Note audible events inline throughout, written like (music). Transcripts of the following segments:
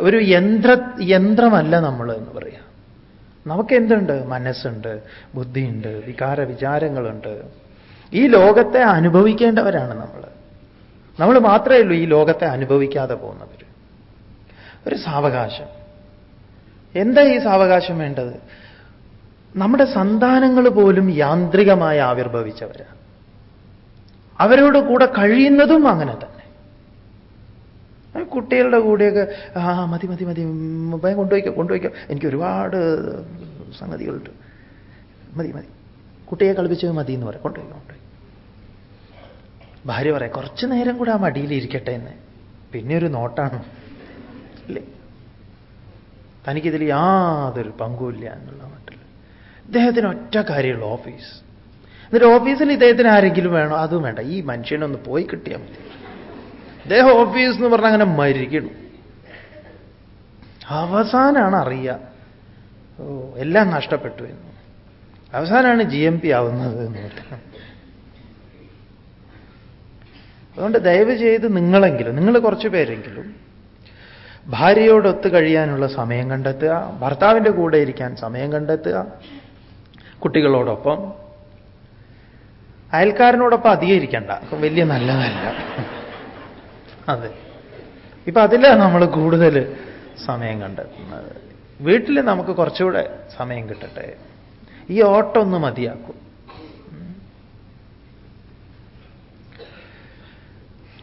ഒരു യന്ത്ര യന്ത്രമല്ല നമ്മൾ എന്ന് പറയാം. നമുക്ക് എന്തുണ്ട് മനസ്സുണ്ട് ബുദ്ധിയുണ്ട് വികാര വിചാരങ്ങളുണ്ട്. ഈ ലോകത്തെ അനുഭവിക്കേണ്ടവരാണ് നമ്മൾ നമ്മൾ മാത്രമേ ഉള്ളൂ ഈ ലോകത്തെ അനുഭവിക്കാതെ പോകുന്നവർ ഒരു സാവകാശം. എന്താ ഈ സാവകാശം വേണ്ടത്? നമ്മുടെ സന്താനങ്ങൾ പോലും യാന്ത്രികമായി ആവിർഭവിച്ചവരാണ് അവരോട് കൂടെ കഴിയുന്നതും അങ്ങനെ തന്നെ. കുട്ടികളുടെ കൂടെയൊക്കെ ആ മതി മതി മതി ഭയം കൊണ്ടുപോയിക്കോ കൊണ്ടുപോയിക്കോ. എനിക്ക് ഒരുപാട് സംഗതികളുണ്ട്. മതി മതി. കുട്ടിയെ കളിപ്പിച്ച മതി എന്ന് പറയാം. കൊണ്ടുപോയി കൊണ്ടുപോയി. ഭാര്യ പറയാം കുറച്ച് നേരം കൂടെ ആ മടിയിലിരിക്കട്ടെ എന്ന്. പിന്നെ ഒരു നോട്ടാണ്. അല്ലേ തനിക്കിതിൽ യാതൊരു പങ്കുമില്ല എന്നുള്ള മട്ടിൽ ഇദ്ദേഹത്തിന് ഒറ്റ കാര്യമുള്ളൂ ഓഫീസ്. എന്നിട്ട് ഓഫീസിൽ ഇദ്ദേഹത്തിന് ആരെങ്കിലും വേണോ അതും വേണ്ട. ഈ മനുഷ്യനൊന്ന് പോയി കിട്ടിയാൽ മതി. ഇദ്ദേഹം ഓഫീസ് എന്ന് പറഞ്ഞാൽ അങ്ങനെ മരിക്കണം. അവസാനാണ് അറിയുക ഓ എല്ലാം നഷ്ടപ്പെട്ടു എന്ന്. അവസാനാണ് ജി എം പി ആവുന്നത് എന്ന് പറയാം അതുകൊണ്ട് ദയവ് ചെയ്ത് നിങ്ങളെങ്കിലും നിങ്ങൾ കുറച്ച് പേരെങ്കിലും ഭാര്യയോടൊത്ത് കഴിയാനുള്ള സമയം കണ്ടെത്തുക ഭർത്താവിന്റെ കൂടെ ഇരിക്കാൻ സമയം കണ്ടെത്തുക കുട്ടികളോടൊപ്പം. അയൽക്കാരനോടൊപ്പം അധികം ഇരിക്കണ്ട. വലിയ നല്ലതല്ല. അതെ. ഇപ്പൊ അതിലാണ് നമ്മൾ കൂടുതൽ സമയം കണ്ടെത്തുന്നത്. വീട്ടിൽ നമുക്ക് കുറച്ചുകൂടെ സമയം കിട്ടട്ടെ. ഈ ഓട്ടം ഒന്ന് മതിയാക്കും.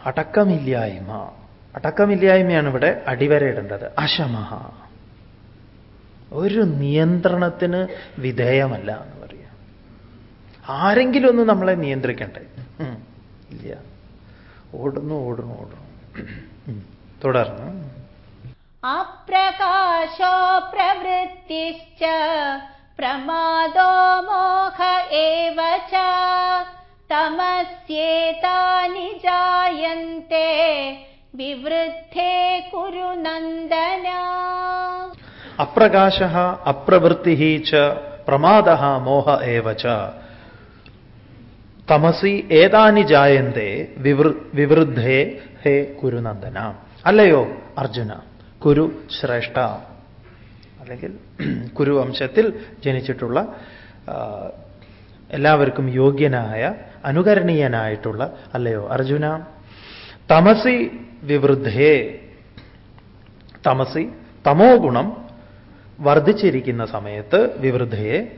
അടക്കമില്ലായ്മ. അടക്കമില്ലായ്മയാണ് ഇവിടെ അടിവരയിടേണ്ടത്. അശമഹ. ഒരു നിയന്ത്രണത്തിന് വിധേയമല്ല എന്ന് പറയാം. ആരെങ്കിലും ഒന്ന് നമ്മളെ നിയന്ത്രിക്കണ്ടേ? ഇല്ല. ഓടുന്നു ഓടുന്നു ഓടുന്നു. തുടർന്ന്. അപ്രകാശോ പ്രവൃത്തിശ്ച പ്രമാദോ മോഹ ഏവ ച തമസ്യേതാനി ജായന്തെ വിവൃദ്ധേ കുരു നന്ദന. അപ്രകാശ അപ്രവൃത്തി ച പ്രമാദ മോഹ ഏവ ച തമസി ഏതാനി ജായന്തേ വിവൃ വിവൃദ്ധേ ഹേ കുരുനന്ദന അല്ലയോ അർജുന കുരു ശ്രേഷ്ഠ. അല്ലെങ്കിൽ (clears throat) കുരു വംശത്തിൽ ജനിച്ചിട്ടുള്ള എല്ലാവർക്കും യോഗ്യനായ അനുകരണീയനായിട്ടുള്ള അല്ലയോ അർജുന. തമസി വിവൃദ്ധേ. തമസി തമോ ഗുണം വർദ്ധിച്ചിരിക്കുന്ന സമയത്ത് വിവൃദ്ധയെ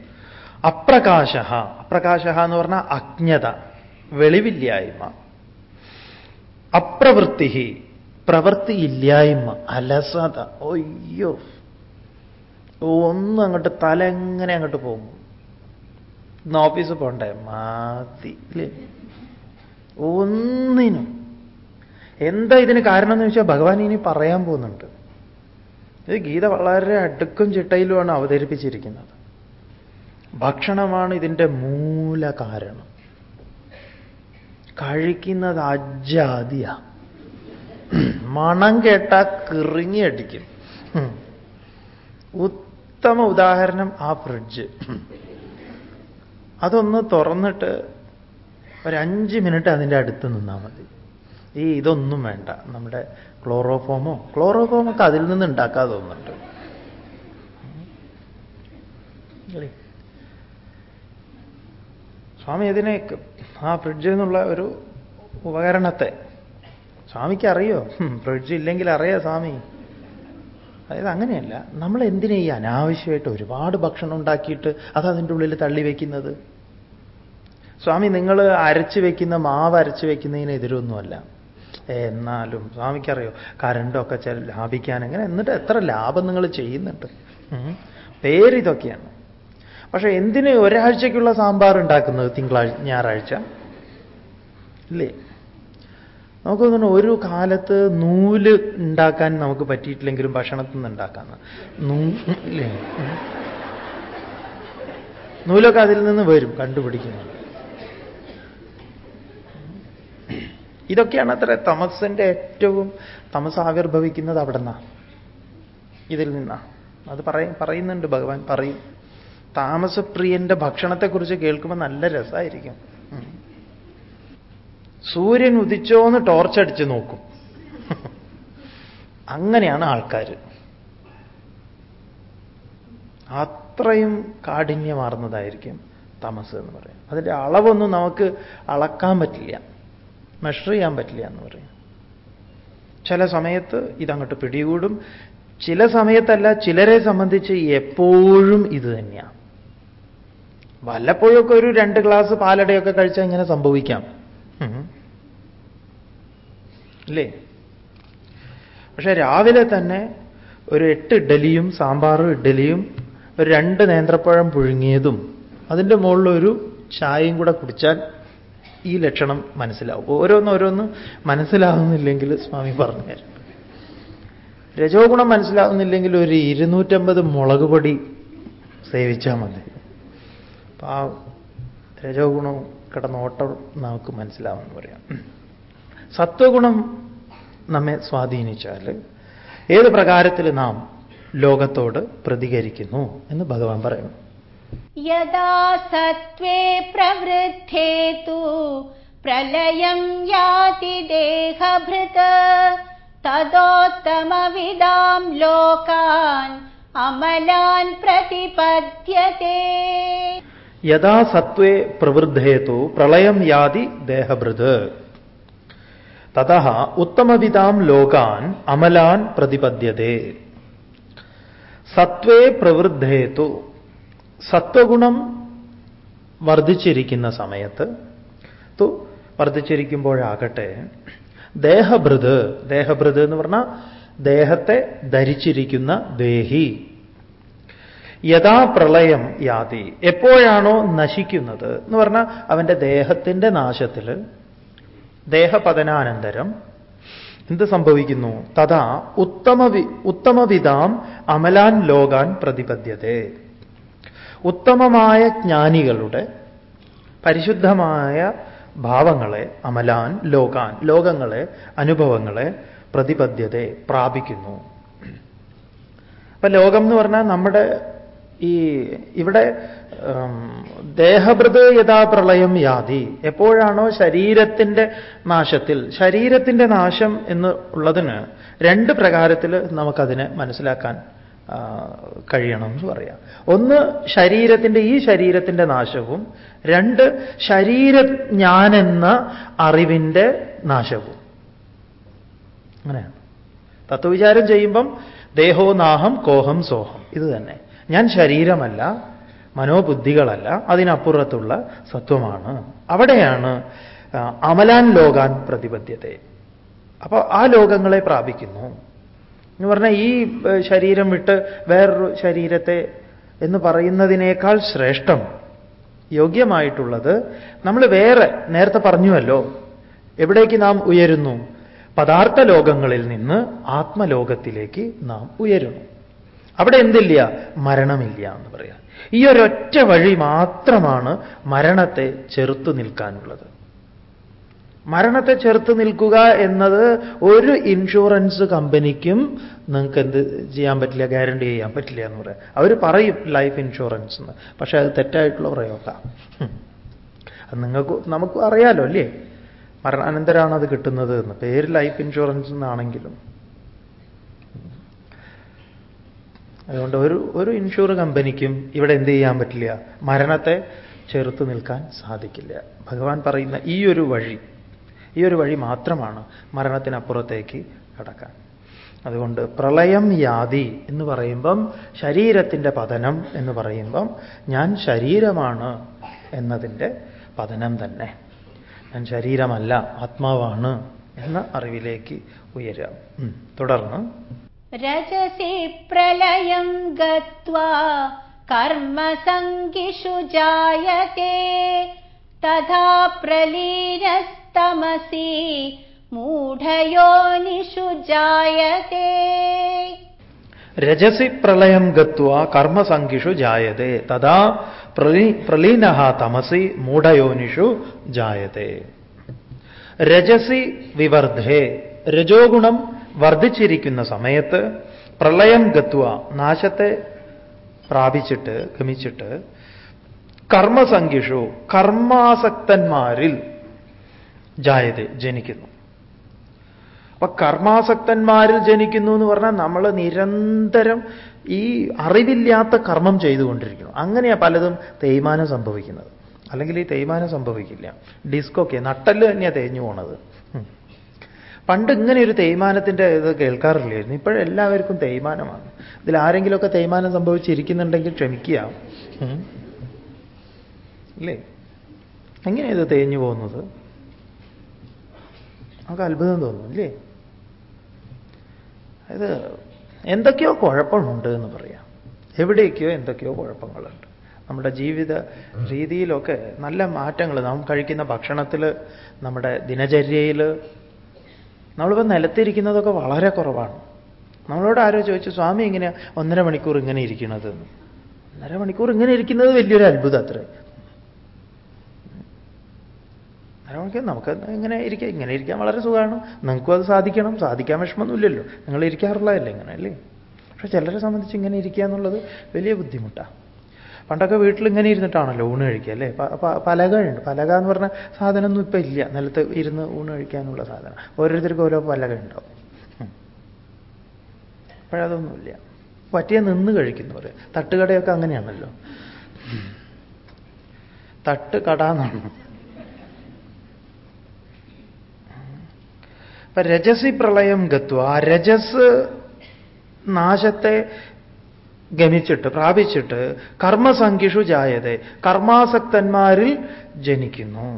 അപ്രകാശ അപ്രകാശ എന്ന് പറഞ്ഞാൽ അജ്ഞത വെളിവില്ലായ്മ. അപ്രവൃത്തി പ്രവൃത്തിയില്ലായ്മ. അലസത. ഒയ്യോ ഒന്നും അങ്ങോട്ട് തല എങ്ങനെ അങ്ങോട്ട് പോകും? ഇന്ന് ഓഫീസിൽ പോണ്ടേ? മാതി. ഒന്നിനും. എന്താ ഇതിന് കാരണം എന്ന് വെച്ചാൽ ഭഗവാൻ ഇനി പറയാൻ പോകുന്നുണ്ട്. ഇത് ഗീത വളരെ അടുക്കും ചിട്ടയിലുമാണ് അവതരിപ്പിച്ചിരിക്കുന്നത്. ഭക്ഷണമാണ് ഇതിന്റെ മൂല കാരണം കഴിക്കുന്നത് അജാതിയ. മണം കിറിങ്ങി അടിക്കും. ഉത്തമ ഉദാഹരണം ആ ഫ്രിഡ്ജ്. അതൊന്ന് തുറന്നിട്ട് ഒരഞ്ച് മിനിറ്റ് അതിന്റെ അടുത്ത് നിന്നാൽ മതി. ഈ ഇതൊന്നും വേണ്ട. നമ്മുടെ ക്ലോറോഫോമോ ക്ലോറോഫോമൊക്കെ അതിൽ നിന്ന് ഉണ്ടാക്കാതെ തോന്നുന്നുണ്ട്. സ്വാമി ഇതിനെ ആ ഫ്രിഡ്ജ് എന്നുള്ള ഒരു ഉപകരണത്തെ സ്വാമിക്ക് അറിയോ? ഫ്രിഡ്ജ് ഇല്ലെങ്കിൽ അറിയാം സ്വാമി? അതായത് അങ്ങനെയല്ല നമ്മൾ എന്തിനാ ഈ അനാവശ്യമായിട്ട് ഒരുപാട് ഭക്ഷണം ഉണ്ടാക്കിയിട്ട് അത് അതിന്റെ ഉള്ളിൽ തള്ളി വയ്ക്കുന്നത് സ്വാമി നിങ്ങൾ അരച്ച് വയ്ക്കുന്ന മാവ് അരച്ച് വയ്ക്കുന്നതിന് എതിരൊന്നുമല്ല എന്നാലും സ്വാമിക്കറിയോ കരണ്ടൊക്കെ ലാഭിക്കാൻ എങ്ങനെ? എന്നിട്ട് എത്ര ലാഭം നിങ്ങൾ ചെയ്യുന്നുണ്ട്? പേരിതൊക്കെയാണ്. പക്ഷെ എന്തിന് ഒരാഴ്ചയ്ക്കുള്ള സാമ്പാർ ഉണ്ടാക്കുന്നത് തിങ്കളാഴ്ച ഞായറാഴ്ച? ഇല്ലേ? നമുക്ക് തോന്നുന്നു ഒരു കാലത്ത് നൂൽ ഉണ്ടാക്കാൻ നമുക്ക് പറ്റിയിട്ടില്ലെങ്കിലും ഭക്ഷണത്തിൽ നിന്ന് ഉണ്ടാക്കാന്ന്. നൂല്ലേ നൂലൊക്കെ അതിൽ നിന്ന് വരും കണ്ടുപിടിക്കുന്നത് ഇതൊക്കെയാണ് അത്ര തമസിന്റെ ഏറ്റവും തമസ് ആവിർഭവിക്കുന്നത് അവിടെ നിന്നാ ഇതിൽ നിന്നാ. അത് പറയും പറയുന്നുണ്ട് ഭഗവാൻ പറയും. താമസപ്രിയന്റെ ഭക്ഷണത്തെക്കുറിച്ച് കേൾക്കുമ്പോൾ നല്ല രസമായിരിക്കും സൂര്യൻ ഉദിച്ചോന്ന് ടോർച്ചടിച്ച് നോക്കും. (laughs) അങ്ങനെയാണ് ആൾക്കാർ അത്രയും കാഠിന്യമാർന്നതായിരിക്കും തമസ് എന്ന് പറയും. അതിന്റെ അളവൊന്നും നമുക്ക് അളക്കാൻ പറ്റില്ല. മെഷർ ചെയ്യാൻ പറ്റില്ല എന്ന് പറയും. ചില സമയത്ത് ഇതങ്ങോട്ട് പിടികൂടും. ചില സമയത്തല്ല ചിലരെ സംബന്ധിച്ച് എപ്പോഴും ഇത് തന്നെയാണ് വല്ലപ്പോഴൊക്കെ ഒരു രണ്ട് ഗ്ലാസ് പാലടയൊക്കെ കഴിച്ചാൽ ഇങ്ങനെ സംഭവിക്കാം. അല്ലേ പക്ഷെ രാവിലെ തന്നെ ഒരു എട്ട് ഇഡലിയും സാമ്പാറും ഇഡലിയും ഒരു രണ്ട് നേന്ത്രപ്പഴം പുഴുങ്ങിയതും അതിന്റെ മുകളിലൊരു ചായയും കൂടെ കുടിച്ചാൽ ഈ ലക്ഷണം മനസ്സിലാവും. ഓരോന്നോരോന്ന് മനസ്സിലാവുന്നില്ലെങ്കിൽ സ്വാമി പറഞ്ഞുതരും രജോ ഗുണം മനസ്സിലാവുന്നില്ലെങ്കിൽ ഒരു ഇരുന്നൂറ്റമ്പത് മുളക് പൊടി സേവിച്ചാൽ മതി. അപ്പം ആ രജോ കിടന്ന കിടന്നോട്ടം നമുക്ക് മനസ്സിലാവുമെന്ന് പറയാം. സത്വഗുണം നമ്മെ സ്വാധീനിച്ചാൽ ഏത് പ്രകാരത്തിൽ നാം ലോകത്തോട് പ്രതികരിക്കുന്നു എന്ന് ഭഗവാൻ പറയുന്നു. യഥാ സത്വേ പ്രവൃദ്ധേ തു പ്രളയം യാതി ദേഹഭൃത തദോത്തമവിദാം ലോകാൻ അമലാൻ പ്രതിപദ്യത്തെ യഥാ സത്വേ പ്രവൃദ്ധേതു പ്രളയം യാതി ദേഹഭൃത്. തഥ ഉത്തമവിതാം ലോകാൻ അമലാൻ പ്രതിപദ്യതേ സത്വേ പ്രവൃദ്ധേതു സത്വഗുണം വർദ്ധിച്ചിരിക്കുന്ന സമയത്ത് തു വർദ്ധിച്ചിരിക്കുമ്പോഴാകട്ടെ ദേഹഭൃത് ദേഹഭൃത് എന്ന് പറഞ്ഞാൽ ദേഹത്തെ ധരിച്ചിരിക്കുന്ന ദേഹി. യഥാ പ്രളയം യാതി. എപ്പോഴാണോ നശിക്കുന്നത്? എന്ന് പറഞ്ഞാൽ അവന്റെ ദേഹത്തിന്റെ നാശത്തിൽ ദേഹപതനാനന്തരം എന്ത് സംഭവിക്കുന്നു? തഥാ ഉത്തമവി ഉത്തമവിധാം അമലാൻ ലോകാൻ പ്രതിപദ്യതേ ഉത്തമമായ ജ്ഞാനികളുടെ പരിശുദ്ധമായ ഭാവങ്ങളെ അമലാൻ ലോകാൻ ലോകങ്ങളെ അനുഭവങ്ങളെ പ്രതിബദ്ധ്യത പ്രാപിക്കുന്നു. അപ്പൊ ലോകം എന്ന് പറഞ്ഞാൽ നമ്മുടെ ഈ ഇവിടെ ദേഹഭൃത് യഥാ പ്രളയം യാതി. എപ്പോഴാണോ ശരീരത്തിന്റെ നാശത്തിൽ ശരീരത്തിന്റെ നാശം എന്ന് ഉള്ളതിന് രണ്ട് പ്രകാരത്തിൽ നമുക്കതിനെ മനസ്സിലാക്കാൻ കഴിയണം എന്ന് പറയാം. ഒന്ന് ശരീരത്തിന്റെ ഈ ശരീരത്തിന്റെ നാശവും. രണ്ട് ശരീര ഞാനെന്ന അറിവിന്റെ നാശവും. അങ്ങനെയാണ്. തത്വവിചാരം ചെയ്യുമ്പം ദേഹോ നാഹം കോഹം സോഹം. ഇത് തന്നെ. ഞാൻ ശരീരമല്ല മനോബുദ്ധികളല്ല അതിനപ്പുറത്തുള്ള സത്വമാണ് അവിടെയാണ് അമലാൻ ലോകാൻ പ്രതിബദ്ധ്യത അപ്പോൾ ആ ലോകങ്ങളെ പ്രാപിക്കുന്നു. എന്ന് പറഞ്ഞാൽ ഈ ശരീരം വിട്ട് വേറൊരു ശരീരത്തെ എന്ന് പറയുന്നതിനേക്കാൾ ശ്രേഷ്ഠം യോഗ്യമായിട്ടുള്ളത് നമ്മൾ വേറെ നേരത്തെ പറഞ്ഞുവല്ലോ. എവിടേക്ക് നാം ഉയരുന്നു? പദാർത്ഥ ലോകങ്ങളിൽ നിന്ന് ആത്മലോകത്തിലേക്ക് നാം ഉയരുന്നു. അവിടെ എന്തില്ല? മരണമില്ല എന്ന് പറയാം. ഈ ഒരൊറ്റ വഴി മാത്രമാണ് മരണത്തെ ചെറുത്തു നിൽക്കാനുള്ളത്. മരണത്തെ ചെറുത്ത് നിൽക്കുക എന്നത് ഒരു ഇൻഷുറൻസ് കമ്പനിക്കും നിങ്ങൾക്ക് എന്ത് ചെയ്യാൻ പറ്റില്ല ഗ്യാരണ്ടി ചെയ്യാൻ പറ്റില്ല എന്ന് പറയാം. അവർ പറയും ലൈഫ് ഇൻഷുറൻസ് എന്ന്. പക്ഷേ അത് തെറ്റായിട്ടുള്ള പ്രയോഗമാണ് അത് നിങ്ങൾക്ക് നമുക്കും അറിയാലോ അല്ലേ? മരണാനന്തരമാണ് അത് കിട്ടുന്നത് എന്ന്. പേര് ലൈഫ് ഇൻഷുറൻസ് എന്നാണെങ്കിലും. അതുകൊണ്ട് ഒരു ഒരു ഇൻഷുർ കമ്പനിക്കും ഇവിടെ എന്ത് ചെയ്യാൻ പറ്റില്ല. മരണത്തെ ചെറുത്തു നിൽക്കാൻ സാധിക്കില്ല. ഭഗവാൻ പറയുന്ന ഈ ഒരു വഴി ഈ ഒരു വഴി മാത്രമാണ് മരണത്തിനപ്പുറത്തേക്ക് കടക്കാൻ. അതുകൊണ്ട് പ്രളയം യാതി എന്ന് പറയുമ്പം ശരീരത്തിന്റെ പതനം എന്ന് പറയുമ്പം ഞാൻ ശരീരമാണ് എന്നതിന്റെ പതനം തന്നെ. ഞാൻ ശരീരമല്ല ആത്മാവാണ് എന്ന അറിവിലേക്ക് ഉയരാം തുടർന്ന് രജസി പ്രളയം गत्वा കർമ്മസംഗിഷു जायते तथा प्रलीनस्तमसि മൂഢയോനിഷു ജായത്തെ രജസി പ്രളയം ഗത്വ കർമ്മസംഖിഷു തഥാ പ്രലീന തമസി മൂഢയോനിഷു ജായത്തെ രജസി വിവർദ്ധേ രജോഗുണം വർദ്ധിച്ചിരിക്കുന്ന സമയത്ത് പ്രളയം ഗത്വ നാശത്തെ പ്രാപിച്ചിട്ട് ഗമിച്ചിട്ട് കർമ്മസംഖ്യഷു കർമാസക്തന്മാരിൽ ജായത ജനിക്കുന്നു. അപ്പൊ കർമാസക്തന്മാരിൽ ജനിക്കുന്നു എന്ന് പറഞ്ഞാൽ നമ്മൾ നിരന്തരം ഈ അറിവില്ലാത്ത കർമ്മം ചെയ്തുകൊണ്ടിരിക്കുന്നു. അങ്ങനെയാ പലതും തേയ്മാനം സംഭവിക്കുന്നത്. അല്ലെങ്കിൽ ഈ തേയ്മാനം സംഭവിക്കില്ല. ഡിസ്കൊക്കെ നട്ടൽ തന്നെയാണ് തേഞ്ഞു പോണത്. പണ്ട് ഇങ്ങനെ ഒരു തേയ്മാനത്തിന്റെ ഇത് കേൾക്കാറില്ലായിരുന്നു. ഇപ്പോഴെല്ലാവർക്കും തേയ്മാനമാണ്. ഇതിൽ ആരെങ്കിലുമൊക്കെ തേയ്മാനം സംഭവിച്ചിരിക്കുന്നുണ്ടെങ്കിൽ ക്ഷമിക്കുക. അല്ലേ എങ്ങനെയാണ് എങ്ങനെയാ ഇത് തേഞ്ഞു പോകുന്നത്? നമുക്ക് അത്ഭുതം തോന്നും അല്ലേ അത് എന്തൊക്കെയോ കുഴപ്പമുണ്ട് എന്ന് പറയാം. എവിടേക്കോ എന്തൊക്കെയോ കുഴപ്പങ്ങളുണ്ട്. നമ്മുടെ ജീവിത രീതിയിലൊക്കെ നല്ല മാറ്റങ്ങൾ നാം കഴിക്കുന്ന ഭക്ഷണത്തിൽ നമ്മുടെ ദിനചര്യയിൽ നമ്മളിപ്പോൾ നിലത്തിരിക്കുന്നതൊക്കെ വളരെ കുറവാണ്. നമ്മളോട് ആരോ ചോദിച്ചു സ്വാമി ഇങ്ങനെ ഒന്നര മണിക്കൂർ ഇങ്ങനെ ഇരിക്കുന്നത് ഒന്നര മണിക്കൂർ ഇങ്ങനെ ഇരിക്കുന്നത് വലിയൊരു അത്ഭുതം അത്രേ. നമുക്ക് നമുക്ക് ഇങ്ങനെ ഇരിക്കാം ഇങ്ങനെ ഇരിക്കാൻ വളരെ സുഖമാണ്. നിങ്ങൾക്കും അത് സാധിക്കണം. സാധിക്കാൻ വിഷമമൊന്നുമില്ലല്ലോ. നിങ്ങൾ ഇരിക്കാറുള്ളതല്ലേ ഇങ്ങനെ അല്ലേ? പക്ഷെ ചിലരെ സംബന്ധിച്ച് ഇങ്ങനെ ഇരിക്കുക എന്നുള്ളത് വലിയ ബുദ്ധിമുട്ടാണ് പണ്ടൊക്കെ വീട്ടിൽ ഇങ്ങനെ ഇരുന്നിട്ടാണല്ലോ ഊണ് കഴിക്കുക അല്ലേ? പലക ഉണ്ട് പലക എന്ന് പറഞ്ഞ സാധനമൊന്നും ഇപ്പം ഇല്ല. നിലത്ത് ഇരുന്ന് ഊണ് കഴിക്കാനുള്ള സാധനം. ഓരോരുത്തർക്കും ഓരോ പലക ഉണ്ടാവും അപ്പോഴതൊന്നുമില്ല. പറ്റിയ നിന്ന് കഴിക്കുന്നവർ തട്ടുകടയൊക്കെ അങ്ങനെയാണല്ലോ. തട്ട് കട എന്നാണ്. അപ്പൊ രജസി പ്രളയം ഗത്വ. രജസ് നാശത്തെ ഗമിച്ചിട്ട് പ്രാപിച്ചിട്ട് കർമ്മസംഖ്യഷു ജായത കർമാസക്തന്മാരിൽ ജനിക്കുന്നു.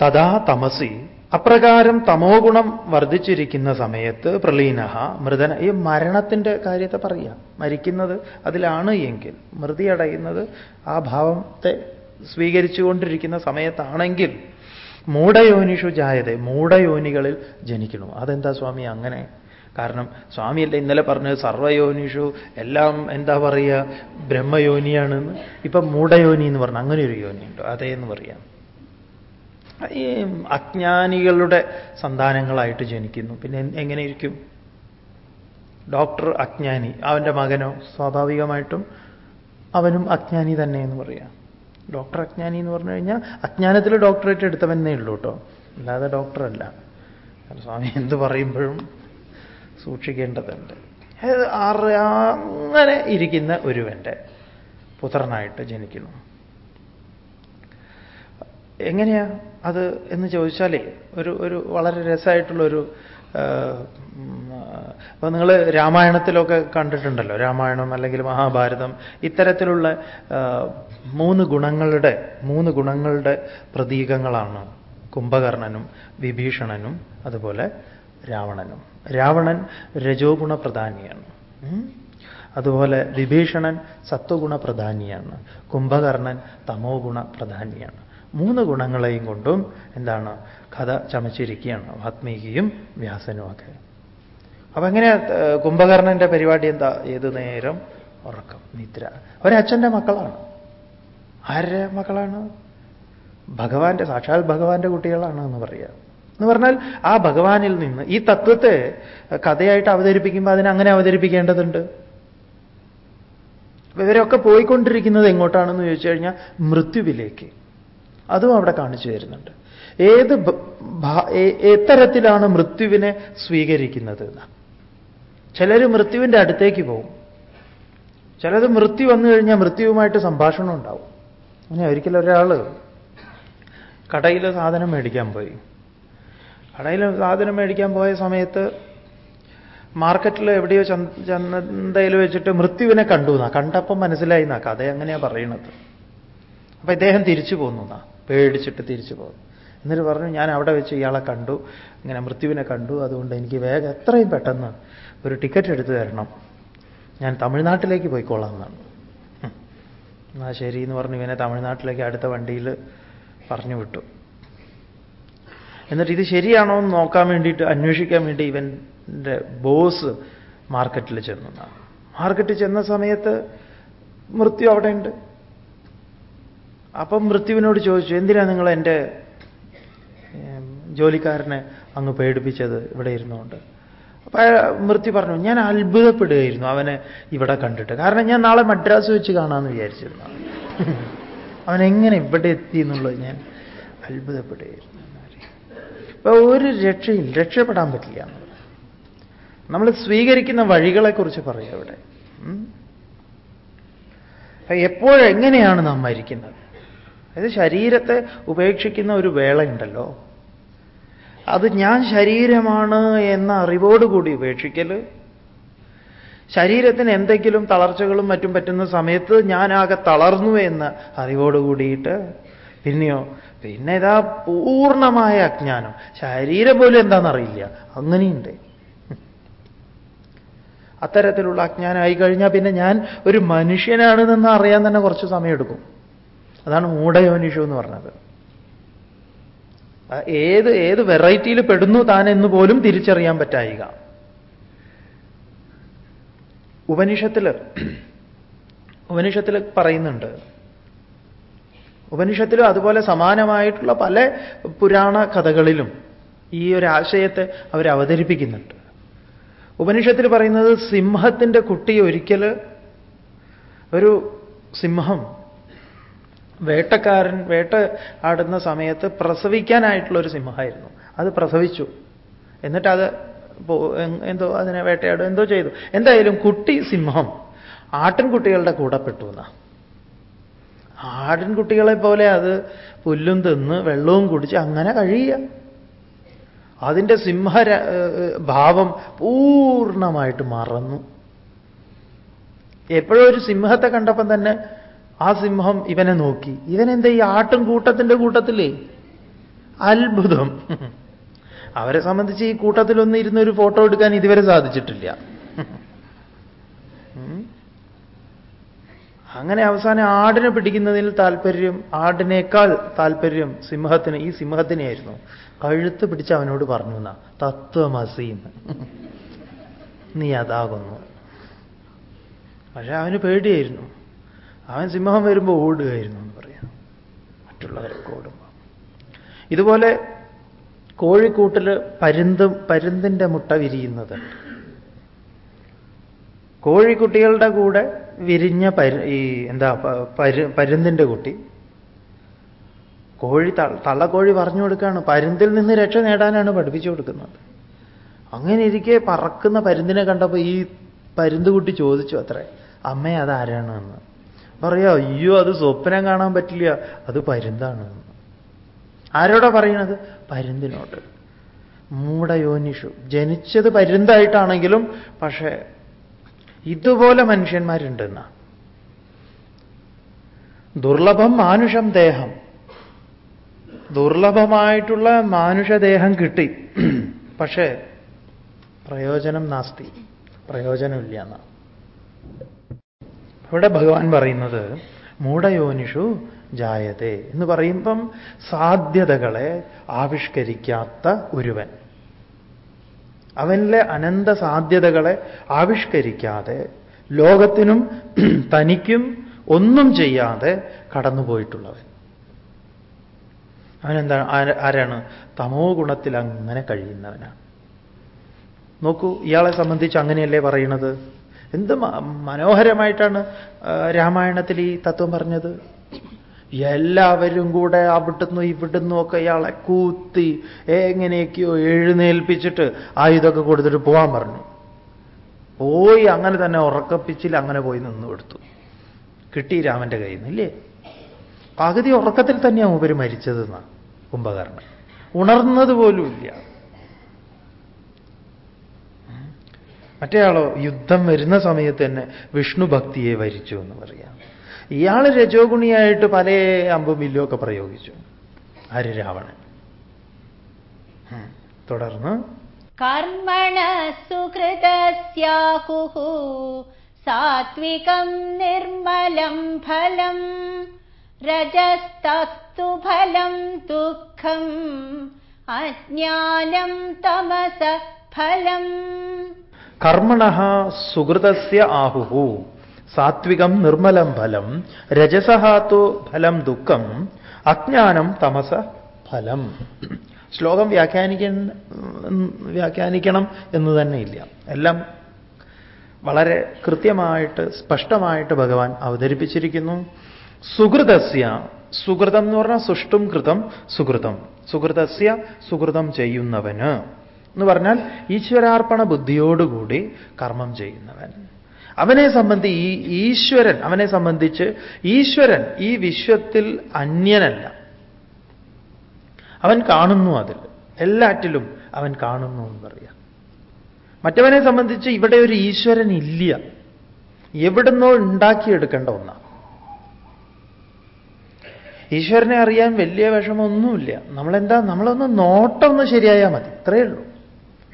തഥാ തമസി. അപ്രകാരം തമോ ഗുണം വർദ്ധിച്ചിരിക്കുന്ന സമയത്ത് പ്രലീന മൃതന ഈ മരണത്തിന്റെ കാര്യത്തെ പറയാം മരിക്കുന്നത് അതിലാണ് എങ്കിൽ മൃതി അടയുന്നത് ആ ഭാവത്തെ സ്വീകരിച്ചുകൊണ്ടിരിക്കുന്ന സമയത്താണെങ്കിൽ മൂഢയോനിഷു ജായതെ മൂഢയോനികളിൽ ജനിക്കണം അതെന്താ സ്വാമി അങ്ങനെ കാരണം സ്വാമിയല്ല ഇന്നലെ പറഞ്ഞത് സർവയോനിഷു എല്ലാം എന്താ പറയുക ബ്രഹ്മയോനിയാണെന്ന്. ഇപ്പം മൂഢയോനി എന്ന് പറഞ്ഞു അങ്ങനെ ഒരു യോനിയുണ്ട് അതേ എന്ന് പറയാം. ഈ അജ്ഞാനികളുടെ സന്താനങ്ങളായിട്ട് ജനിക്കുന്നു. പിന്നെ എങ്ങനെയിരിക്കും? ഡോക്ടർ അജ്ഞാനി അവന്റെ മകനോ സ്വാഭാവികമായിട്ടും അവനും അജ്ഞാനി തന്നെ എന്ന് പറയാം. ഡോക്ടർ അജ്ഞാനി എന്ന് പറഞ്ഞു കഴിഞ്ഞാൽ അജ്ഞാനത്തിൽ ഡോക്ടറേറ്റ് എടുത്തവന്നേ ഉള്ളൂ കേട്ടോ. അല്ലാതെ ഡോക്ടറല്ല. സ്വാമി എന്ത് പറയുമ്പോഴും സൂക്ഷിക്കേണ്ടതുണ്ട്. അങ്ങനെ ഇരിക്കുന്ന ഒരുവന്റെ പുത്രനായിട്ട് ജനിക്കുന്നു. എങ്ങനെയാ അത് എന്ന് ചോദിച്ചാലേ ഒരു ഒരു വളരെ രസമായിട്ടുള്ളൊരു അപ്പോൾ നിങ്ങൾ രാമായണത്തിലൊക്കെ കണ്ടിട്ടുണ്ടല്ലോ രാമായണം അല്ലെങ്കിൽ മഹാഭാരതം ഇത്തരത്തിലുള്ള മൂന്ന് ഗുണങ്ങളുടെ മൂന്ന് ഗുണങ്ങളുടെ പ്രതീകങ്ങളാണ് കുംഭകർണനും വിഭീഷണനും അതുപോലെ രാവണനും. രാവണൻ രജോഗുണ പ്രധാനിയാണ് അതുപോലെ വിഭീഷണൻ സത്വഗുണ പ്രധാനിയാണ് കുംഭകർണൻ തമോ ഗുണ പ്രധാനിയാണ് മൂന്ന് ഗുണങ്ങളെയും കൊണ്ടും എന്താണ് കഥ ചമച്ചിരിക്കുകയാണ്. വാത്മീകിയും വ്യാസനുമൊക്കെ അപ്പൊ എങ്ങനെ കുംഭകർണന്റെ പരിപാടി എന്താ? ഏത് നേരം? ഉറക്കം നിദ്ര. ഒരച്ഛന്റെ മക്കളാണ്. ആരുടെ മക്കളാണ്? ഭഗവാന്റെ സാക്ഷാൽ ഭഗവാന്റെ കുട്ടികളാണ് എന്ന് പറയാം. എന്ന് പറഞ്ഞാൽ ആ ഭഗവാനിൽ നിന്ന് ഈ തത്വത്തെ കഥയായിട്ട് അവതരിപ്പിക്കുമ്പോൾ അതിനെ അങ്ങനെ അവതരിപ്പിക്കേണ്ടതുണ്ട്. ഇവരൊക്കെ പോയിക്കൊണ്ടിരിക്കുന്നത് എങ്ങോട്ടാണെന്ന് ചോദിച്ചു കഴിഞ്ഞാൽ മൃത്യുവിലേക്ക്. അതും അവിടെ കാണിച്ചു തരുന്നുണ്ട്. ഏത് എത്തരത്തിലാണ് മൃത്യുവിനെ സ്വീകരിക്കുന്നത്? ചിലർ മൃത്യുവിന്റെ അടുത്തേക്ക് പോകും. ചിലത് മൃത്യു വന്നു കഴിഞ്ഞാൽ മൃത്യുവുമായിട്ട് സംഭാഷണം ഉണ്ടാവും. അങ്ങനെ ഒരിക്കലും ഒരാൾ കടയിൽ സാധനം മേടിക്കാൻ പോയി. കടയിൽ സാധനം മേടിക്കാൻ പോയ സമയത്ത് മാർക്കറ്റിൽ എവിടെയോ ചന്തയിൽ വെച്ചിട്ട് മൃത്യുവിനെ കണ്ടു എന്നാ. കണ്ടപ്പം മനസ്സിലായി എന്നാ. കഥ എങ്ങനെയാ പറയണത്? അപ്പൊ ഇദ്ദേഹം തിരിച്ചു പോന്നു എന്നാ. പേടിച്ചിട്ട് തിരിച്ചു പോകുന്നു എന്നിട്ട് പറഞ്ഞു ഞാൻ അവിടെ വെച്ച് ഇയാളെ കണ്ടു. ഇങ്ങനെ മൃത്യുവിനെ കണ്ടു. അതുകൊണ്ട് എനിക്ക് വേഗം എത്രയും പെട്ടെന്ന് ഒരു ടിക്കറ്റ് എടുത്തു തരണം. ഞാൻ തമിഴ്നാട്ടിലേക്ക് പോയിക്കോളാം എന്നാണ്. എന്നാ ശരി എന്ന് പറഞ്ഞു. ഇവനെ തമിഴ്നാട്ടിലേക്ക് അടുത്ത വണ്ടിയിൽ പറഞ്ഞു വിട്ടു. എന്നിട്ട് ഇത് ശരിയാണോ എന്ന് നോക്കാൻ വേണ്ടിയിട്ട് അന്വേഷിക്കാൻ വേണ്ടി ഇവന്റെ ബോസ് മാർക്കറ്റിൽ ചെന്നു. മാർക്കറ്റിൽ ചെന്ന സമയത്ത് മൃത്യു അവിടെയുണ്ട്. അപ്പം മൃത്യുവിനോട് ചോദിച്ചു എന്തിനാണ് നിങ്ങൾ എന്റെ ജോലിക്കാരനെ അങ്ങ് പേടിപ്പിച്ചത് ഇവിടെ ഇരുന്നുകൊണ്ട്? അപ്പം മൃത്യു പറഞ്ഞു ഞാൻ അത്ഭുതപ്പെടുകയായിരുന്നു അവനെ ഇവിടെ കണ്ടിട്ട്. കാരണം ഞാൻ നാളെ മദ്രാസ് വെച്ച് കാണാമെന്ന് വിചാരിച്ചിരുന്നു. അവനെങ്ങനെ ഇവിടെ എത്തി എന്നുള്ളത് ഞാൻ അത്ഭുതപ്പെടുകയായിരുന്നു. ഇപ്പൊ ഒരു രക്ഷയും രക്ഷപ്പെടാൻ പറ്റില്ല നമ്മൾ സ്വീകരിക്കുന്ന വഴികളെക്കുറിച്ച് പറയാം ഇവിടെ. എപ്പോഴെങ്ങനെയാണ് നാം മരിക്കുന്നത്? അതായത് ശരീരത്തെ ഉപേക്ഷിക്കുന്ന ഒരു വേളയുണ്ടല്ലോ. അത് ഞാൻ ശരീരമാണ് എന്ന അറിവോടുകൂടി ഉപേക്ഷിക്കൽ ശരീരത്തിന് എന്തെങ്കിലും തളർച്ചകളും മറ്റും പറ്റുന്ന സമയത്ത് ഞാനാകെ തളർന്നു എന്ന അറിവോടുകൂടിയിട്ട് പിന്നെയോ പിന്നെ ഇതാ പൂർണമായ അജ്ഞാനം. ശരീരം പോലും എന്താണെന്നറിയില്ല അങ്ങനെയുണ്ട്. അത്തരത്തിലുള്ള അജ്ഞാനമായി കഴിഞ്ഞാൽ പിന്നെ ഞാൻ ഒരു മനുഷ്യനാണ് മനുഷ്യനാണെന്ന് അറിയാൻ തന്നെ കുറച്ച് സമയമെടുക്കും. അതാണ് മൂഢയോനിഷു എന്ന് പറഞ്ഞത്. ഏത് ഏത് വെറൈറ്റിയിൽ പെടുന്നു താൻ എന്ന് പോലും തിരിച്ചറിയാൻ പറ്റായിക. ഉപനിഷത്തിൽ ഉപനിഷത്തിൽ പറയുന്നുണ്ട്. ഉപനിഷത്തിലും അതുപോലെ സമാനമായിട്ടുള്ള പല പുരാണ കഥകളിലും ഈ ഒരു ആശയത്തെ അവർ അവതരിപ്പിക്കുന്നുണ്ട്. ഉപനിഷത്തിൽ പറയുന്നത് സിംഹത്തിന്റെ കുട്ടി ഒരിക്കൽ ഒരു സിംഹം വേട്ടക്കാരൻ വേട്ട ആടുന്ന സമയത്ത് പ്രസവിക്കാനായിട്ടുള്ള ഒരു സിംഹമായിരുന്നു. അത് പ്രസവിച്ചു. എന്നിട്ട് അത് എന്തോ അതിനെ വേട്ടയാടും എന്തോ ചെയ്തു. എന്തായാലും കുട്ടി സിംഹം. ആട്ടിൻകുട്ടികളുടെ കൂടെ പെട്ടു എന്നാ. ആട്ടിൻകുട്ടികളെ പോലെ അത് പുല്ലും തിന്ന് വെള്ളവും കുടിച്ച് അങ്ങനെ കഴിയുക. അതിന്റെ സിംഹ ഭാവം പൂർണമായിട്ട് മറന്നു. എപ്പോഴും ഒരു സിംഹത്തെ കണ്ടപ്പം തന്നെ ആ സിംഹം ഇവനെ നോക്കി. ഇവനെന്താ ഈ ആട്ടും കൂട്ടത്തിന്റെ കൂട്ടത്തിലേ? അത്ഭുതം. അവരെ സംബന്ധിച്ച് ഈ കൂട്ടത്തിലൊന്നും ഒരു ഫോട്ടോ എടുക്കാൻ ഇതുവരെ സാധിച്ചിട്ടില്ല. അങ്ങനെ അവസാനം ആടിനെ പിടിക്കുന്നതിൽ താല്പര്യം ആടിനേക്കാൾ താല്പര്യം സിംഹത്തിന് ഈ സിംഹത്തിനെയായിരുന്നു. കഴുത്ത് പിടിച്ച് അവനോട് പറഞ്ഞു എന്നാ തത്വമസീന്ന് നീ അതാകുന്നു. പക്ഷെ അവന് പേടിയായിരുന്നു. അവൻ സിംഹം വരുമ്പോൾ ഓടുകയായിരുന്നു എന്ന് പറയാം. മറ്റുള്ളവരൊക്കെ ഓടുമ്പോൾ ഇതുപോലെ കോഴിക്കൂട്ടിൽ പരുന്ത് പരുന്തിന്റെ മുട്ട വിരിയുന്നത്. കോഴിക്കുട്ടികളുടെ കൂടെ വിരിഞ്ഞ പരു ഈ എന്താ പരു പരുന്തിന്റെ കുട്ടി. കോഴി തള്ളക്കോഴി പറഞ്ഞു കൊടുക്കുകയാണ് പരുന്തിൽ നിന്ന് രക്ഷ നേടാനാണ് പഠിപ്പിച്ചു കൊടുക്കുന്നത്. അങ്ങനെ ഇരിക്കെ പറക്കുന്ന പരുന്തിനെ കണ്ടപ്പോൾ ഈ പരുന്തുകുട്ടി ചോദിച്ചു അത്രേ അമ്മ അതാരാണ് എന്ന്? പറയാ അയ്യോ അത് സ്വപ്നം കാണാൻ പറ്റില്ല. അത് പരുന്താണ് ആരോടാ പറയണത്? പരുന്തിനോട്. മൂടയോനിഷു ജനിച്ചത് പരുന്തായിട്ടാണെങ്കിലും പക്ഷേ ഇതുപോലെ മനുഷ്യന്മാരുണ്ടെന്ന. ദുർലഭം മാനുഷം ദേഹം. ദുർലഭമായിട്ടുള്ള മാനുഷദേഹം കിട്ടി. പക്ഷേ പ്രയോജനം നാസ്തി. പ്രയോജനമില്ല എന്ന ഇവിടെ ഭഗവാൻ പറയുന്നത് മൂഢയോനിഷു ജായതേ എന്ന് പറയുമ്പം സാധ്യതകളെ ആവിഷ്കരിക്കാത്ത ഒരുവൻ. അവനിലെ അനന്ത സാധ്യതകളെ ആവിഷ്കരിക്കാതെ ലോകത്തിനും (clears throat) തനിക്കും ഒന്നും ചെയ്യാതെ കടന്നുപോയിട്ടുള്ളവൻ. അവനെന്താണ്? ആരാണ്? തമോ ഗുണത്തിൽ അങ്ങനെ കഴിയുന്നവനാണ്. നോക്കൂ ഇയാളെ സംബന്ധിച്ച് അങ്ങനെയല്ലേ പറയുന്നത് എന്ത് മനോഹരമായിട്ടാണ് രാമായണത്തിൽ ഈ തത്വം പറഞ്ഞത്? എല്ലാവരും കൂടെ അവിടുന്ന് ഇവിടുന്നും ഒക്കെ ഇയാളെ കൂത്തി എങ്ങനെയൊക്കെയോ എഴുന്നേൽപ്പിച്ചിട്ട് ആയുധമൊക്കെ കൊടുത്തിട്ട് പോകാൻ പറഞ്ഞു. പോയി അങ്ങനെ തന്നെ ഉറക്കപ്പിച്ചിൽ അങ്ങനെ പോയി നിന്ന് കൊടുത്തു. കിട്ടി രാമന്റെ കയ്യിൽ നിന്നില്ലേ പകുതി ഉറക്കത്തിൽ തന്നെയാണ് ഉപരി മരിച്ചതെന്നാണ് കുംഭകർണൻ. ഉണർന്നത് പോലുമില്ല മറ്റേയാളോ യുദ്ധം വരുന്ന സമയത്ത് തന്നെ വിഷ്ണു ഭക്തിയെ വരിച്ചു എന്ന് പറയാം. ഇയാൾ രജോഗുണിയായിട്ട് പല അമ്പും വില്ലുമൊക്കെ പ്രയോഗിച്ചു. ആര് രാവണൻ തുടർന്ന്. കർമ്മണ സുഹൃതു സാത്വികം നിർമ്മലം ഫലം രജസ്തസ്തു ഫലം ദുഃഖം അജ്ഞാനം തമസ ഫലം. കർമ്മണ സുഹൃതസ്യ ആഹുഹു. സാത്വികം നിർമ്മലം ഫലം രജസഹാത്തു ഫലം ദുഃഖം അജ്ഞാനം തമസ ഫലം. ശ്ലോകം വ്യാഖ്യാനിക്ക വ്യാഖ്യാനിക്കണം എന്ന് തന്നെ ഇല്ല. എല്ലാം വളരെ കൃത്യമായിട്ട് സ്പഷ്ടമായിട്ട് ഭഗവാൻ അവതരിപ്പിച്ചിരിക്കുന്നു. സുഹൃതസ്യ സുഹൃതം എന്ന് പറഞ്ഞാൽ സുഷ്ടും കൃതം സുഹൃതം. സുഹൃതസ്യ സുഹൃതം ചെയ്യുന്നവന്. എന്ന് പറഞ്ഞാൽ ഈശ്വരാർപ്പണ ബുദ്ധിയോടുകൂടി കർമ്മം ചെയ്യുന്നവൻ. അവനെ സംബന്ധി ഈ ഈശ്വരൻ അവനെ സംബന്ധിച്ച് ഈശ്വരൻ ഈ വിശ്വത്തിൽ അന്യനല്ല. അവൻ കാണുന്നു അതിൽ. എല്ലാറ്റിലും അവൻ കാണുന്നു എന്ന് പറയാം മറ്റവനെ സംബന്ധിച്ച് ഇവിടെ ഒരു ഈശ്വരൻ ഇല്ല. എവിടുന്നോ ഉണ്ടാക്കിയെടുക്കേണ്ട ഒന്നാണ് ഈശ്വരനെ അറിയാൻ വലിയ വിഷമമൊന്നുമില്ല. നമ്മളെന്താ? നമ്മളൊന്ന് നോട്ടം ഒന്ന് ശരിയായാൽ മതി. ഇത്രയേ ഉള്ളൂ.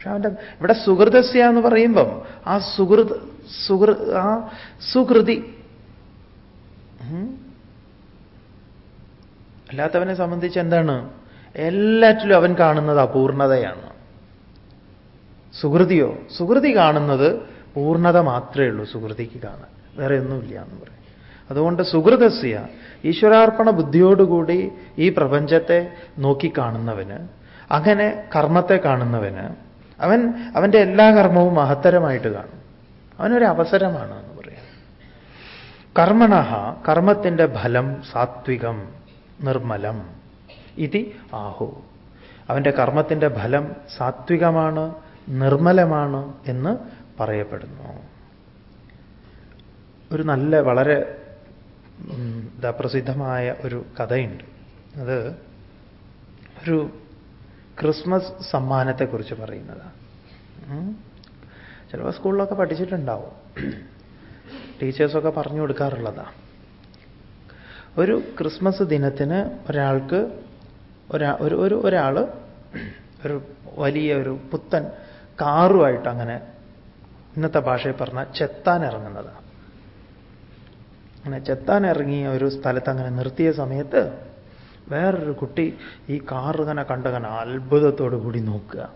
പക്ഷെ അവന്റെ ഇവിടെ സുഹൃതസ്യ എന്ന് പറയുമ്പം ആ സുഹൃത് സുഹൃ ആ സുഹൃതി. അല്ലാത്തവനെ സംബന്ധിച്ച് എന്താണ്? എല്ലാറ്റിലും അവൻ കാണുന്നത് അപൂർണതയാണ്. സുഹൃതിയോ? സുഹൃതി കാണുന്നത് പൂർണത മാത്രമേ ഉള്ളൂ സുഹൃതിക്ക് കാണാൻ. വേറെ ഒന്നുമില്ല എന്ന് പറയും. അതുകൊണ്ട് സുഹൃതസ്യ ഈശ്വരാർപ്പണ ബുദ്ധിയോടുകൂടി ഈ പ്രപഞ്ചത്തെ നോക്കിക്കാണുന്നവന് അങ്ങനെ കർമ്മത്തെ കാണുന്നവന് അവൻ അവന്റെ എല്ലാ കർമ്മവും മഹത്തരമായിട്ട് കാണും. അവനൊരു അവസരമാണ് എന്ന് പറയാം. കർമ്മണ കർമ്മത്തിന്റെ ഫലം സാത്വികം നിർമ്മലം. ഇതി ആഹു. അവന്റെ കർമ്മത്തിന്റെ ഫലം സാത്വികമാണ് നിർമ്മലമാണ് എന്ന് പറയപ്പെടുന്നു. ഒരു നല്ല വളരെ പ്രസിദ്ധമായ ഒരു കഥയുണ്ട്. അത് ഒരു ക്രിസ്മസ് സമ്മാനത്തെക്കുറിച്ച് പറയുന്നതാണ് ചിലപ്പോൾ സ്കൂളിലൊക്കെ പഠിച്ചിട്ടുണ്ടാവും. ടീച്ചേഴ്സൊക്കെ പറഞ്ഞു കൊടുക്കാറുള്ളതാ. ഒരു ക്രിസ്മസ് ദിനത്തിന് ഒരാൾക്ക് ഒരാ ഒരു ഒരു ഒരാൾ ഒരു വലിയ ഒരു പുത്തൻ കാറുമായിട്ട് അങ്ങനെ ഇന്നത്തെ ഭാഷയിൽ പറഞ്ഞ ചെത്താൻ ഇറങ്ങുന്നതാണ് അങ്ങനെ ചെത്താൻ ഇറങ്ങിയ ഒരു സ്ഥലത്ത് അങ്ങനെ നിർത്തിയ സമയത്ത് വേറൊരു കുട്ടി ഈ കാറുകനെ കണ്ടകനെ അത്ഭുതത്തോടു കൂടി നോക്കുക.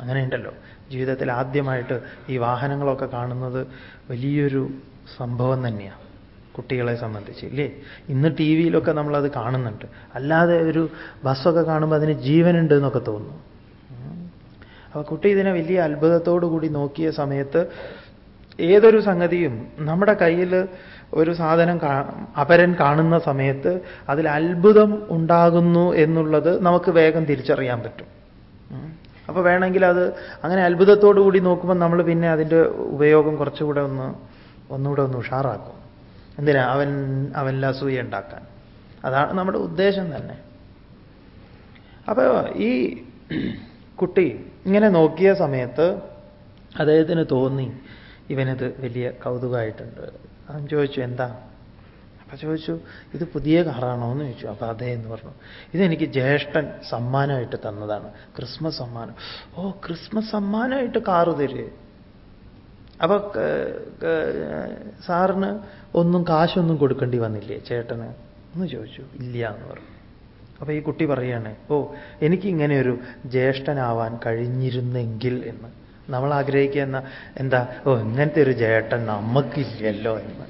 അങ്ങനെയുണ്ടല്ലോ. ജീവിതത്തിൽ ആദ്യമായിട്ട് ഈ വാഹനങ്ങളൊക്കെ കാണുന്നത് വലിയൊരു സംഭവം തന്നെയാണ് കുട്ടികളെ സംബന്ധിച്ച് ഇല്ലേ? ഇന്ന് ടി വിയിലൊക്കെ നമ്മളത് കാണുന്നുണ്ട്. അല്ലാതെ ഒരു ബസ്സൊക്കെ കാണുമ്പോൾ അതിന് ജീവനുണ്ട് എന്നൊക്കെ തോന്നുന്നു. അപ്പൊ കുട്ടി ഇതിനെ വലിയ അത്ഭുതത്തോടു കൂടി നോക്കിയ സമയത്ത് ഏതൊരു സംഗതിയും നമ്മുടെ കയ്യിൽ ഒരു സാധനം അപരൻ കാണുന്ന സമയത്ത് അതിൽ അത്ഭുതം ഉണ്ടാകുന്നു എന്നുള്ളത് നമുക്ക് വേഗം തിരിച്ചറിയാൻ പറ്റും. അപ്പൊ വേണമെങ്കിൽ അത് അങ്ങനെ അത്ഭുതത്തോടു കൂടി നോക്കുമ്പോൾ നമ്മൾ പിന്നെ അതിന്റെ ഉപയോഗം കുറച്ചുകൂടെ ഒന്ന് ഒന്നുകൂടെ ഒന്ന് ഉഷാറാക്കും. എന്തിനാ? അവൻ അവനിൽ അസൂയ ഉണ്ടാക്കാൻ. അതാണ് നമ്മുടെ ഉദ്ദേശം തന്നെ. അപ്പോൾ ഈ കുട്ടി ഇങ്ങനെ നോക്കിയ സമയത്ത് അദ്ദേഹത്തിന് തോന്നി ഇവനത് വലിയ കൗതുകമായിട്ടുണ്ട്. അവൻ ചോദിച്ചു എന്താ? അപ്പൊ ചോദിച്ചു ഇത് പുതിയ കാറാണോ? എന്ന് ചോദിച്ചു. അപ്പൊ അതേ എന്ന് പറഞ്ഞു. ഇതെനിക്ക് ജ്യേഷ്ഠൻ സമ്മാനമായിട്ട് തന്നതാണ്. ക്രിസ്മസ് സമ്മാനം. ഓ ക്രിസ്മസ് സമ്മാനമായിട്ട് കാറ് തരുക അപ്പൊ സാറിന് ഒന്നും കാശൊന്നും കൊടുക്കേണ്ടി വന്നില്ലേ ചേട്ടന്? എന്ന് ചോദിച്ചു. ഇല്ല എന്ന് പറഞ്ഞു. അപ്പൊ ഈ കുട്ടി പറയാണ് ഓ എനിക്ക് ഇങ്ങനെ ഒരു ജ്യേഷ്ഠനാവാൻ കഴിഞ്ഞിരുന്നെങ്കിൽ എന്ന്. നമ്മൾ ആഗ്രഹിക്കുക എന്ന എന്താ ഓ ഇങ്ങനത്തെ ഒരു ചേട്ടൻ നമുക്കില്ലല്ലോ എന്ന്.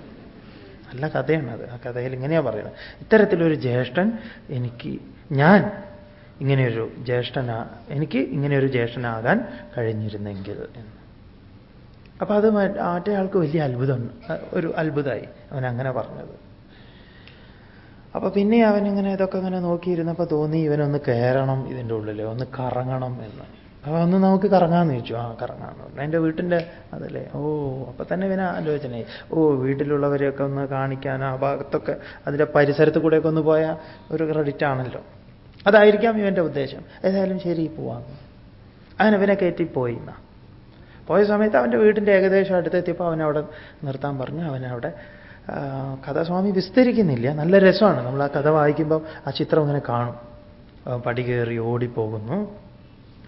നല്ല കഥയാണത് ആ കഥയിൽ ഇങ്ങനെയാണ് പറയുന്നത്. ഇത്തരത്തിലൊരു ജ്യേഷ്ഠൻ എനിക്ക് ഞാൻ ഇങ്ങനെയൊരു ജ്യേഷ്ഠനാ എനിക്ക് ഇങ്ങനെയൊരു ജ്യേഷ്ഠനാകാൻ കഴിഞ്ഞിരുന്നെങ്കിൽ എന്ന്. അപ്പൊ അത് മറ്റേ ആൾക്ക് വലിയ അത്ഭുതം ഒരു അത്ഭുതമായി അവൻ അങ്ങനെ പറഞ്ഞത്. അപ്പൊ പിന്നെ അവനിങ്ങനെ ഇതൊക്കെ ഇങ്ങനെ നോക്കിയിരുന്നപ്പോൾ തോന്നി ഇവനൊന്ന് കയറണം ഇതിന്റെ ഉള്ളിൽ ഒന്ന് കറങ്ങണം എന്ന്. അപ്പൊ ഒന്ന് നമുക്ക് കറങ്ങാന്ന് ചോദിച്ചു. ആ കറങ്ങാന്ന്. പറഞ്ഞു എന്റെ വീട്ടിന്റെ അതല്ലേ? ഓ അപ്പൊ തന്നെ ഇവനെ ആലോചനയായി. ഓ വീട്ടിലുള്ളവരെയൊക്കെ ഒന്ന് കാണിക്കാൻ ആ ഭാഗത്തൊക്കെ അതിന്റെ പരിസരത്ത് കൂടെയൊക്കെ ഒന്ന് പോയ ഒരു ക്രെഡിറ്റ് ആണല്ലോ. അതായിരിക്കാം ഇവന്റെ ഉദ്ദേശം. ഏതായാലും ശരി പോവാന്ന് അങ്ങനെ ഇവനെ കയറ്റി പോയി എന്നാ. പോയ സമയത്ത് അവന്റെ വീട്ടിന്റെ ഏകദേശം അടുത്തെത്തിയപ്പോൾ അവനവിടെ നിർത്താൻ പറഞ്ഞു. അവനവിടെ കഥ സ്വാമി വിസ്തരിക്കുന്നില്ല. നല്ല രസമാണ്. നമ്മൾ ആ കഥ വായിക്കുമ്പോൾ ആ ചിത്രം ഇങ്ങനെ കാണും. പടി കയറി ഓടിപ്പോകുന്നു.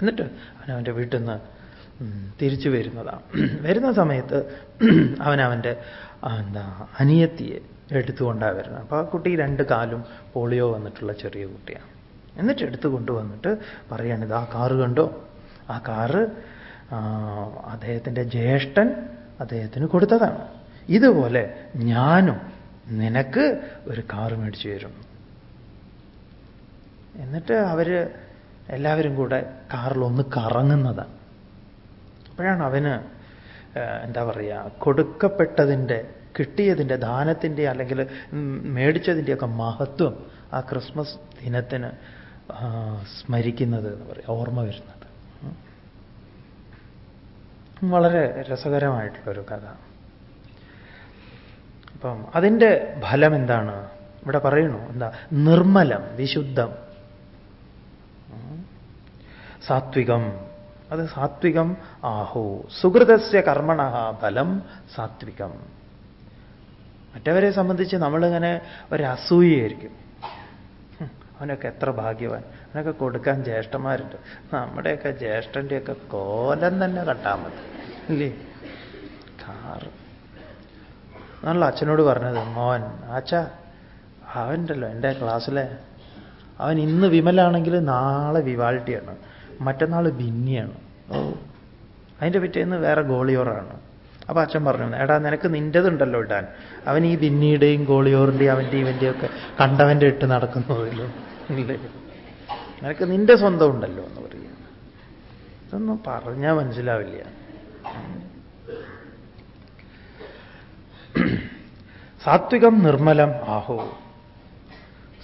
എന്നിട്ട് അവൻ അവന്റെ വീട്ടിൽ നിന്ന് തിരിച്ചു വരുന്നതാണ് വരുന്ന സമയത്ത് അവനവന്റെ എന്താ അനിയത്തിയെ എടുത്തുകൊണ്ടാണ് വരുന്നത്. അപ്പോൾ ആ കുട്ടി രണ്ട് കാലും പോളിയോ വന്നിട്ടുള്ള ചെറിയ കുട്ടിയാണ് എന്നിട്ട് എടുത്തു കൊണ്ടുവന്നിട്ട് പറയാണ് ഇത് ആ കാറ് കണ്ടോ? ആ കാറ് അദ്ദേഹത്തിന്റെ ജ്യേഷ്ഠൻ അദ്ദേഹത്തിന് കൊടുത്തതാണ്. ഇതുപോലെ ഞാനും നിനക്ക് ഒരു കാറ് മേടിച്ചു തരും. എന്നിട്ട് അവർ എല്ലാവരും കൂടെ കാറിൽ ഒന്ന് കറങ്ങുന്നതാണ് അപ്പോഴാണ് അവന് എന്താ പറയുക കൊടുക്കപ്പെട്ടതിന്റെ കിട്ടിയതിന്റെ ദാനത്തിന്റെ അല്ലെങ്കിൽ മേടിച്ചതിന്റെയൊക്കെ മഹത്വം ആ ക്രിസ്മസ് ദിനത്തിന് സ്മരിക്കുന്നത് എന്ന് പറയും ഓർമ്മ വരുന്നത്. വളരെ രസകരമായിട്ടുള്ളൊരു കഥ. അപ്പം അതിന്റെ ഫലം എന്താണ്? ഇവിടെ പറയണു എന്താ? നിർമ്മലം വിശുദ്ധം. സാത്വികം. അത് സാത്വികം ആഹോ. സുഹൃതസ്യ കർമ്മണ ഫലം സാത്വികം. മറ്റവരെ സംബന്ധിച്ച് നമ്മളിങ്ങനെ ഒരു അസൂയായിരിക്കും അവനൊക്കെ എത്ര ഭാഗ്യവാൻ. അവനൊക്കെ കൊടുക്കാൻ ജ്യേഷ്ഠന്മാരുണ്ട്. നമ്മുടെയൊക്കെ ജ്യേഷ്ഠന്റെയൊക്കെ കോലം തന്നെ കട്ടാൻ മതി. ഇല്ലേ? കാറ് നല്ല അച്ഛനോട് പറഞ്ഞത് മോൻ ആച്ച അവന്റെല്ലോ എന്റെ ക്ലാസ്സിലെ അവൻ ഇന്ന് വിമലാണെങ്കിൽ നാളെ വിവാൾട്ടിയാണ്. മറ്റന്നാൾ ഭിന്നിയാണ് ഓ. അതിന്റെ പിറ്റേന്ന് വേറെ ഗോളിയോറാണ്. അപ്പൊ അച്ഛൻ പറഞ്ഞു എടാ നിനക്ക് നിന്റെതുണ്ടല്ലോ ഇടാൻ. അവൻ ഈ ഭിന്നിയുടെയും ഗോളിയോറിന്റെയും അവന്റെ ഇവന്റെയും ഒക്കെ കണ്ടവന്റെ ഇട്ട് നടക്കുന്നു ഇല്ലേ? നിനക്ക് നിന്റെ സ്വന്തം ഉണ്ടല്ലോ എന്ന് പറയുക ഇതൊന്നും പറഞ്ഞാൽ മനസ്സിലാവില്ല. സാത്വികം നിർമ്മലം. ആഹോ.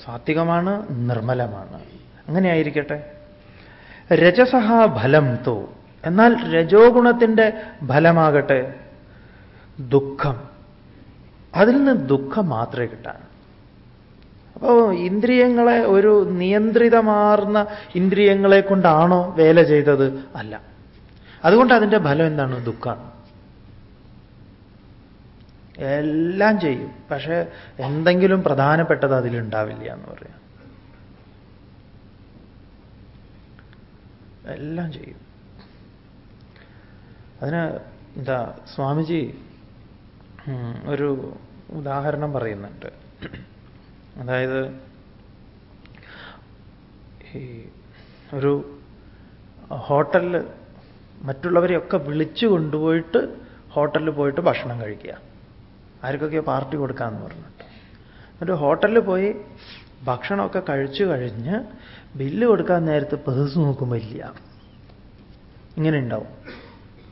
സാത്വികമാണ് നിർമ്മലമാണ്. അങ്ങനെ ആയിരിക്കട്ടെ രജസഹ ഫലം തോ. എന്നാൽ രജോ ഗുണത്തിന്റെ ഫലമാകട്ടെ. ദുഃഖം. അതിൽ നിന്ന് ദുഃഖം മാത്രമേ കിട്ടാൻ. അപ്പോൾ ഇന്ദ്രിയങ്ങളെ ഒരു നിയന്ത്രിതമാർന്ന ഇന്ദ്രിയങ്ങളെ കൊണ്ടാണോ വേല ചെയ്തത്? അല്ല. അതുകൊണ്ട് അതിന്റെ ഫലം എന്താണ്? ദുഃഖമാണ് എല്ലാം ചെയ്യും. പക്ഷേ എന്തെങ്കിലും പ്രധാനപ്പെട്ടത് അതിലുണ്ടാവില്ല എന്ന് പറയാം. എല്ലാം ചെയ്യും. അതിന് എന്താ സ്വാമിജി ഒരു ഉദാഹരണം പറയുന്നുണ്ട്. അതായത് ഈ ഒരു ഹോട്ടലിൽ മറ്റുള്ളവരെയൊക്കെ വിളിച്ചു കൊണ്ടുപോയിട്ട് ഹോട്ടലിൽ പോയിട്ട് ഭക്ഷണം കഴിക്കുക. ആർക്കൊക്കെ പാർട്ടി കൊടുക്കാമെന്ന് പറഞ്ഞിട്ട്. എന്നിട്ട് ഹോട്ടലിൽ പോയി ഭക്ഷണമൊക്കെ കഴിച്ചു കഴിഞ്ഞ് ബില്ല് കൊടുക്കാൻ നേരത്ത് പേഴ്സ് നോക്കുമ്പോൾ ഇല്ല. ഇങ്ങനെ ഉണ്ടാവും.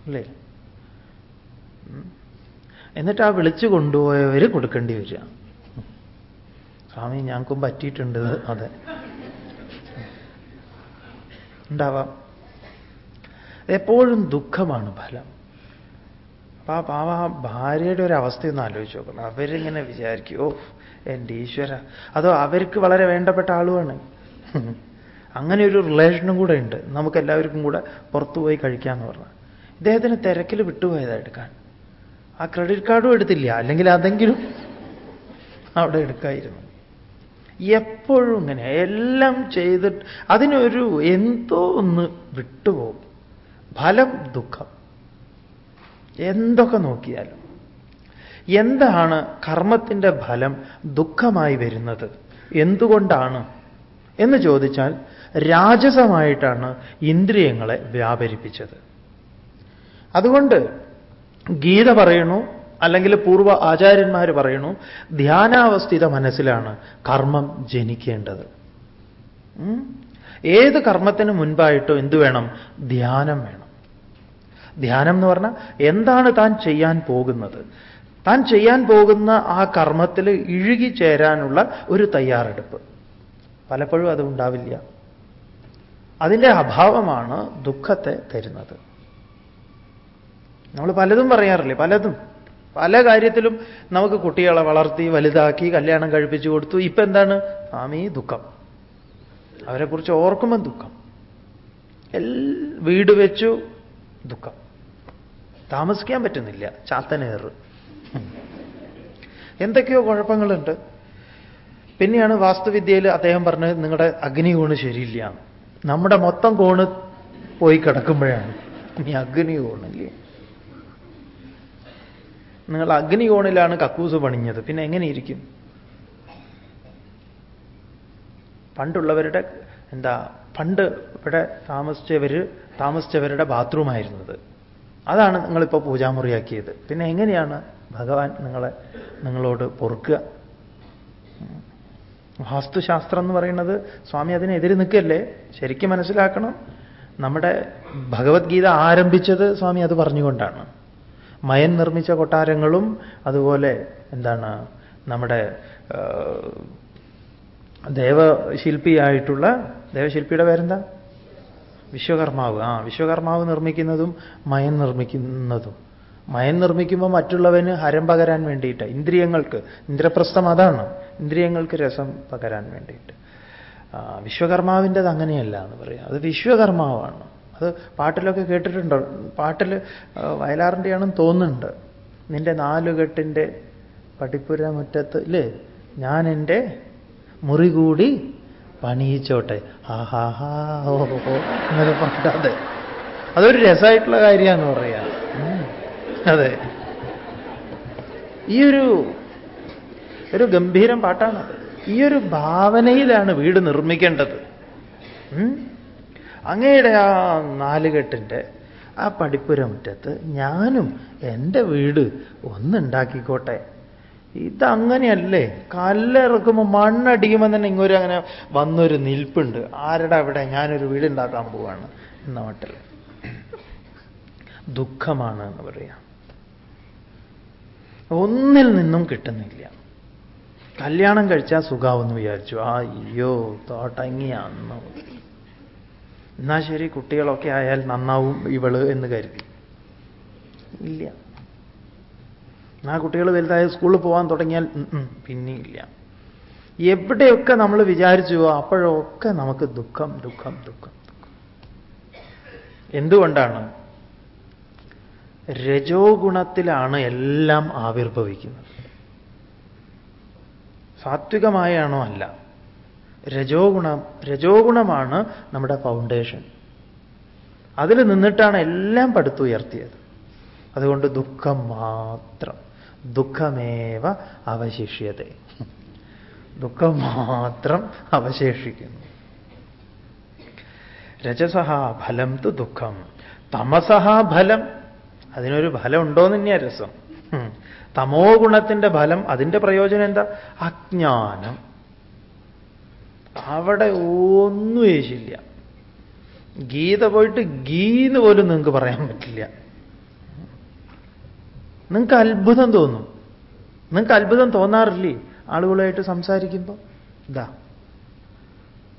അല്ലേ? എന്നിട്ട് ആ വിളിച്ചു കൊണ്ടുപോയവർ കൊടുക്കേണ്ടി വരിക. സ്വാമി ഞങ്ങൾക്കും പറ്റിയിട്ടുണ്ട്. അതെ. ഉണ്ടാവാം. എപ്പോഴും ദുഃഖമാണ് ഫലം. അപ്പൊ ആ പാവ ആ ഭാര്യയുടെ ഒരു അവസ്ഥയൊന്ന് ആലോചിച്ച് നോക്കണം. അവരിങ്ങനെ വിചാരിക്കും ഓ എന്റെ ഈശ്വര. അതോ അവർക്ക് വളരെ വേണ്ടപ്പെട്ട ആളുമാണ് അങ്ങനെ ഒരു റിലേഷനും കൂടെ ഉണ്ട്. നമുക്ക് എല്ലാവർക്കും കൂടെ പുറത്തു പോയി കഴിക്കാമെന്ന് പറഞ്ഞാൽ ഇദ്ദേഹത്തിന് തിരക്കിൽ വിട്ടുപോയതാ എടുക്കാൻ. ആ ക്രെഡിറ്റ് കാർഡും എടുത്തില്ല. അല്ലെങ്കിൽ അതെങ്കിലും അവിടെ എടുക്കായിരുന്നു. എപ്പോഴും ഇങ്ങനെ എല്ലാം ചെയ്തിട്ട് അതിനൊരു എന്തോ ഒന്ന് വിട്ടുപോകും. ഫലം ദുഃഖം. എന്തൊക്കെ നോക്കിയാലും. എന്താണ് കർമ്മത്തിന്റെ ഫലം ദുഃഖമായി വരുന്നത്? എന്തുകൊണ്ടാണ്? എന്ന് ചോദിച്ചാൽ രാജസമായിട്ടാണ് ഇന്ദ്രിയങ്ങളെ വ്യാപരിപ്പിച്ചത്. അതുകൊണ്ട് ഗീത പറയണു അല്ലെങ്കിൽ പൂർവ ആചാര്യന്മാർ പറയണു ധ്യാനാവസ്ഥിത മനസ്സിലാണ് കർമ്മം ജനിക്കേണ്ടത്? ഏത് കർമ്മത്തിന് മുൻപായിട്ടോ എന്തു വേണം? ധ്യാനം വേണം. ധ്യാനം എന്ന് പറഞ്ഞാൽ എന്താണ് താൻ ചെയ്യാൻ പോകുന്നത്? താൻ ചെയ്യാൻ പോകുന്ന ആ കർമ്മത്തിൽ ഇഴുകി ചേരാനുള്ള ഒരു തയ്യാറെടുപ്പ്. പലപ്പോഴും അത് ഉണ്ടാവില്ല. അതിന്റെ അഭാവമാണ് ദുഃഖത്തെ തരുന്നത്. നമ്മൾ പലതും പറയാറില്ലേ? പലതും. പല കാര്യത്തിലും നമുക്ക് കുട്ടികളെ വളർത്തി വലുതാക്കി കല്യാണം കഴിപ്പിച്ചു കൊടുത്തു. ഇപ്പം എന്താണ്? സ്വാമി ദുഃഖം. അവരെക്കുറിച്ച് ഓർക്കുമ്പം ദുഃഖം. എൽ വീട് വെച്ചു ദുഃഖം. താമസിക്കാൻ പറ്റുന്നില്ല. ചാത്തനേറ്. എന്തൊക്കെയോ കുഴപ്പങ്ങളുണ്ട്. പിന്നെയാണ് വാസ്തുവിദ്യയിൽ അദ്ദേഹം പറഞ്ഞത് നിങ്ങളുടെ അഗ്നി അഗ്നികോണ് ശരിയില്ല നമ്മുടെ മൊത്തം കോണ് പോയി കിടക്കുമ്പോഴാണ്. ഇനി അഗ്നി കോണല്ലേ? നിങ്ങൾ അഗ്നി കോണിലാണ് കക്കൂസ് പണിഞ്ഞത്. പിന്നെ എങ്ങനെയിരിക്കും പണ്ടുള്ളവരുടെ എന്താ പണ്ട് ഇവിടെ താമസിച്ചവർ താമസിച്ചവരുടെ ബാത്റൂമായിരുന്നത്. അതാണ് നിങ്ങളിപ്പോൾ പൂജാമുറിയാക്കിയത്. പിന്നെ എങ്ങനെയാണ് ഭഗവാൻ നിങ്ങളെ നിങ്ങളോട് പൊറുക്കുക? വാസ്തുശാസ്ത്രം എന്ന് പറയുന്നത് സ്വാമി അതിനെതിരെ നിൽക്കല്ലേ? ശരിക്കും മനസ്സിലാക്കണം. നമ്മുടെ ഭഗവത്ഗീത ആരംഭിച്ചത് സ്വാമി അത് പറഞ്ഞുകൊണ്ടാണ്. മയൻ നിർമ്മിച്ച കൊട്ടാരങ്ങളും അതുപോലെ എന്താണ് നമ്മുടെ ദേവശില്പിയായിട്ടുള്ള ദേവശില്പിയുടെ പേരെന്താ? വിശ്വകർമാവ്. ആ വിശ്വകർമാവ് നിർമ്മിക്കുന്നതും മയൻ നിർമ്മിക്കുന്നതും. മയൻ നിർമ്മിക്കുമ്പോൾ മറ്റുള്ളവന് ഹരം പകരാൻ വേണ്ടിയിട്ട് ഇന്ദ്രിയങ്ങൾക്ക് ഇന്ദ്രപ്രസ്ഥം അതാണ്. ഇന്ദ്രിയങ്ങൾക്ക് രസം പകരാൻ വേണ്ടിയിട്ട്. വിശ്വകർമാവിന്റെത് അങ്ങനെയല്ല എന്ന് പറയാം. അത് വിശ്വകർമാവാണ്. അത് പാട്ടിലൊക്കെ കേട്ടിട്ടുണ്ടോ? പാട്ടിൽ വയലാറിന്റെയാണെന്ന് തോന്നുന്നുണ്ട്. നിന്റെ നാലുകെട്ടിന്റെ പടിപ്പുരമുറ്റത്ത് ഇല്ലേ? ഞാൻ എന്റെ മുറി കൂടി പണിയിച്ചോട്ടെ ആഹാഹാ ഓ എന്നൊക്കെ പാടാതെ അതൊരു രസമായിട്ടുള്ള കാര്യമാണെന്ന് പറയാം. അതെ. ഈ ഒരു ഒരു ഗംഭീരം പാട്ടാണ് ഈ ഒരു ഭാവനയിലാണ് വീട് നിർമ്മിക്കേണ്ടത്. അങ്ങയുടെ ആ നാലുകെട്ടിന്റെ ആ പടിപ്പുര മുറ്റത്ത് ഞാനും എന്റെ വീട് ഒന്നുണ്ടാക്കിക്കോട്ടെ. ഇതങ്ങനെയല്ലേ? കല്ലിറക്കുമ്പോൾ മണ്ണടിക്കുമ്പോൾ തന്നെ ഇങ്ങൊരു അങ്ങനെ വന്നൊരു നിൽപ്പുണ്ട്. ആരുടെ അവിടെ ഞാനൊരു വീടുണ്ടാക്കാൻ പോവാണ് എന്ന മട്ടിൽ ദുഃഖമാണ് എന്ന് പറയാം. ഒന്നിൽ നിന്നും കിട്ടുന്നില്ല. കല്യാണം കഴിച്ചാൽ സുഖാവെന്ന് വിചാരിച്ചു. അയ്യോ തോട്ടങ്ങിയാന്ന്. എന്നാ ശരി കുട്ടികളൊക്കെ ആയാൽ നന്നാവും ഇവൾ എന്ന് കരുതി. ഇല്ല. ആ കുട്ടികൾ വലുതായ സ്കൂളിൽ പോകാൻ തുടങ്ങിയാൽ പിന്നെയില്ല എവിടെയൊക്കെ നമ്മൾ വിചാരിച്ചുവോ അപ്പോഴൊക്കെ നമുക്ക് ദുഃഖം ദുഃഖം ദുഃഖം ദുഃഖം. എന്തുകൊണ്ടാണ്? രജോ ഗുണത്തിലാണ് എല്ലാം ആവിർഭവിക്കുന്നത്. സാത്വികമായാണോ അല്ല. രജോഗുണം രജോഗുണമാണ് രജോ ഗുണമാണ് നമ്മുടെ ഫൗണ്ടേഷൻ അതിൽ നിന്നിട്ടാണ് എല്ലാം പടുത്തുയർത്തിയത്. അതുകൊണ്ട് ദുഃഖം മാത്രം ദുഃഖമേവ അവശിഷ്യത. ദുഃഖം മാത്രം അവശേഷിക്കുന്നു. രജസഹ ഫലം തു ദുഃഖം തമസഹ ഫലം. അതിനൊരു ഫലം ഉണ്ടോന്ന് തന്നെയാ രസം. ഉം. തമോ ഗുണത്തിന്റെ ഫലം അതിന്റെ പ്രയോജനം എന്താ? അജ്ഞാനം. അവിടെ ഒന്നും ഏശില്ല. ഗീത പോയിട്ട് ഗീന്ന് പോലും നിങ്ങൾക്ക് പറയാൻ പറ്റില്ല. നിങ്ങൾക്ക് അത്ഭുതം തോന്നും. നിങ്ങൾക്ക് അത്ഭുതം തോന്നാറില്ലേ? ആളുകളായിട്ട് സംസാരിക്കുമ്പോൾ ഇതാ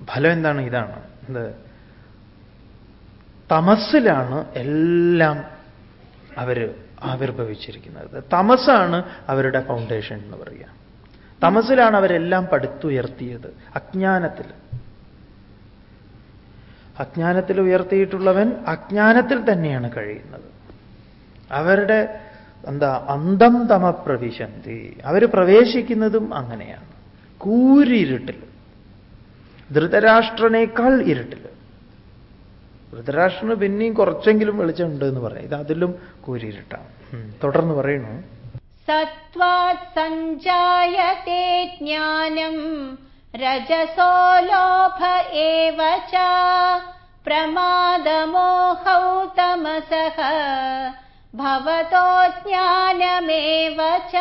ഫലം എന്താണ്? ഇതാണ്. എന്ത്? തമസ്സിലാണ് എല്ലാം അവർ ആവിർഭവിച്ചിരിക്കുന്നത്. തമസാണ് അവരുടെ ഫൗണ്ടേഷൻ എന്ന് പറയുക. തമസിലാണ് അവരെല്ലാം പടുത്തുയർത്തിയത്. അജ്ഞാനത്തിൽ. അജ്ഞാനത്തിൽ ഉയർത്തിയിട്ടുള്ളവൻ അജ്ഞാനത്തിൽ തന്നെയാണ് കഴിയുന്നത്. അവരുടെ എന്താ അന്തം തമ പ്രവിശന്തി അവർ പ്രവേശിക്കുന്നതും അങ്ങനെയാണ്. കൂരിരുട്ടിൽ. ധൃതരാഷ്ട്രനേക്കാൾ ഇരുട്ടിൽ. ധൃതരാഷ്ട്രന് പിന്നെയും കുറച്ചെങ്കിലും വെളിച്ചമുണ്ട് എന്ന് പറയാം. ഇത് അതിലും കൂരിരുട്ടാണ്. തുടർന്ന് പറയണു സത്വാത് സഞ്ജായത്തെ ജ്ഞാനം രജസോ ലോഭ പ്രമാദമോഹൗ തമസഃ ഭവതോ ജ്ഞാനമേവ ച.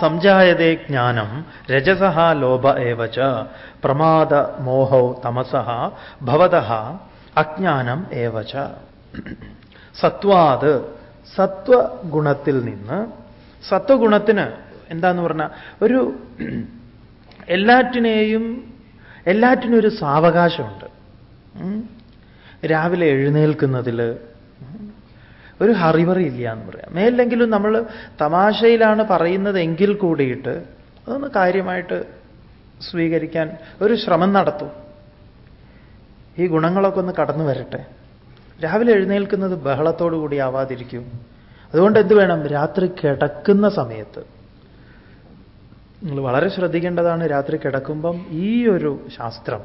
സംജായതേ ജ്ഞാനം രജസഃ ലോഭ ഏവ ച തമസഃ ഭവതഃ അജ്ഞാനം ഏവ സത്വാത്. സത്വഗുണത്തിൽ നിന്ന് സത്വഗുണത്തിന് എന്താന്ന് പറഞ്ഞ ഒരു (clears throat) എല്ലാറ്റിനെയും എല്ലാറ്റിനും ഒരു സാവകാശമുണ്ട് രാവിലെ എഴുന്നേൽക്കുന്നതിൽ ഒരു ഹറിവറി ഇല്ല എന്ന് പറയാം. മേലെങ്കിലും നമ്മൾ തമാശയിലാണ് പറയുന്നത് എങ്കിൽ കൂടിയിട്ട് അതൊന്ന് കാര്യമായിട്ട് സ്വീകരിക്കാൻ ഒരു ശ്രമം നടത്തും. ഈ ഗുണങ്ങളൊക്കെ ഒന്ന് കടന്നു വരട്ടെ. രാവിലെ എഴുന്നേൽക്കുന്നത് ബഹളത്തോടു കൂടി ആവാതിരിക്കും. അതുകൊണ്ട് എന്ത് വേണം? രാത്രി കിടക്കുന്ന സമയത്ത്. നിങ്ങൾ വളരെ ശ്രദ്ധിക്കേണ്ടതാണ് രാത്രി കിടക്കുമ്പം ഈ ഒരു ശാസ്ത്രം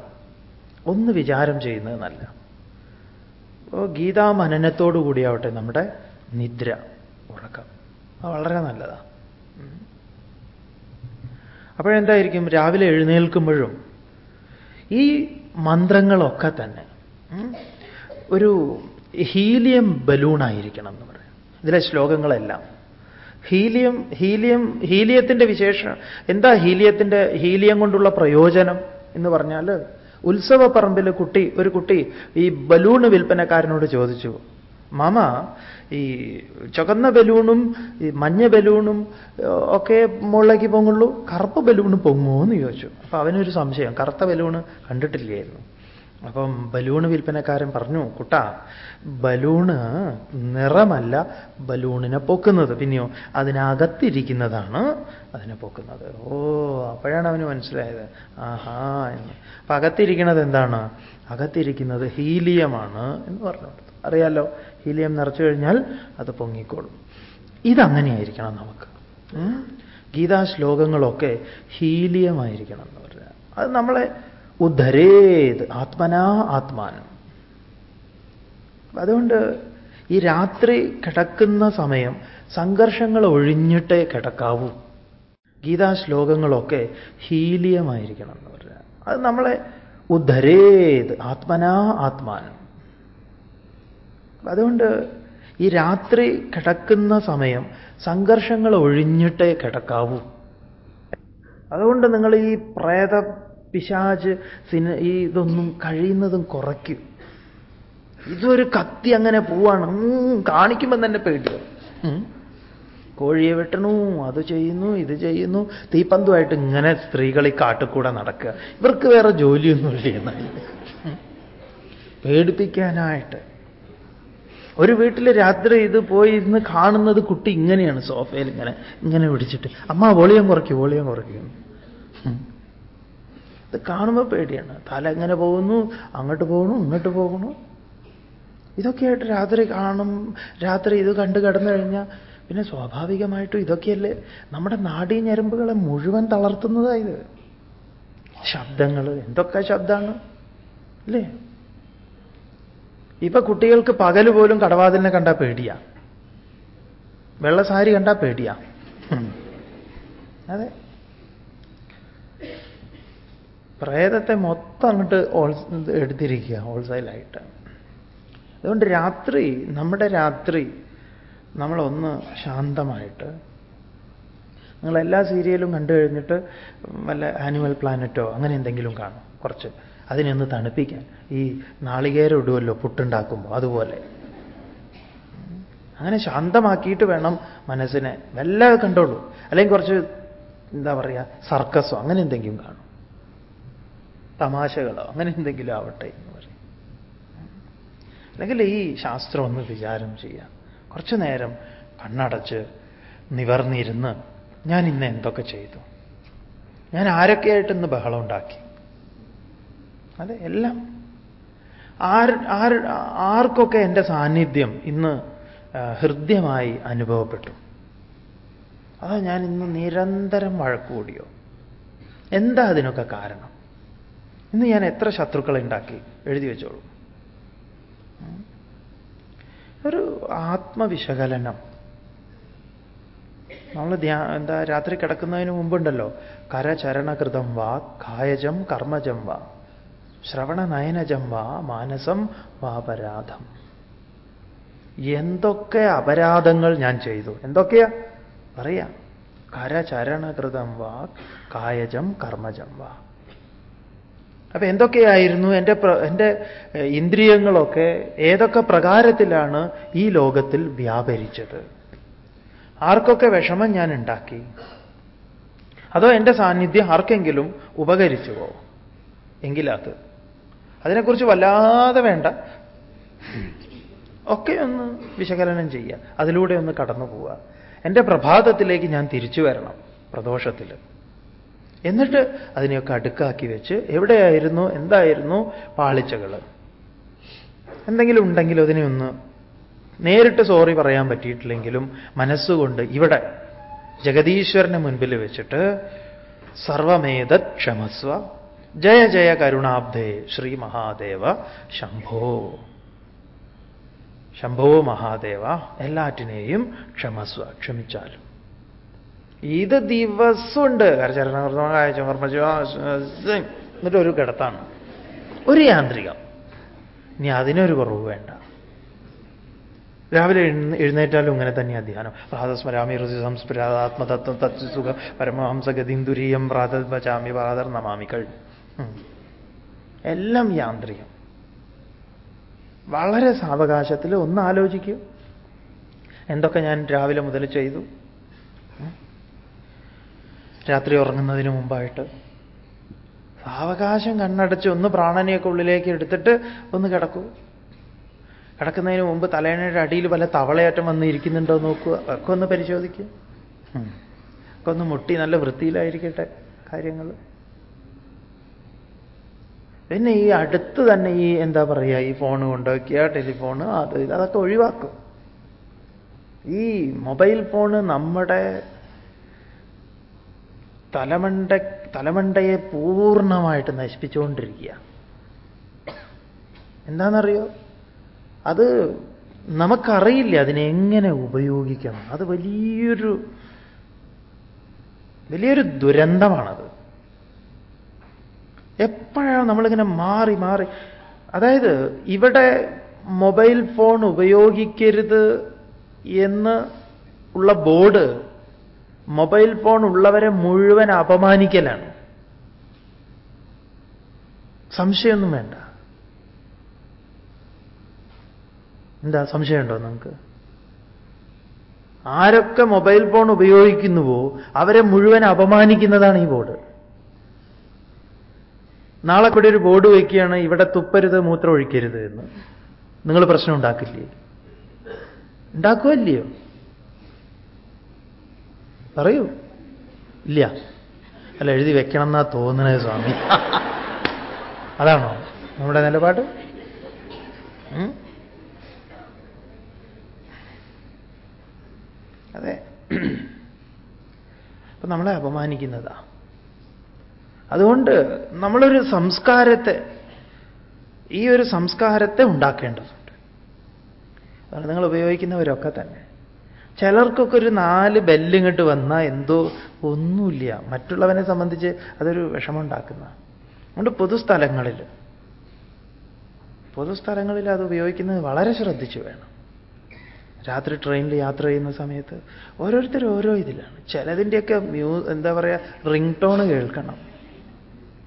ഒന്ന് വിചാരം ചെയ്യുന്നത് നല്ല. അപ്പോൾ ഗീതാ മനനത്തോടു കൂടിയാവട്ടെ നമ്മുടെ നിദ്ര ഉറക്കം. അത് വളരെ നല്ലതാണ് അപ്പോഴെന്തായിരിക്കും? രാവിലെ എഴുന്നേൽക്കുമ്പോഴും ഈ മന്ത്രങ്ങളൊക്കെ തന്നെ ഒരു ഹീലിയം ബലൂണായിരിക്കണം എന്ന് പറയാം. ഇതിലെ ശ്ലോകങ്ങളെല്ലാം. ഹീലിയം ഹീലിയം ഹീലിയത്തിന്റെ വിശേഷം എന്താ ഹീലിയത്തിന്റെ ഹീലിയം കൊണ്ടുള്ള പ്രയോജനം എന്ന് പറഞ്ഞാൽ ഉത്സവ പറമ്പിൽ കുട്ടി ഒരു കുട്ടി ഈ ബലൂൺ വിൽപ്പനക്കാരനോട് ചോദിച്ചു മാമ ഈ ചുവന്ന ബലൂണും ഈ മഞ്ഞ ബലൂണും ഒക്കെ മുകളിലേക്ക് പൊങ്ങുള്ളൂ? കറുപ്പ് ബലൂണ് പൊങ്ങുമോ? എന്ന് ചോദിച്ചു. അപ്പൊ അവനൊരു സംശയം കറുത്ത ബലൂണ് കണ്ടിട്ടില്ലായിരുന്നു. അപ്പം ബലൂണ് വിൽപ്പനക്കാരൻ പറഞ്ഞു കുട്ടാ ബലൂണ് നിറമല്ല ബലൂണിനെ പൊക്കുന്നത്. പിന്നെയോ അതിനകത്തിരിക്കുന്നതാണ് അതിനെ പൊക്കുന്നത്. ഓ അപ്പോഴാണ് അവന് മനസ്സിലായത്. ആഹാ എന്ന്. അപ്പൊ അകത്തിരിക്കുന്നത് എന്താണ്? അകത്തിരിക്കുന്നത് ഹീലിയമാണ് എന്ന് പറഞ്ഞു. അറിയാലോ ഹീലിയം നിറച്ചു കഴിഞ്ഞാൽ അത് പൊങ്ങിക്കോളും. ഇതങ്ങനെയായിരിക്കണം നമുക്ക്. ഗീതാശ്ലോകങ്ങളൊക്കെ ഗീതാ ശ്ലോകങ്ങളൊക്കെ ഹീലിയമായിരിക്കണം എന്ന് പറഞ്ഞാൽ. അത് നമ്മളെ ഉദ്ധരേത്. ആത്മനാ ആത്മാൻ. അതുകൊണ്ട് ഈ രാത്രി കിടക്കുന്ന സമയം സംഘർഷങ്ങൾ ഒഴിഞ്ഞിട്ടേ കിടക്കാവൂ. ഗീതാശ്ലോകങ്ങളൊക്കെ ഹീലിയമായിരിക്കണം എന്ന് പറഞ്ഞാൽ. അത് നമ്മളെ ഉദ്ധരേത്. ആത്മനാ ആത്മാൻ. അതുകൊണ്ട് ഈ രാത്രി കിടക്കുന്ന സമയം സംഘർഷങ്ങൾ ഒഴിഞ്ഞിട്ടേ കിടക്കാവൂ. അതുകൊണ്ട് നിങ്ങൾ ഈ പ്രേത പിശാച് സിന ഇതൊന്നും കഴിയുന്നതും കുറയ്ക്കും. ഇതൊരു കത്തി അങ്ങനെ പോവാണ്. കാണിക്കുമ്പം തന്നെ പേടിയോ. കോഴിയെ വെട്ടണു അത് ചെയ്യുന്നു ഇത് ചെയ്യുന്നു. തീപ്പന്തുമായിട്ട് ഇങ്ങനെ സ്ത്രീകൾ ഈ കാട്ടുകൂടെ നടക്കുക. ഇവർക്ക് വേറെ ജോലിയൊന്നുമില്ല എന്നാൽ പേടിപ്പിക്കാനായിട്ട്. ഒരു വീട്ടിൽ രാത്രി ഇത് പോയി ഇരുന്ന് കാണുന്നത് കുട്ടി ഇങ്ങനെയാണ് സോഫയിൽ ഇങ്ങനെ ഇങ്ങനെ പിടിച്ചിട്ട്. അമ്മ വോളിയം കുറയ്ക്കും വോളിയം കുറയ്ക്കും. ഇത് കാണുമ്പോൾ പേടിയാണ്. തല എങ്ങനെ പോകുന്നു? അങ്ങോട്ട് പോകണു? ഇങ്ങോട്ട് പോകണു? ഇതൊക്കെയായിട്ട് രാത്രി കാണും. രാത്രി ഇത് കണ്ടു കിടന്നു കഴിഞ്ഞാൽ പിന്നെ സ്വാഭാവികമായിട്ടും ഇതൊക്കെയല്ലേ. നമ്മുടെ നാടീ ഞരമ്പുകളെ മുഴുവൻ തളർത്തുന്നതായത് ശബ്ദങ്ങൾ എന്തൊക്കെ ശബ്ദമാണ് അല്ലേ? ഇപ്പൊ കുട്ടികൾക്ക് പകൽ പോലും കടവാതിലിനെ കണ്ടാൽ പേടിയാ. വെള്ള സാരി കണ്ടാൽ പേടിയാ. അതെ. പ്രേതത്തെ മൊത്തം അങ്ങോട്ട് ഓൾ എടുത്തിരിക്കുക ഹോൾസെയിലായിട്ട് അതുകൊണ്ട് രാത്രി നമ്മുടെ രാത്രി നമ്മളൊന്ന് ശാന്തമായിട്ട്. നിങ്ങൾ എല്ലാ സീരിയലും കണ്ടു കഴിഞ്ഞിട്ട് വല്ല ആനിമൽ പ്ലാനറ്റോ അങ്ങനെ എന്തെങ്കിലും കാണും കുറച്ച്. അതിനെ ഒന്ന് തണുപ്പിക്കാൻ. ഈ നാളികേരം ഇടുമല്ലോ പുട്ടുണ്ടാക്കുമ്പോൾ അതുപോലെ. അങ്ങനെ ശാന്തമാക്കിയിട്ട് വേണം മനസ്സിനെ. വല്ല കണ്ടോളൂ അല്ലെങ്കിൽ കുറച്ച് എന്താ പറയുക സർക്കസോ അങ്ങനെ എന്തെങ്കിലും കാണും. തമാശകളോ അങ്ങനെ എന്തെങ്കിലും ആവട്ടെ എന്ന് പറയും. അല്ലെങ്കിൽ ഈ ശാസ്ത്രം ഒന്ന് വിചാരം ചെയ്യാം കുറച്ചു നേരം കണ്ണടച്ച് നിവർന്നിരുന്ന് ഞാൻ ഇന്ന് എന്തൊക്കെ ചെയ്തു? ഞാൻ ആരൊക്കെയായിട്ട് ഇന്ന് ബഹളം ഉണ്ടാക്കി? അതെ എല്ലാം. ആർ ആർ ആർക്കൊക്കെ എന്റെ സാന്നിധ്യം ഇന്ന് ഹൃദ്യമായി അനുഭവപ്പെട്ടു? അതാ ഞാൻ ഇന്ന് നിരന്തരം വഴക്കുകൂടിയോ? എന്താ അതിനൊക്കെ കാരണം? ഇന്ന് ഞാൻ എത്ര ശത്രുക്കളെ ഉണ്ടാക്കി? എഴുതി വെച്ചോളൂ. ഒരു ആത്മവിശകലനം. നമ്മൾ ധ്യാ എന്താ രാത്രി കിടക്കുന്നതിന് മുമ്പുണ്ടല്ലോ. കരചരണകൃതം വാ കായജം കർമ്മജം വാ. ശ്രവണനയനജം വാ മാനസം വാപരാധം എന്തൊക്കെ അപരാധങ്ങൾ ഞാൻ ചെയ്തു? എന്തൊക്കെയാ? പറയാ. കരചരണകൃതം വാ കായജം കർമ്മജം വാ. അപ്പൊ എന്തൊക്കെയായിരുന്നു എന്റെ എന്റെ ഇന്ദ്രിയങ്ങളൊക്കെ ഏതൊക്കെ പ്രകാരത്തിലാണ് ഈ ലോകത്തിൽ വ്യാപരിച്ചത്? ആർക്കൊക്കെ വിഷമം ഞാൻ ഉണ്ടാക്കി? അതോ എന്റെ സാന്നിധ്യം ആർക്കെങ്കിലും ഉപകരിച്ചുവോ? എങ്കിലത് അതിനെക്കുറിച്ച് വല്ലാതെ വേണ്ട. ഒക്കെ ഒന്ന് വിശകലനം ചെയ്യുക. അതിലൂടെ ഒന്ന് കടന്നു പോവുക എന്റെ പ്രഭാതത്തിലേക്ക് ഞാൻ തിരിച്ചു വരണം. പ്രദോഷത്തിൽ എന്നിട്ട് അതിനെയൊക്കെ അടുക്കാക്കി വെച്ച് എവിടെയായിരുന്നു എന്തായിരുന്നു പാളിച്ചകൾ. എന്തെങ്കിലും ഉണ്ടെങ്കിലും അതിനെ ഒന്ന് നേരിട്ട് സോറി പറയാൻ പറ്റിയിട്ടില്ലെങ്കിലും മനസ്സുകൊണ്ട് ഇവിടെ ജഗദീശ്വരന് മുൻപിൽ വെച്ചിട്ട് സർവമേതത് ക്ഷമസ്വ ജയ ജയ കരുണാബ്ധേ ശ്രീ മഹാദേവ ശംഭോ. ശംഭോ മഹാദേവ എല്ലാറ്റിനെയും ക്ഷമസ്വ ക്ഷമിച്ചാലും. ഇത് ദിവസമുണ്ട്. എന്നിട്ട് ഒരു കിടത്താണ്. ഒരു യാന്ത്രികം. ഇനി അതിനൊരു കുറവ് വേണ്ട. രാവിലെ എഴുന്ന എഴുന്നേറ്റാലും ഇങ്ങനെ തന്നെയാണ് ധ്യാനം. പ്രാതസ്മരാമി ഋഷി സംസ്പൃതാത്മതത്വം തത്സുഖ പരമഹംസഗതിന്ദുരീയം പ്രാതപചാമി പ്രാതർ നമാമി കഴിഞ്ഞു ഉം. എല്ലാം യാന്ത്രികം. വളരെ സാവകാശത്തിൽ ഒന്ന് ആലോചിക്കൂ. എന്തൊക്കെ ഞാൻ രാവിലെ മുതൽ ചെയ്തു? രാത്രി ഉറങ്ങുന്നതിന് മുമ്പായിട്ട്. സാവകാശം കണ്ണടച്ച് ഒന്ന് പ്രാണനെയൊക്കെ ഉള്ളിലേക്ക് എടുത്തിട്ട് ഒന്ന് കിടക്കൂ. കിടക്കുന്നതിന് മുമ്പ് തലേണയുടെ അടിയിൽ വല്ല തവളയാറ്റം വന്ന് ഇരിക്കുന്നുണ്ടോ നോക്കുക. ഒക്കെ ഒന്ന് പരിശോധിക്കുക ഒക്കെ ഒന്ന് മുട്ടി നല്ല വൃത്തിയിലായിരിക്കട്ടെ കാര്യങ്ങൾ പിന്നെ ഈ അടുത്ത് തന്നെ ഈ എന്താ പറയുക ഈ ഫോൺ കൊണ്ടുവയ്ക്കുക ടെലിഫോൺ അത് അതൊക്കെ ഒഴിവാക്കും. ഈ മൊബൈൽ ഫോണ് നമ്മുടെ തലമണ്ട തലമണ്ടയെ പൂർണമായിട്ട് നശിപ്പിച്ചുകൊണ്ടിരിക്കുക. എന്താണെന്നറിയോ? അത് നമുക്കറിയില്ല അതിനെങ്ങനെ ഉപയോഗിക്കണം. അത് വലിയൊരു വലിയൊരു ദുരന്തമാണത്. എപ്പോഴാണ് നമ്മളിങ്ങനെ മാറി മാറി? അതായത് ഇവിടെ മൊബൈൽ ഫോൺ ഉപയോഗിക്കരുത് എന്ന് ഉള്ള ബോർഡ് മൊബൈൽ ഫോൺ ഉള്ളവരെ മുഴുവൻ അപമാനിക്കലാണ്. സംശയമൊന്നും വേണ്ട. എന്താ സംശയമുണ്ടോ നമുക്ക്? ആരൊക്കെ മൊബൈൽ ഫോൺ ഉപയോഗിക്കുന്നുവോ അവരെ മുഴുവൻ അപമാനിക്കുന്നതാണ് ഈ ബോർഡ്. നാളെ കൂടി ഒരു ബോർഡ് വയ്ക്കുകയാണ് ഇവിടെ തുപ്പരുത് മൂത്രം ഒഴിക്കരുത് എന്ന്. നിങ്ങൾ പ്രശ്നം ഉണ്ടാക്കില്ലേ? ഉണ്ടാക്കുമല്ലയോ പറയൂ. ഇല്ല. അല്ല എഴുതി വെക്കണം എന്നാ തോന്നണത് സ്വാമി. അതാണോ? നമ്മുടെ നിലപാട് അതെ. അപ്പൊ നമ്മളെ അപമാനിക്കുന്നതാ. അതുകൊണ്ട് നമ്മളൊരു സംസ്കാരത്തെ ഈ ഒരു സംസ്കാരത്തെ ഉണ്ടാക്കേണ്ടതുണ്ട്. അതാണ് നിങ്ങൾ ഉപയോഗിക്കുന്നവരൊക്കെ തന്നെ. ചിലർക്കൊക്കെ ഒരു നാല് ബെല്ലിങ്ങോട്ട് വന്നാൽ എന്തോ ഒന്നുമില്ല. മറ്റുള്ളവനെ സംബന്ധിച്ച് അതൊരു വിഷമമുണ്ടാക്കുന്ന. അതുകൊണ്ട് പൊതുസ്ഥലങ്ങളിൽ പൊതുസ്ഥലങ്ങളിൽ അത് ഉപയോഗിക്കുന്നത് വളരെ ശ്രദ്ധിച്ചു വേണം. രാത്രി ട്രെയിനിൽ യാത്ര ചെയ്യുന്ന സമയത്ത് ഓരോരുത്തർ ഓരോ ഇതിലാണ്. ചിലതിന്റെയൊക്കെ മ്യൂ എന്താ പറയുക റിംഗ് ടോൺ കേൾക്കണം.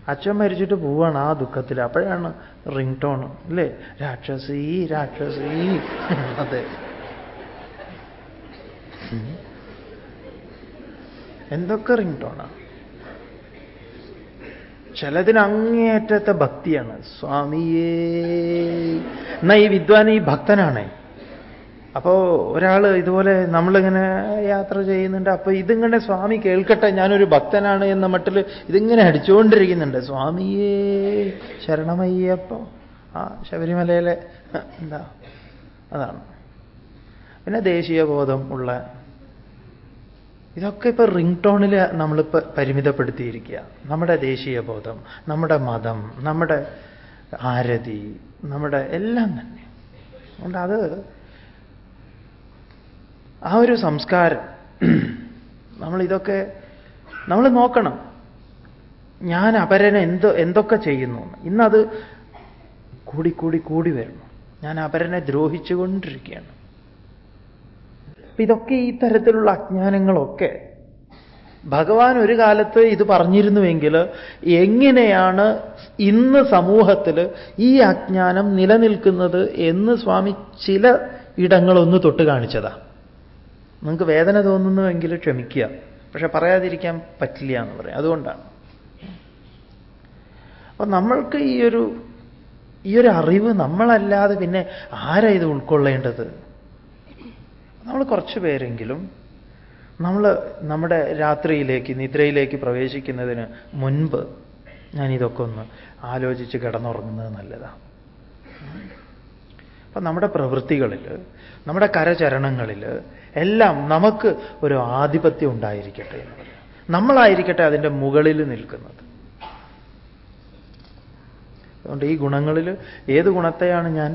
അച്ഛൻ മരിച്ചിട്ട് പോവാണ് ആ ദുഃഖത്തിൽ. അപ്പോഴാണ് റിംഗ് ടോൺ അല്ലേ? രാക്ഷസി രാക്ഷസി. അതെ. എന്തൊക്കെ റിംഗ് ടോണാണ് ചിലതിന് അങ്ങേയറ്റത്തെ ഭക്തിയാണ്. സ്വാമിയേ എന്നാ ഈ വിദ്വാൻ ഈ ഭക്തനാണേ. അപ്പോ ഒരാൾ ഇതുപോലെ നമ്മളിങ്ങനെ യാത്ര ചെയ്യുന്നുണ്ട്. അപ്പൊ ഇതിങ്ങനെ സ്വാമി കേൾക്കട്ടെ ഞാനൊരു ഭക്തനാണ് എന്ന മട്ടിൽ ഇതിങ്ങനെ അടിച്ചുകൊണ്ടിരിക്കുന്നുണ്ട് സ്വാമിയേ ശരണമയ്യപ്പോ. ആ ശബരിമലയിലെ എന്താ അതാണ്. പിന്നെ ദേശീയബോധം ഉള്ള ഇതൊക്കെ ഇപ്പൊ റിംഗ് ടോണിൽ നമ്മളിപ്പോ പരിമിതപ്പെടുത്തിയിരിക്കുക. നമ്മുടെ ദേശീയ ബോധം നമ്മുടെ മതം നമ്മുടെ ആരതി നമ്മുടെ എല്ലാം തന്നെ. അതുകൊണ്ട് അത് ആ ഒരു സംസ്കാരം നമ്മൾ ഇതൊക്കെ നമ്മൾ നോക്കണം. ഞാൻ അപരനെ എന്തോ എന്തൊക്കെ ചെയ്യുന്നു ഇന്നത് കൂടി കൂടി കൂടി വരുന്നു. ഞാൻ അപരനെ ദ്രോഹിച്ചുകൊണ്ടിരിക്കുകയാണ്. ഇതൊക്കെ ഈ തരത്തിലുള്ള അജ്ഞാനങ്ങളൊക്കെ ഭഗവാൻ ഒരു കാലത്ത് ഇത് പറഞ്ഞിരുന്നുവെങ്കിൽ എങ്ങനെയാണ് ഇന്ന് സമൂഹത്തിൽ ഈ അജ്ഞാനം നിലനിൽക്കുന്നത് എന്ന് സ്വാമി ചില ഇടങ്ങളൊന്ന് തൊട്ട് കാണിച്ചതാ. നിങ്ങൾക്ക് വേദന തോന്നുന്നുവെങ്കിൽ ക്ഷമിക്കുക. പക്ഷെ പറയാതിരിക്കാൻ പറ്റില്ല എന്ന് പറയാം. അതുകൊണ്ടാണ്. അപ്പൊ നമ്മൾക്ക് ഈ ഒരു ഈ ഒരു അറിവ് നമ്മളല്ലാതെ പിന്നെ ആരാ ഇത് ഉൾക്കൊള്ളേണ്ടത്? നമ്മൾ കുറച്ച് പേരെങ്കിലും നമ്മൾ നമ്മുടെ രാത്രിയിലേക്ക് നിദ്രയിലേക്ക് പ്രവേശിക്കുന്നതിന് മുൻപ് ഞാൻ ഇതൊക്കെ ഒന്ന് ആലോചിച്ച് കിടന്നുറങ്ങുന്നത് നല്ലതാണ് അപ്പൊ നമ്മുടെ പ്രവൃത്തികളിൽ നമ്മുടെ കരചരണങ്ങളിൽ എല്ലാം നമുക്ക് ഒരു ആധിപത്യം ഉണ്ടായിരിക്കട്ടെ എന്ന് പറയാം. നമ്മളായിരിക്കട്ടെ അതിന്റെ മുകളിൽ നിൽക്കുന്നത്. അതുകൊണ്ട് ഈ ഗുണങ്ങളിൽ ഏത് ഗുണത്തെയാണ് ഞാൻ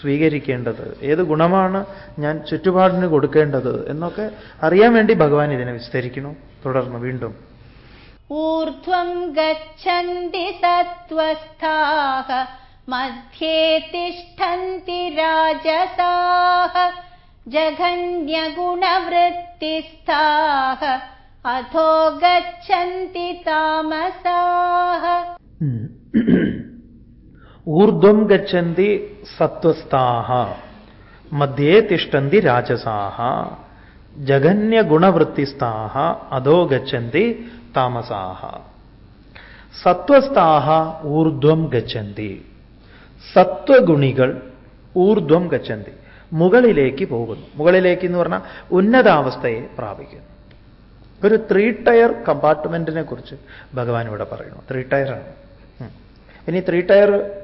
സ്വീകരിക്കേണ്ടത്? ഏത് ഗുണമാണ് ഞാൻ ചുറ്റുപാടിന് കൊടുക്കേണ്ടത്? എന്നൊക്കെ അറിയാൻ വേണ്ടി ഭഗവാൻ ഇതിനെ വിസ്തരിക്കുന്നു. തുടർന്ന് വീണ്ടും. ഊർധ്വം ഗച്ഛന്തി സത്വസ്ഥാഹ മധ്യേ തിഷ്ഠന്തി രാജസാഹ ജഘന്യഗുണവൃത്തിസ്ഥാഹ അധോ ഗച്ഛന്തി താമസാഹ. ഊർധ്വം ഗച്ഛന്തി സത്വസ്ഥാഹ മധ്യേ തിഷ്ടന്തി രാജസാഹ ജഗന്യഗുണവൃത്തിസ്ഥാഹ അധോ ഗച്ഛന്തി താമസാഹ. സത്വസ്ഥാഹ ഊർധ്വം ഗച്ഛന്തി. സത്വഗുണികൾ ഊർധ്വം ഗച്ഛന്തി. മുകളിലേക്ക് പോകുന്നു. മുകളിലേക്ക് എന്ന് പറഞ്ഞാൽ ഉന്നതാവസ്ഥയെ പ്രാപിക്കുന്നു. ഒരു ത്രീ ടയർ കമ്പാർട്ട്മെന്റിനെ കുറിച്ച് ഭഗവാൻ ഇവിടെ പറയുന്നു. ത്രീ ടയറാണ് ഇനി ത്രീ ടയർ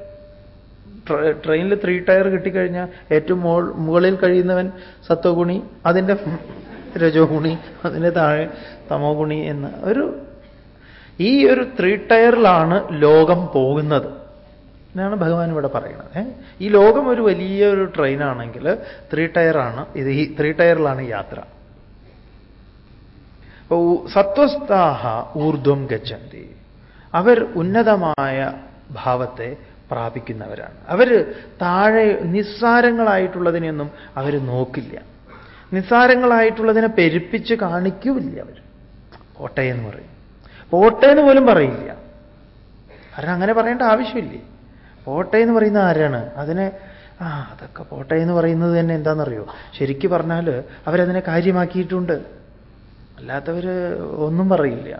ട്രെയിനിൽ ത്രീ ടയർ കിട്ടിക്കഴിഞ്ഞാൽ ഏറ്റവും മുകളിൽ കഴിയുന്നവൻ സത്വഗുണി അതിന്റെ രജോ ഗുണി അതിന്റെ താഴെ തമോ ഗുണി എന്ന്. ഒരു ഈ ഒരു ത്രീ ടയറിലാണ് ലോകം പോകുന്നത്. എന്നാണ് ഭഗവാൻ ഇവിടെ പറയുന്നത്. ഈ ലോകം ഒരു വലിയ ഒരു ട്രെയിനാണെങ്കിൽ ത്രീ ടയറാണ് ഇത് ഈ ത്രീ ടയറിലാണ് യാത്ര. സത്വസ്ഥാഹ ഊർധ്വം ഗച്ഛന്തി. അവർ ഉന്നതമായ ഭാവത്തെ പ്രാപിക്കുന്നവരാണ്. അവർ താഴെ നിസ്സാരങ്ങളായിട്ടുള്ളതിനെയൊന്നും അവർ നോക്കില്ല. നിസ്സാരങ്ങളായിട്ടുള്ളതിനെ പെരുപ്പിച്ച് കാണിക്കൂല്ല അവർ കോട്ടയെന്ന് പറയും. പോട്ടെ എന്ന് പോലും പറയില്ല. കാരണം അങ്ങനെ പറയേണ്ട ആവശ്യമില്ലേ? പോട്ടെ എന്ന് പറയുന്ന ആരാണ്? അതിനെ ആ അതൊക്കെ പോട്ടെ എന്ന് പറയുന്നത് തന്നെ എന്താണെന്നറിയോ ശരിക്കു പറഞ്ഞാൽ അവരതിനെ കാര്യമാക്കിയിട്ടുണ്ട്. അല്ലാത്തവർ ഒന്നും പറയില്ല.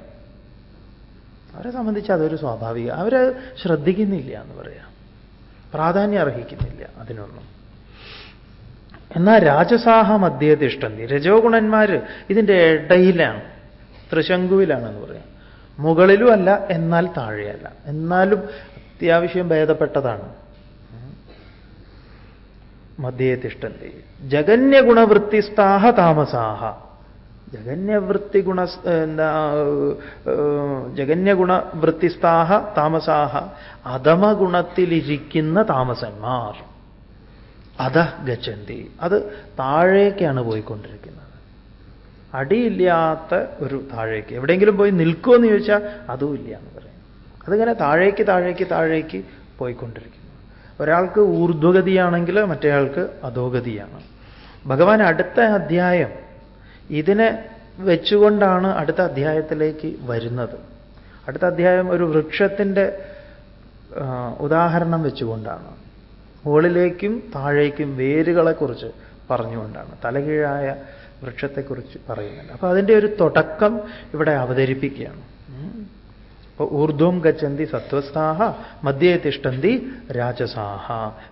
അവരെ സംബന്ധിച്ച് അതൊരു സ്വാഭാവിക അവരെ ശ്രദ്ധിക്കുന്നില്ല എന്ന് പറയാം. പ്രാധാന്യം അർഹിക്കുന്നില്ല അതിനൊന്നും. എന്നാൽ രാജസാഹ മധ്യേ തിഷ്ടന്തി രജോ ഗുണന്മാർ ഇതിന്റെ ഇടയിലാണ് ത്രിശങ്കുവിലാണെന്ന് പറയാം. മുകളിലും അല്ല എന്നാൽ താഴെയല്ല. എന്നാലും അത്യാവശ്യം ഭേദപ്പെട്ടതാണ്. മധ്യേ തിഷ്ടന്തി ജഗന്യഗുണവൃത്തിസ്ഥാഹ താമസാഹ. ജഗന്യവൃത്തി ഗുണ എന്താ ജഗന്യഗുണ വൃത്തിസ്ഥാഹ താമസാഹ അധമഗുണത്തിലിരിക്കുന്ന താമസന്മാർ. അധ ഗച്ഛന്തി. അത് താഴേക്കാണ് പോയിക്കൊണ്ടിരിക്കുന്നത്. അടിയില്ലാത്ത ഒരു താഴേക്ക്. എവിടെയെങ്കിലും പോയി നിൽക്കുമെന്ന് ചോദിച്ചാൽ അതും ഇല്ല എന്ന് പറയും. അതിങ്ങനെ താഴേക്ക് താഴേക്ക് താഴേക്ക് പോയിക്കൊണ്ടിരിക്കുന്നു. ഒരാൾക്ക് ഊർധ്വഗതിയാണെങ്കിൽ മറ്റേയാൾക്ക് അധോഗതിയാണ്. ഭഗവാൻ അടുത്ത അധ്യായം ഇതിനെ വെച്ചുകൊണ്ടാണ് അടുത്ത അധ്യായത്തിലേക്ക് വരുന്നത്. അടുത്ത അധ്യായം ഒരു വൃക്ഷത്തിന്റെ ഉദാഹരണം വെച്ചുകൊണ്ടാണ്. മുകളിലേക്കും താഴേക്കും വേരുകളെക്കുറിച്ച് പറഞ്ഞുകൊണ്ടാണ്. തലകീഴായ വൃക്ഷത്തെക്കുറിച്ച് പറയുന്നുണ്ട്. അപ്പൊ അതിന്റെ ഒരു തുടക്കം ഇവിടെ അവതരിപ്പിക്കുകയാണ്. അപ്പൊ ഊർധ്വം ഗച്ഛന്തി സത്വസ്ഥാഹ മധ്യേ തിഷ്ടന്തി രാജസാഹ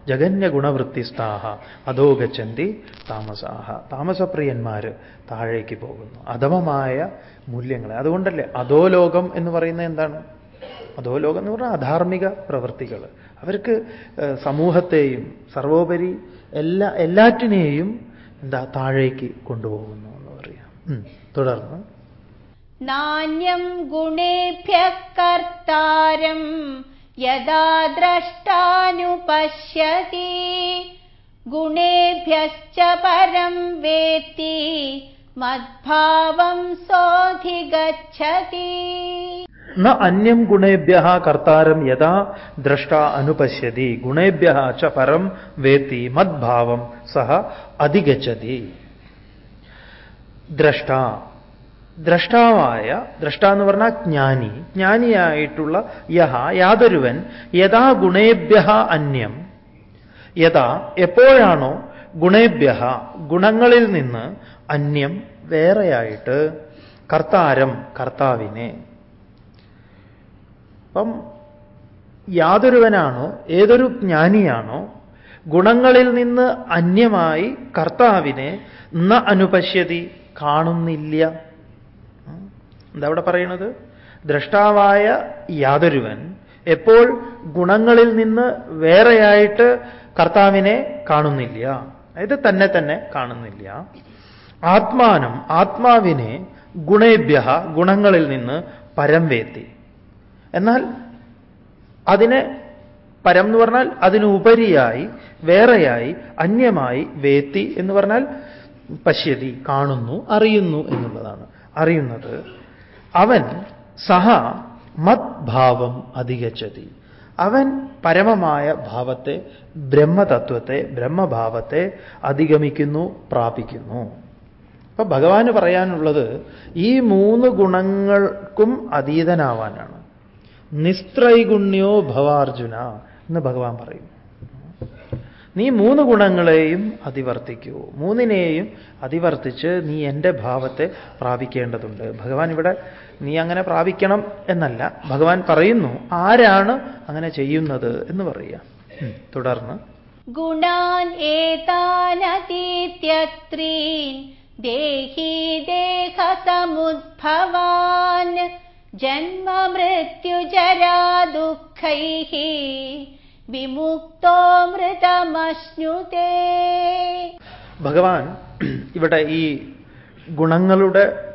ജഗന്യ ഗുണവൃത്തിസ്ഥാഹ അധോ ഗച്ഛന്തി താമസാഹ. താമസപ്രിയന്മാര് താഴേക്ക് പോകുന്നു. അധമമായ മൂല്യങ്ങളെ. അതുകൊണ്ടല്ലേ അതോ ലോകം എന്ന് പറയുന്നത് എന്താണ്? അതോ ലോകം എന്ന് പറഞ്ഞാൽ അധാർമിക പ്രവൃത്തികൾ അവർക്ക് സമൂഹത്തെയും സർവോപരി എല്ലാ എല്ലാറ്റിനെയും എന്താ താഴേക്ക് കൊണ്ടുപോകുന്നു എന്ന് പറയാം. തുടർന്ന് നാണ്യം ഗുണേഭ്യ കർത്താരം യഥാ ദ്രഷ്ടാനുപശ്യതി. ഗുണേഭ്യശ്ച പരം വേത്തി മദ്ഭാവം സോധിഗച്ഛതി ന അന്യം ഗുണേഭ്യ കർത്താരം യഥാ ദ്രഷ്ട അനുപശ്യതി. ഗുണേഭ്യ ച പരം വേത്തി മദ്ഭാവം സഹ അധിഗച്ഛതി. ദ്രഷ്ട ദ്രഷ്ടാവായ ദ്രഷ്ട എന്ന് പറഞ്ഞാൽ ജ്ഞാനി ജ്ഞാനിയായിട്ടുള്ള യഹ യാതൊരുവൻ യഥാ ഗുണേഭ്യ അന്യം. യഥാ എപ്പോഴാണോ ഗുണേഭ്യ ഗുണങ്ങളിൽ നിന്ന് അന്യം വേറെയായിട്ട് കർത്താരം കർത്താവിനെ. അപ്പം യാതൊരുവനാണോ ഏതൊരു ജ്ഞാനിയാണോ ഗുണങ്ങളിൽ നിന്ന് അന്യമായി കർത്താവിനെ ന അനുപശ്യതി കാണുന്നില്ല. എന്താ അവിടെ പറയുന്നത് ദ്രഷ്ടാവായ യാതൊരുവൻ എപ്പോൾ ഗുണങ്ങളിൽ നിന്ന് വേറെയായിട്ട് കർത്താവിനെ കാണുന്നില്ല. അതായത് തന്നെ തന്നെ കാണുന്നില്ല. ആത്മാനം ആത്മാവിനെ ഗുണേഭ്യ ഗുണങ്ങളിൽ നിന്ന് പരം വേത്തി. എന്നാൽ അതിനെ പരം എന്ന് പറഞ്ഞാൽ അതിനുപരിയായി വേറെയായി അന്യമായി വേത്തി എന്ന് പറഞ്ഞാൽ പശ്യതി കാണുന്നു അറിയുന്നു എന്നുള്ളതാണ്. അറിയുന്നത് അവൻ സഹ മത്ഭാവം അധികച്ചതി അവൻ പരമമായ ഭാവത്തെ ബ്രഹ്മതത്വത്തെ ബ്രഹ്മഭാവത്തെ അധിഗമിക്കുന്നു പ്രാപിക്കുന്നു. അപ്പൊ ഭഗവാന് പറയാനുള്ളത് ഈ മൂന്ന് ഗുണങ്ങൾക്കും അതീതനാവാനാണ്. നിസ്ത്രൈഗുണ്യോ ഭവാർജുന എന്ന് ഭഗവാൻ പറയും. നീ മൂന്ന് ഗുണങ്ങളെയും അതിവർത്തിക്കൂ. മൂന്നിനെയും അതിവർത്തിച്ച് നീ എന്റെ ഭാവത്തെ പ്രാപിക്കേണ്ടതുണ്ട്. ഭഗവാൻ ഇവിടെ നീ അങ്ങനെ പ്രാപിക്കണം എന്നല്ല. ഭഗവാൻ പറയുന്നു ആരാണ് അങ്ങനെ ചെയ്യുന്നത്? എന്ന് പറയുക. തുടർന്ന്. ഗുണാൻ ഏതാനതീത്യത്രീൻ ദേഹി ദേഹസമുദ്ഭവാൻ ജന്മമൃത്യുജരാ ദുഃഖൈः വിമുക്തോ മൃതമശ്നുതേ ഭഗവാൻ ഇവിടെ ഈ ഗുണങ്ങളുടെ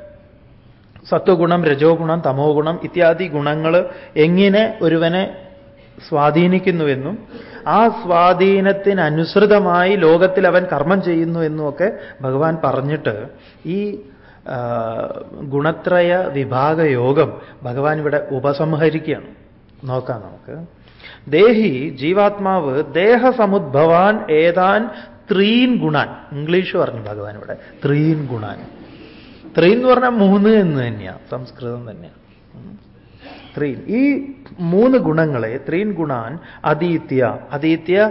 സത്വഗുണം രജോ ഗുണം തമോ ഗുണം ഇത്യാദി ഗുണങ്ങൾ എങ്ങനെ ഒരുവനെ സ്വാധീനിക്കുന്നുവെന്നും ആ സ്വാധീനത്തിനനുസൃതമായി ലോകത്തിൽ അവൻ കർമ്മം ചെയ്യുന്നു എന്നുമൊക്കെ ഭഗവാൻ പറഞ്ഞിട്ട് ഈ ഗുണത്രയ വിഭാഗ യോഗം ഭഗവാൻ ഇവിടെ ഉപസംഹരിക്കുകയാണ്. നോക്കാം നമുക്ക്. ദേഹി ജീവാത്മാവ് ദേഹസമുദ്ഭവാൻ ഏതാൻ ത്രീൻ ഗുണാൻ. ഇംഗ്ലീഷ് പറഞ്ഞു ഭഗവാൻ ഇവിടെ. ത്രീൻ ഗുണാൻ. ത്രീ എന്ന് പറഞ്ഞാൽ മൂന്ന് എന്ന് തന്നെയാണ് സംസ്കൃതം തന്നെയാണ്. ത്രീൻ. ഈ മൂന്ന് ഗുണങ്ങളെ ത്രീൻ ഗുണാൻ അതീത്യ അതീത്യ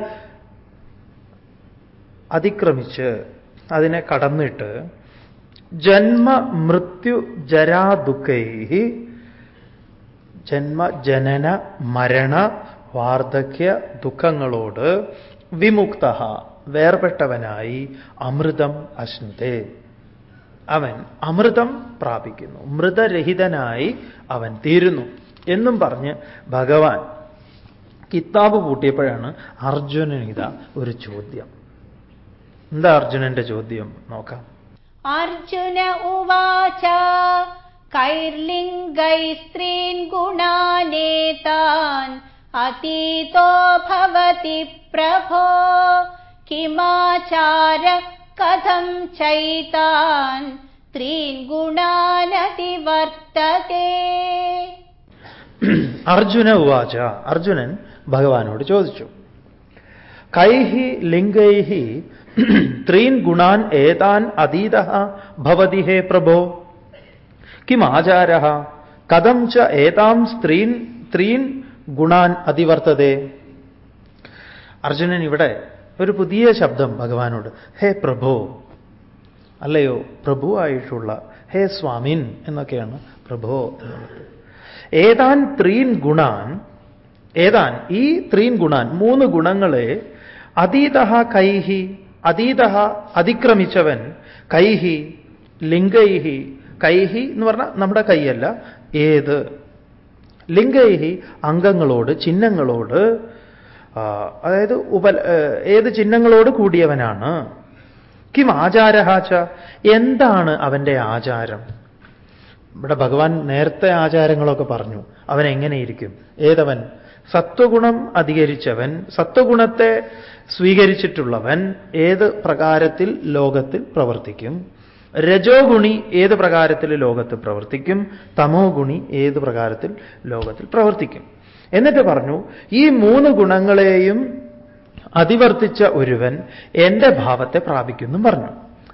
അതിക്രമിച്ച് അതിനെ കടന്നിട്ട് ജന്മ മൃത്യു ജരാ ദുഃഖൈ ജന്മ ജനന മരണ വാർദ്ധക്യ ദുഃഖങ്ങളോട് വിമുക്ത വേർപെട്ടവനായി അമൃതം അശ്നുതേ. അവൻ അമൃതം പ്രാപിക്കുന്നു. മൃതരഹിതനായി അവൻ തീരുന്നു. എന്നും പറഞ്ഞ് ഭഗവാൻ കിതാബ് പൂട്ടിയപ്പോഴാണ് അർജുനനിത ഒരു ചോദ്യം. എന്താ അർജുനന്റെ ചോദ്യം? നോക്കാം. അർജുന ഉവാച കൈർലിംഗൈ സ്ത്രീൻ ഗുണാനേതാൻ അതീതോ ഭവതി പ്രഭോ കിമാചാര കഥം ചൈതാൻ ത്രീൻ ഗുണാനതിവർത്തതേ അർജുന ഉവാച അർജുനൻ ഭഗവാനോട് ചോദിച്ചു കൈഹി ലിംഗൈഹി ത്രീൻ ഗുണാൻ ഏതാൻ അതീത ഭവതി ഹേ പ്രഭോ? കിം ആചാര കഥം ച ഏതാം സ്ത്രീൻ ത്രീൻ ഗുണാൻ അതിവർത്തതേ. അർജുനൻ ഇവിടെ ഒരു പുതിയ ശബ്ദം ഭഗവാനോട് ഹേ പ്രഭോ അല്ലയോ പ്രഭു ആയിട്ടുള്ള ഹേ സ്വാമിൻ എന്നൊക്കെയാണ് പ്രഭോ എന്നുള്ളത്. ഏതാൻ ത്രീൻ ഗുണാൻ ഏതാൻ ഈ ത്രീൻ ഗുണാൻ മൂന്ന് ഗുണങ്ങളെ അതീത കൈഹി അതീത അതിക്രമിച്ചവൻ കൈഹി ലിംഗൈഹി കൈഹി എന്ന് പറഞ്ഞാൽ നമ്മുടെ കൈയല്ല ഏത്? ലിംഗൈഹി അംഗങ്ങളോട് ചിഹ്നങ്ങളോട് അതായത് ഉപ ഏത് ചിഹ്നങ്ങളോട് കൂടിയവനാണ്? കിം ആചാരഹാച്ച എന്താണ് അവന്റെ ആചാരം? ഇവിടെ ഭഗവാൻ നേരത്തെ ആചാരങ്ങളൊക്കെ പറഞ്ഞു. അവൻ എങ്ങനെയിരിക്കും? ഏതവൻ? സത്വഗുണം അധികരിച്ചവൻ സത്വഗുണത്തെ സ്വീകരിച്ചിട്ടുള്ളവൻ ഏത് പ്രകാരത്തിൽ ലോകത്തിൽ പ്രവർത്തിക്കും? രജോ ഗുണി ഏത് പ്രകാരത്തിൽ ലോകത്ത് പ്രവർത്തിക്കും? തമോ ഗുണി ഏത് പ്രകാരത്തിൽ ലോകത്തിൽ പ്രവർത്തിക്കും? എന്നിട്ട് പറഞ്ഞു ഈ മൂന്ന് ഗുണങ്ങളെയും അതിവർത്തിച്ച ഒരുവൻ എന്റെ ഭാവത്തെ പ്രാപിക്കുന്നു പറഞ്ഞു.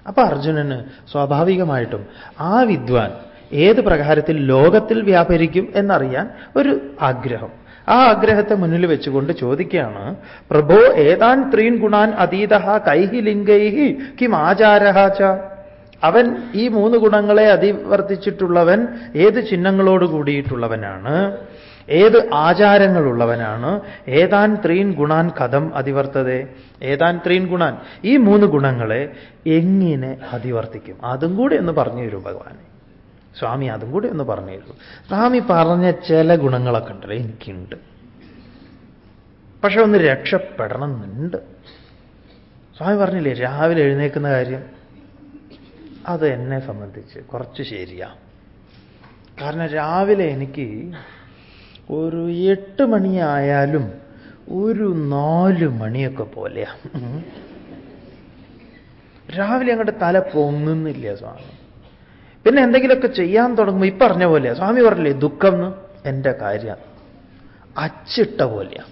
അപ്പൊ അർജുനന് സ്വാഭാവികമായിട്ടും ആ വിദ്വാൻ ഏത് പ്രകാരത്തിൽ ലോകത്തിൽ വ്യാപരിക്കും എന്നറിയാൻ ഒരു ആഗ്രഹം. ആ ആഗ്രഹത്തെ മുന്നിൽ വെച്ചുകൊണ്ട് ചോദിക്കുകയാണ് പ്രഭോ ഏതാൻ ത്രീൻ ഗുണാൻ അതീത കൈഹി ലിംഗൈഹി കിം ആചാരഹാച അവൻ ഈ മൂന്ന് ഗുണങ്ങളെ അതിവർത്തിച്ചിട്ടുള്ളവൻ ഏത് ചിഹ്നങ്ങളോട് കൂടിയിട്ടുള്ളവനാണ് ഏത് ആചാരങ്ങളുള്ളവനാണ് ഏതാൻ ത്രീൻ ഗുണാൻ കഥം അതിവർത്തതേ? ഏതാൻ ത്രീൻ ഗുണാൻ? ഈ മൂന്ന് ഗുണങ്ങളെ എങ്ങനെ അതിവർത്തിക്കും? അതും കൂടി ഒന്ന് പറഞ്ഞു തരൂ ഭഗവാനെ. സ്വാമി അതും കൂടി ഒന്ന് പറഞ്ഞു തരൂ. സ്വാമി പറഞ്ഞ ചില ഗുണങ്ങളൊക്കെ ഉണ്ടല്ലോ എനിക്കുണ്ട്. പക്ഷെ ഒന്ന് രക്ഷപ്പെടണം എന്നുണ്ട് സ്വാമി പറഞ്ഞില്ലേ രാവിലെ എഴുന്നേക്കുന്ന കാര്യം? അത് എന്നെ സംബന്ധിച്ച് കുറച്ച് ശരിയാ. കാരണം രാവിലെ എനിക്ക് ഒരു എട്ട് മണിയായാലും ഒരു നാല് മണിയൊക്കെ പോലെയാ. രാവിലെ അങ്ങോട്ട് തല പൊങ്ങുന്നില്ല സ്വാമി. പിന്നെ എന്തെങ്കിലുമൊക്കെ ചെയ്യാൻ തുടങ്ങുമ്പോൾ ഈ പറഞ്ഞ പോലെയാ. സ്വാമി പറഞ്ഞില്ലേ ദുഃഖം എന്ന് എന്റെ കാര്യം. അച്ചിട്ട പോലെയാ.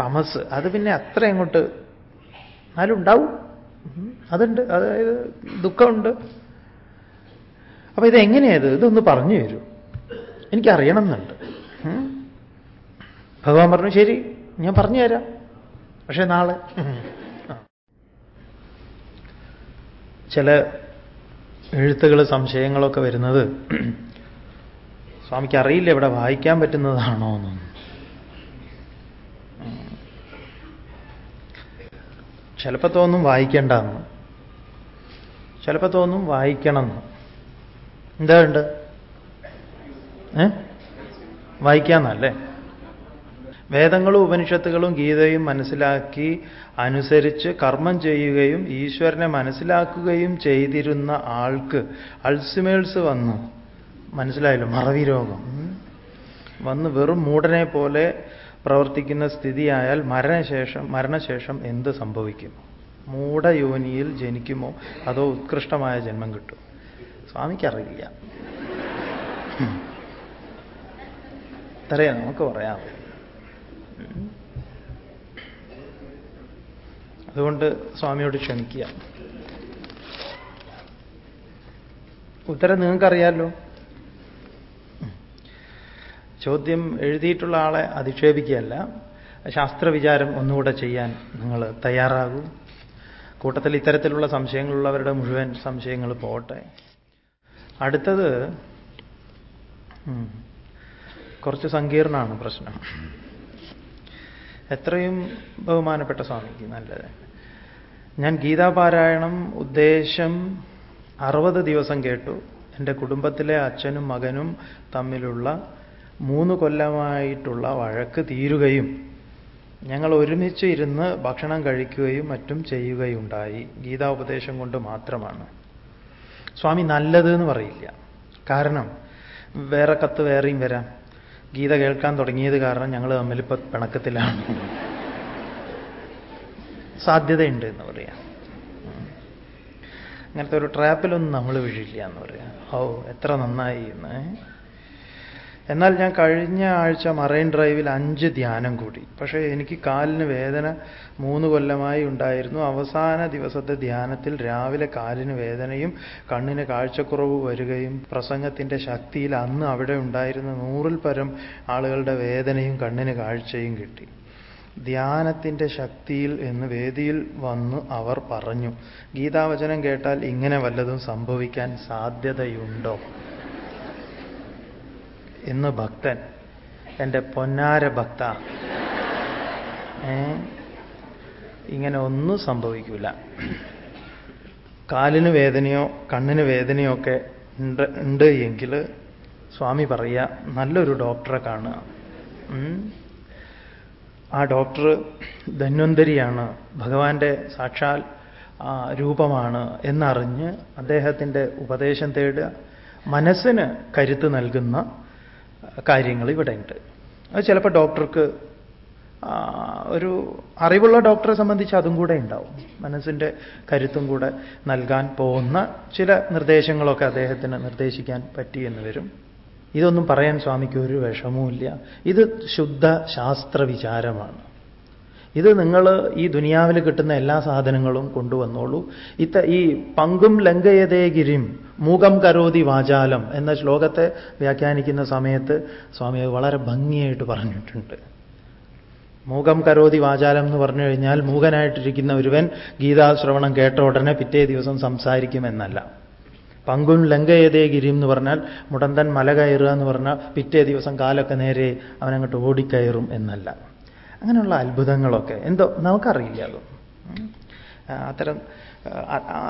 തമസ്. അത് പിന്നെ അത്ര അങ്ങോട്ട് എന്നാലും ഉണ്ടാവും. അതുണ്ട് അതായത് ദുഃഖമുണ്ട്. അപ്പൊ ഇതെങ്ങനെയത്? ഇതൊന്ന് പറഞ്ഞു തരൂ. എനിക്കറിയണം എന്നുണ്ട്. ഭഗവാൻ പറഞ്ഞു ശരി ഞാൻ പറഞ്ഞു തരാം. പക്ഷെ നാളെ. ചില എഴുത്തുകൾ സംശയങ്ങളൊക്കെ വരുന്നത് സ്വാമിക്ക് അറിയില്ല ഇവിടെ വായിക്കാൻ പറ്റുന്നതാണോ എന്നൊന്നും ചിലപ്പോ തോന്നും വായിക്കേണ്ടെന്ന് ചിലപ്പോൾ തോന്നും വായിക്കണം എന്താ ഉണ്ട്? ഏ? വായിക്കാന്നല്ലേ? വേദങ്ങളും ഉപനിഷത്തുകളും ഗീതയും മനസ്സിലാക്കി അനുസരിച്ച് കർമ്മം ചെയ്യുകയും ഈശ്വരനെ മനസ്സിലാക്കുകയും ചെയ്തിരുന്ന ആൾക്ക് അൾസിമേഴ്സ് വന്നു. മനസ്സിലായല്ലോ? മറവി രോഗം. വന്ന് വെറും മൂടനെ പോലെ പ്രവർത്തിക്കുന്ന സ്ഥിതിയായാൽ മരണശേഷം മരണശേഷം എന്ത് സംഭവിക്കും? മൂഢയോനിയിൽ ജനിക്കുമോ? അതോ ഉത്കൃഷ്ടമായ ജന്മം കിട്ടും സ്വാമിക്കറിയില്ല ഇത്രയാണ് നമുക്ക് പറയാം. അതുകൊണ്ട് സ്വാമിയോട് ക്ഷമിക്കുക. ഉത്തരം നിങ്ങൾക്കറിയാമല്ലോ ചോദ്യം എഴുതിയിട്ടുള്ള ആളെ അധിക്ഷേപിക്കുകയല്ല. ശാസ്ത്രവിചാരം ഒന്നുകൂടെ ചെയ്യാൻ നിങ്ങൾ തയ്യാറാകൂ. കൂട്ടത്തിൽ ഇത്തരത്തിലുള്ള സംശയങ്ങളുള്ളവരുടെ മുഴുവൻ സംശയങ്ങൾ പോട്ടെ. അടുത്തത് കുറച്ച് സങ്കീർണമാണ് പ്രശ്നം. എത്രയും ബഹുമാനപ്പെട്ട സ്വാമിക്ക് നല്ലത്. ഞാൻ ഗീതാപാരായണം ഉദ്ദേശം അറുപത് ദിവസം കേട്ടു. എന്റെ കുടുംബത്തിലെ അച്ഛനും മകനും തമ്മിലുള്ള മൂന്ന് കൊല്ലമായിട്ടുള്ള വഴക്ക് തീരുകയും ഞങ്ങൾ ഒരുമിച്ച് ഇരുന്ന് ഭക്ഷണം കഴിക്കുകയും മറ്റും ചെയ്യുകയുണ്ടായി. ഗീതാ ഉപദേശം കൊണ്ട് മാത്രമാണ്. സ്വാമി നല്ലത് എന്ന് പറയില്ല. കാരണം വേറെ കത്ത് വേറെയും വരാം. ഗീത കേൾക്കാൻ തുടങ്ങിയത് കാരണം ഞങ്ങൾ തമ്മിൽ ഇപ്പം പിണക്കത്തിലാണ്. സാധ്യതയുണ്ട് എന്ന് പറയാം. അങ്ങനത്തെ ഒരു ട്രാപ്പിലൊന്നും നമ്മൾ വീഴില്ല എന്ന് പറയാം. ഓ എത്ര നന്നായി എന്ന്? എന്നാൽ ഞാൻ കഴിഞ്ഞ ആഴ്ച മറൈൻ ഡ്രൈവിൽ അഞ്ച് ധ്യാനം കൂടി. പക്ഷേ എനിക്ക് കാലിന് വേദന മൂന്ന് കൊല്ലമായി ഉണ്ടായിരുന്നു. അവസാന ദിവസത്തെ ധ്യാനത്തിൽ രാവിലെ കാലിന് വേദനയും കണ്ണിന് കാഴ്ചക്കുറവ് വരികയും പ്രസംഗത്തിന്റെ ശക്തിയിൽ അന്ന് അവിടെ ഉണ്ടായിരുന്ന നൂറിൽ പരം ആളുകളുടെ വേദനയും കണ്ണിന് കാഴ്ചയും കിട്ടി. ധ്യാനത്തിന്റെ ശക്തിയിൽ എന്ന് വേദിയിൽ വന്ന് അവർ പറഞ്ഞു. ഗീതാവചനം കേട്ടാൽ ഇങ്ങനെ വല്ലതും സംഭവിക്കാൻ സാധ്യതയുണ്ടോ? എന്ന് ഭക്തൻ. എന്റെ പൊന്നാര ഭക്ത. ഇങ്ങനെ ഒന്നും സംഭവിക്കില്ല കാലിന് വേദനയോ കണ്ണിന് വേദനയോ ഒക്കെ ഉണ്ട് ഉണ്ട് എങ്കിൽ സ്വാമി പറയുക നല്ലൊരു ഡോക്ടറെ കാണുക. ആ ഡോക്ടർ ധന്വന്തരിയാണ്. ഭഗവാന്റെ സാക്ഷാൽ രൂപമാണ് എന്നറിഞ്ഞ് അദ്ദേഹത്തിന്റെ ഉപദേശം തേടുക മനസ്സിന് കരുത്ത് നൽകുന്ന കാര്യങ്ങൾ ഇവിടെ ഉണ്ട്. അത് ചിലപ്പോൾ ഡോക്ടർക്ക് ഒരു അറിവുള്ള ഡോക്ടറെ സംബന്ധിച്ച് അതും കൂടെ ഉണ്ടാവും. മനസ്സിന്റെ കരുത്തും കൂടെ നൽകാൻ പോകുന്ന ചില നിർദ്ദേശങ്ങളൊക്കെ അദ്ദേഹത്തിന് നിർദ്ദേശിക്കാൻ പറ്റി എന്ന് വരും. ഇതൊന്നും പറയാൻ സ്വാമിക്ക് ഒരു വിഷമവുമില്ല. ഇത് ശുദ്ധ ശാസ്ത്ര വിചാരമാണ്. ഇത് നിങ്ങൾ ഈ ദുനിയാവിൽ കിട്ടുന്ന എല്ലാ സാധനങ്ങളും കൊണ്ടുവന്നോളൂ. ഇത്ത ഈ പങ്കും ലങ്കയതേഗിരിയും ഗിരിം മൂകം കരോതി വാചാലം എന്ന ശ്ലോകത്തെ വ്യാഖ്യാനിക്കുന്ന സമയത്ത് സ്വാമി വളരെ ഭംഗിയായിട്ട് പറഞ്ഞിട്ടുണ്ട്. മൂകം കരോതി വാചാലം എന്ന് പറഞ്ഞു കഴിഞ്ഞാൽ മൂകനായിട്ടിരിക്കുന്ന ഒരുവൻ ഗീതാശ്രവണം കേട്ട ഉടനെ പിറ്റേ ദിവസം സംസാരിക്കുമെന്നല്ല. പങ്കുൻ ലങ്കയതേ ഗിരി എന്ന് പറഞ്ഞാൽ മുടന്തൻ മല കയറുക എന്ന് പറഞ്ഞാൽ പിറ്റേ ദിവസം കാലൊക്കെ നേരെ അവനങ്ങോട്ട് ഓടിക്കയറും എന്നല്ല. അങ്ങനെയുള്ള അത്ഭുതങ്ങളൊക്കെ എന്തോ നമുക്കറിയില്ല അതും. അത്തരം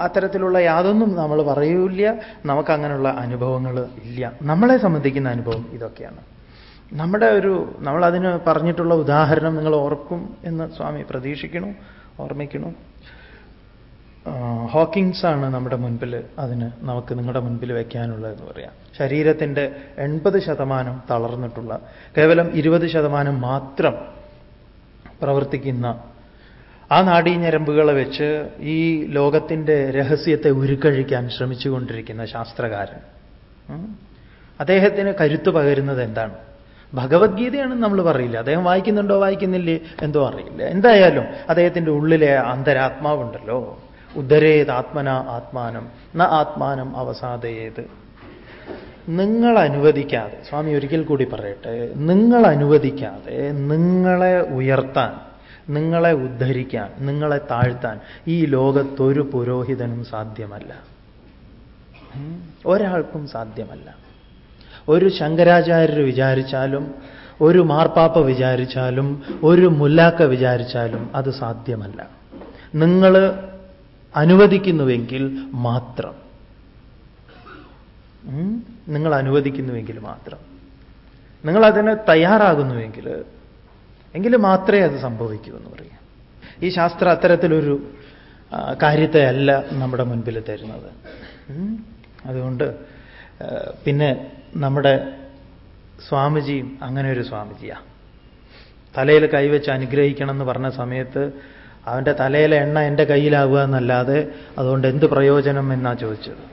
അത്തരത്തിലുള്ള യാതൊന്നും നമ്മൾ പറയൂല നമുക്കങ്ങനെയുള്ള അനുഭവങ്ങൾ ഇല്ല. നമ്മളെ സംബന്ധിക്കുന്ന അനുഭവം ഇതൊക്കെയാണ്. നമ്മുടെ ഒരു നമ്മളതിന് പറഞ്ഞിട്ടുള്ള ഉദാഹരണം നിങ്ങൾ ഓർക്കും എന്ന് സ്വാമി പ്രതീക്ഷിക്കണു ഓർമ്മിക്കണു ഹോക്കിങ്സ് ആണ് നമ്മുടെ മുൻപിൽ അതിന് നമുക്ക് നിങ്ങളുടെ മുൻപിൽ വയ്ക്കാനുള്ളതെന്ന് പറയാം. ശരീരത്തിന്റെ എൺപത് ശതമാനം തളർന്നിട്ടുള്ള കേവലം ഇരുപത് ശതമാനം മാത്രം പ്രവർത്തിക്കുന്ന ആ നാഡീഞരമ്പുകളെ വെച്ച് ഈ ലോകത്തിന്റെ രഹസ്യത്തെ ഉരുക്കഴിക്കാൻ ശ്രമിച്ചുകൊണ്ടിരിക്കുന്ന ശാസ്ത്രകാരൻ. അദ്ദേഹത്തിന് കരുത്ത് പകരുന്നത് എന്താണ്? ഭഗവത്ഗീതയാണെന്ന് നമ്മൾ പറയില്ല. അദ്ദേഹം വായിക്കുന്നുണ്ടോ വായിക്കുന്നില്ലേ എന്തോ അറിയില്ല. എന്തായാലും അദ്ദേഹത്തിന്റെ ഉള്ളിലെ അന്തരാത്മാവുണ്ടല്ലോ. ഉദ്ധരേത് ആത്മന ആത്മാനം ന ആത്മാനം അവസാദയേത്. നിങ്ങൾ അനുവദിക്കാതെ സ്വാമി ഒരിക്കൽ കൂടി പറയട്ടെ നിങ്ങൾ അനുവദിക്കാതെ നിങ്ങളെ ഉയർത്താൻ നിങ്ങളെ ഉദ്ധരിക്കാൻ നിങ്ങളെ താഴ്ത്താൻ ഈ ലോകത്തൊരു പുരോഹിതനും സാധ്യമല്ല. ഒരാൾക്കും സാധ്യമല്ല. ഒരു ശങ്കരാചാര്യർ വിചാരിച്ചാലും ഒരു മാർപ്പാപ്പ വിചാരിച്ചാലും ഒരു മുല്ലാക്ക വിചാരിച്ചാലും അത് സാധ്യമല്ല. നിങ്ങൾ അനുവദിക്കുന്നുവെങ്കിൽ മാത്രം. നിങ്ങൾ അനുവദിക്കുന്നുവെങ്കിൽ മാത്രം. നിങ്ങൾ അതിന് തയ്യാറാകുന്നുവെങ്കിൽ എങ്കിൽ മാത്രമേ അത് സംഭവിക്കൂ എന്ന് പറയാം. ഈ ശാസ്ത്രം അത്തരത്തിലൊരു കാര്യത്തെ അല്ല നമ്മുടെ മുൻപിൽ തരുന്നത്? അതുകൊണ്ട് പിന്നെ നമ്മുടെ സ്വാമിജിയും അങ്ങനെ ഒരു സ്വാമിജിയാ. തലയിൽ കൈവച്ച് അനുഗ്രഹിക്കണം എന്ന് പറഞ്ഞ സമയത്ത് അവന്റെ തലയിലെ എണ്ണ എന്റെ കയ്യിലാവുക എന്നല്ലാതെ അതുകൊണ്ട് എന്ത് പ്രയോജനം എന്നാ ചോദിച്ചത്?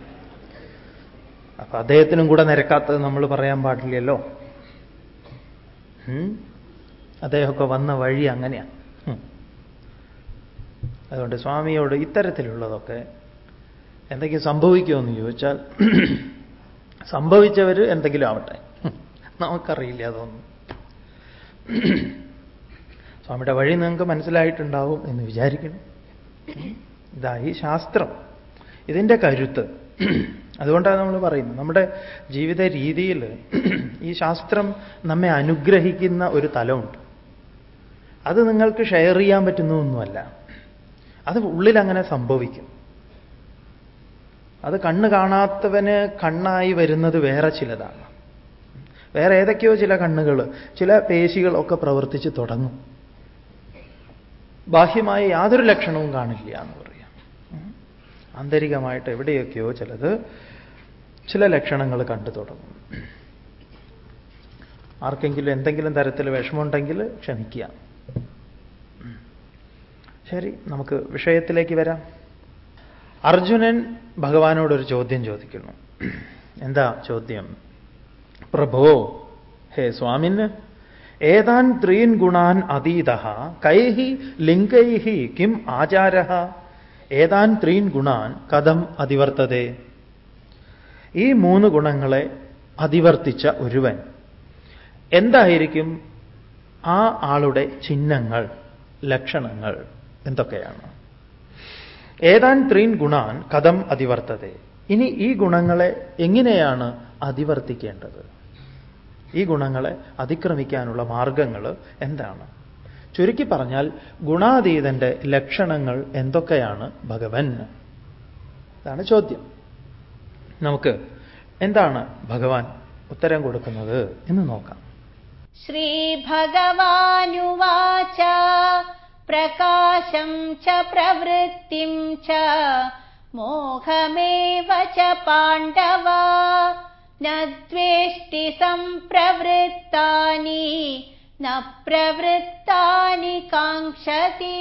അപ്പൊ അദ്ദേഹത്തിനും കൂടെ നിരക്കാത്തത് നമ്മൾ പറയാൻ പാടില്ലല്ലോ? അദ്ദേഹമൊക്കെ വന്ന വഴി അങ്ങനെയാണ് അതുകൊണ്ട് സ്വാമിയോട് ഇത്തരത്തിലുള്ളതൊക്കെ എന്തെങ്കിലും സംഭവിക്കുമെന്ന് ചോദിച്ചാൽ (clears throat) സംഭവിച്ചവർ എന്തെങ്കിലും ആവട്ടെ. നമുക്കറിയില്ല അതൊന്നും. (clears throat) സ്വാമിയുടെ വഴി നിങ്ങൾക്ക് മനസ്സിലായിട്ടുണ്ടാവും എന്ന് വിചാരിക്കണം ഇതായി ശാസ്ത്രം. ഇതിന്റെ കരുത്ത്. (clears throat) അതുകൊണ്ടാണ് നമ്മൾ പറയുന്നത്. നമ്മുടെ ജീവിത രീതിയിൽ ഈ ശാസ്ത്രം നമ്മെ അനുഗ്രഹിക്കുന്ന ഒരു തലമുണ്ട്. അത് നിങ്ങൾക്ക് ഷെയർ ചെയ്യാൻ പറ്റുന്നതൊന്നുമല്ല. അത് ഉള്ളിൽ അങ്ങനെ സംഭവിക്കും. അത് കണ്ണ് കാണാത്തവന് കണ്ണായി വരുന്നത് വേറെ ചിലതാണ്. വേറെ ഏതൊക്കെയോ ചില കണ്ണുകൾ ചില പേശികളൊക്കെ പ്രവർത്തിച്ച് തുടങ്ങും. ബാഹ്യമായ യാതൊരു ലക്ഷണവും കാണില്ല എന്ന് പറയാം. ആന്തരികമായിട്ട് എവിടെയൊക്കെയോ ചിലത് ചില ലക്ഷണങ്ങൾ കണ്ടു തുടങ്ങും. ആർക്കെങ്കിലും എന്തെങ്കിലും തരത്തിൽ വിഷമമുണ്ടെങ്കിൽ ക്ഷമിക്കുക. ശരി നമുക്ക് വിഷയത്തിലേക്ക് വരാം. അർജുനൻ ഭഗവാനോടൊരു ചോദ്യം ചോദിക്കുന്നു. എന്താ ചോദ്യം? പ്രഭോ ഹേ സ്വാമിന് ഏതാൻ ത്രീൻ ഗുണാൻ അതീത കൈഹി ലിംഗൈഹി കിം ആചാര ഏതാൻ ത്രീൻ ഗുണാൻ കഥം അതിവർത്തതേ. ഈ മൂന്ന് ഗുണങ്ങളെ അതിവർത്തിച്ച ഒരുവൻ എന്തായിരിക്കും? ആ ആളുടെ ചിഹ്നങ്ങൾ ലക്ഷണങ്ങൾ. എന്തൊക്കെയാണ്? ഏതാൻ ത്രീൻ ഗുണാൻ കഥം അതിവർത്തത. ഇനി ഈ ഗുണങ്ങളെ എങ്ങനെയാണ് അതിവർത്തിക്കേണ്ടത്? ഈ ഗുണങ്ങളെ അതിക്രമിക്കാനുള്ള മാർഗങ്ങൾ എന്താണ്? ചുരുക്കി പറഞ്ഞാൽ ഗുണാതീതന്റെ ലക്ഷണങ്ങൾ എന്തൊക്കെയാണ് ഭഗവൻ? ഇതാണ് ചോദ്യം. നമുക്ക് എന്താണ് ഭഗവാൻ ഉത്തരം കൊടുക്കുന്നത് എന്ന് നോക്കാം. ശ്രീ ഭഗവാനുവാച प्रकाशम् च प्रवृत्तिम् च मोहमेव च पाण्डव न द्वेष्टि सम्प्रवृत्तानि न प्रवृत्तानि काङ्क्षति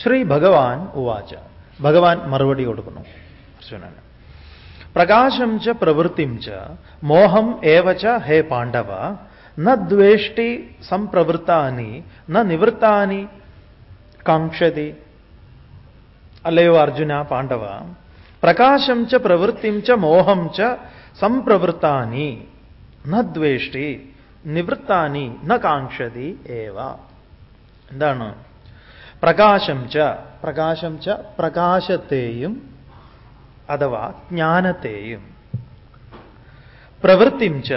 ശ്രീ ഭഗവാൻ ഉവാച ഭഗവാൻ മറുപടി കൊടുക്കുന്നു അർജുനന് പ്രകാശം ച പ്രവൃത്തിം ച മോഹം ഏവ ച ഹേ പാണ്ഡവ ന ദ്വേഷ്ടി സംപ്രവൃത്താനി ന നിവൃത്താനി കാംക്ഷതി. അല്ലയോ അർജുന പാണ്ഡവ? പ്രകാശം ച പ്രവൃത്തിം ച മോഹം ച സംപ്രവൃത്താനി. ന ദ്വേഷ്ടി നിവൃത്താനി ന കാംക്ഷതി ഏവ. എന്താണ്? പ്രകാശം ച പ്രകാശം ച പ്രകാശത്തെയും അഥവാ ജ്ഞാനത്തെയും. പ്രവൃത്തിം ച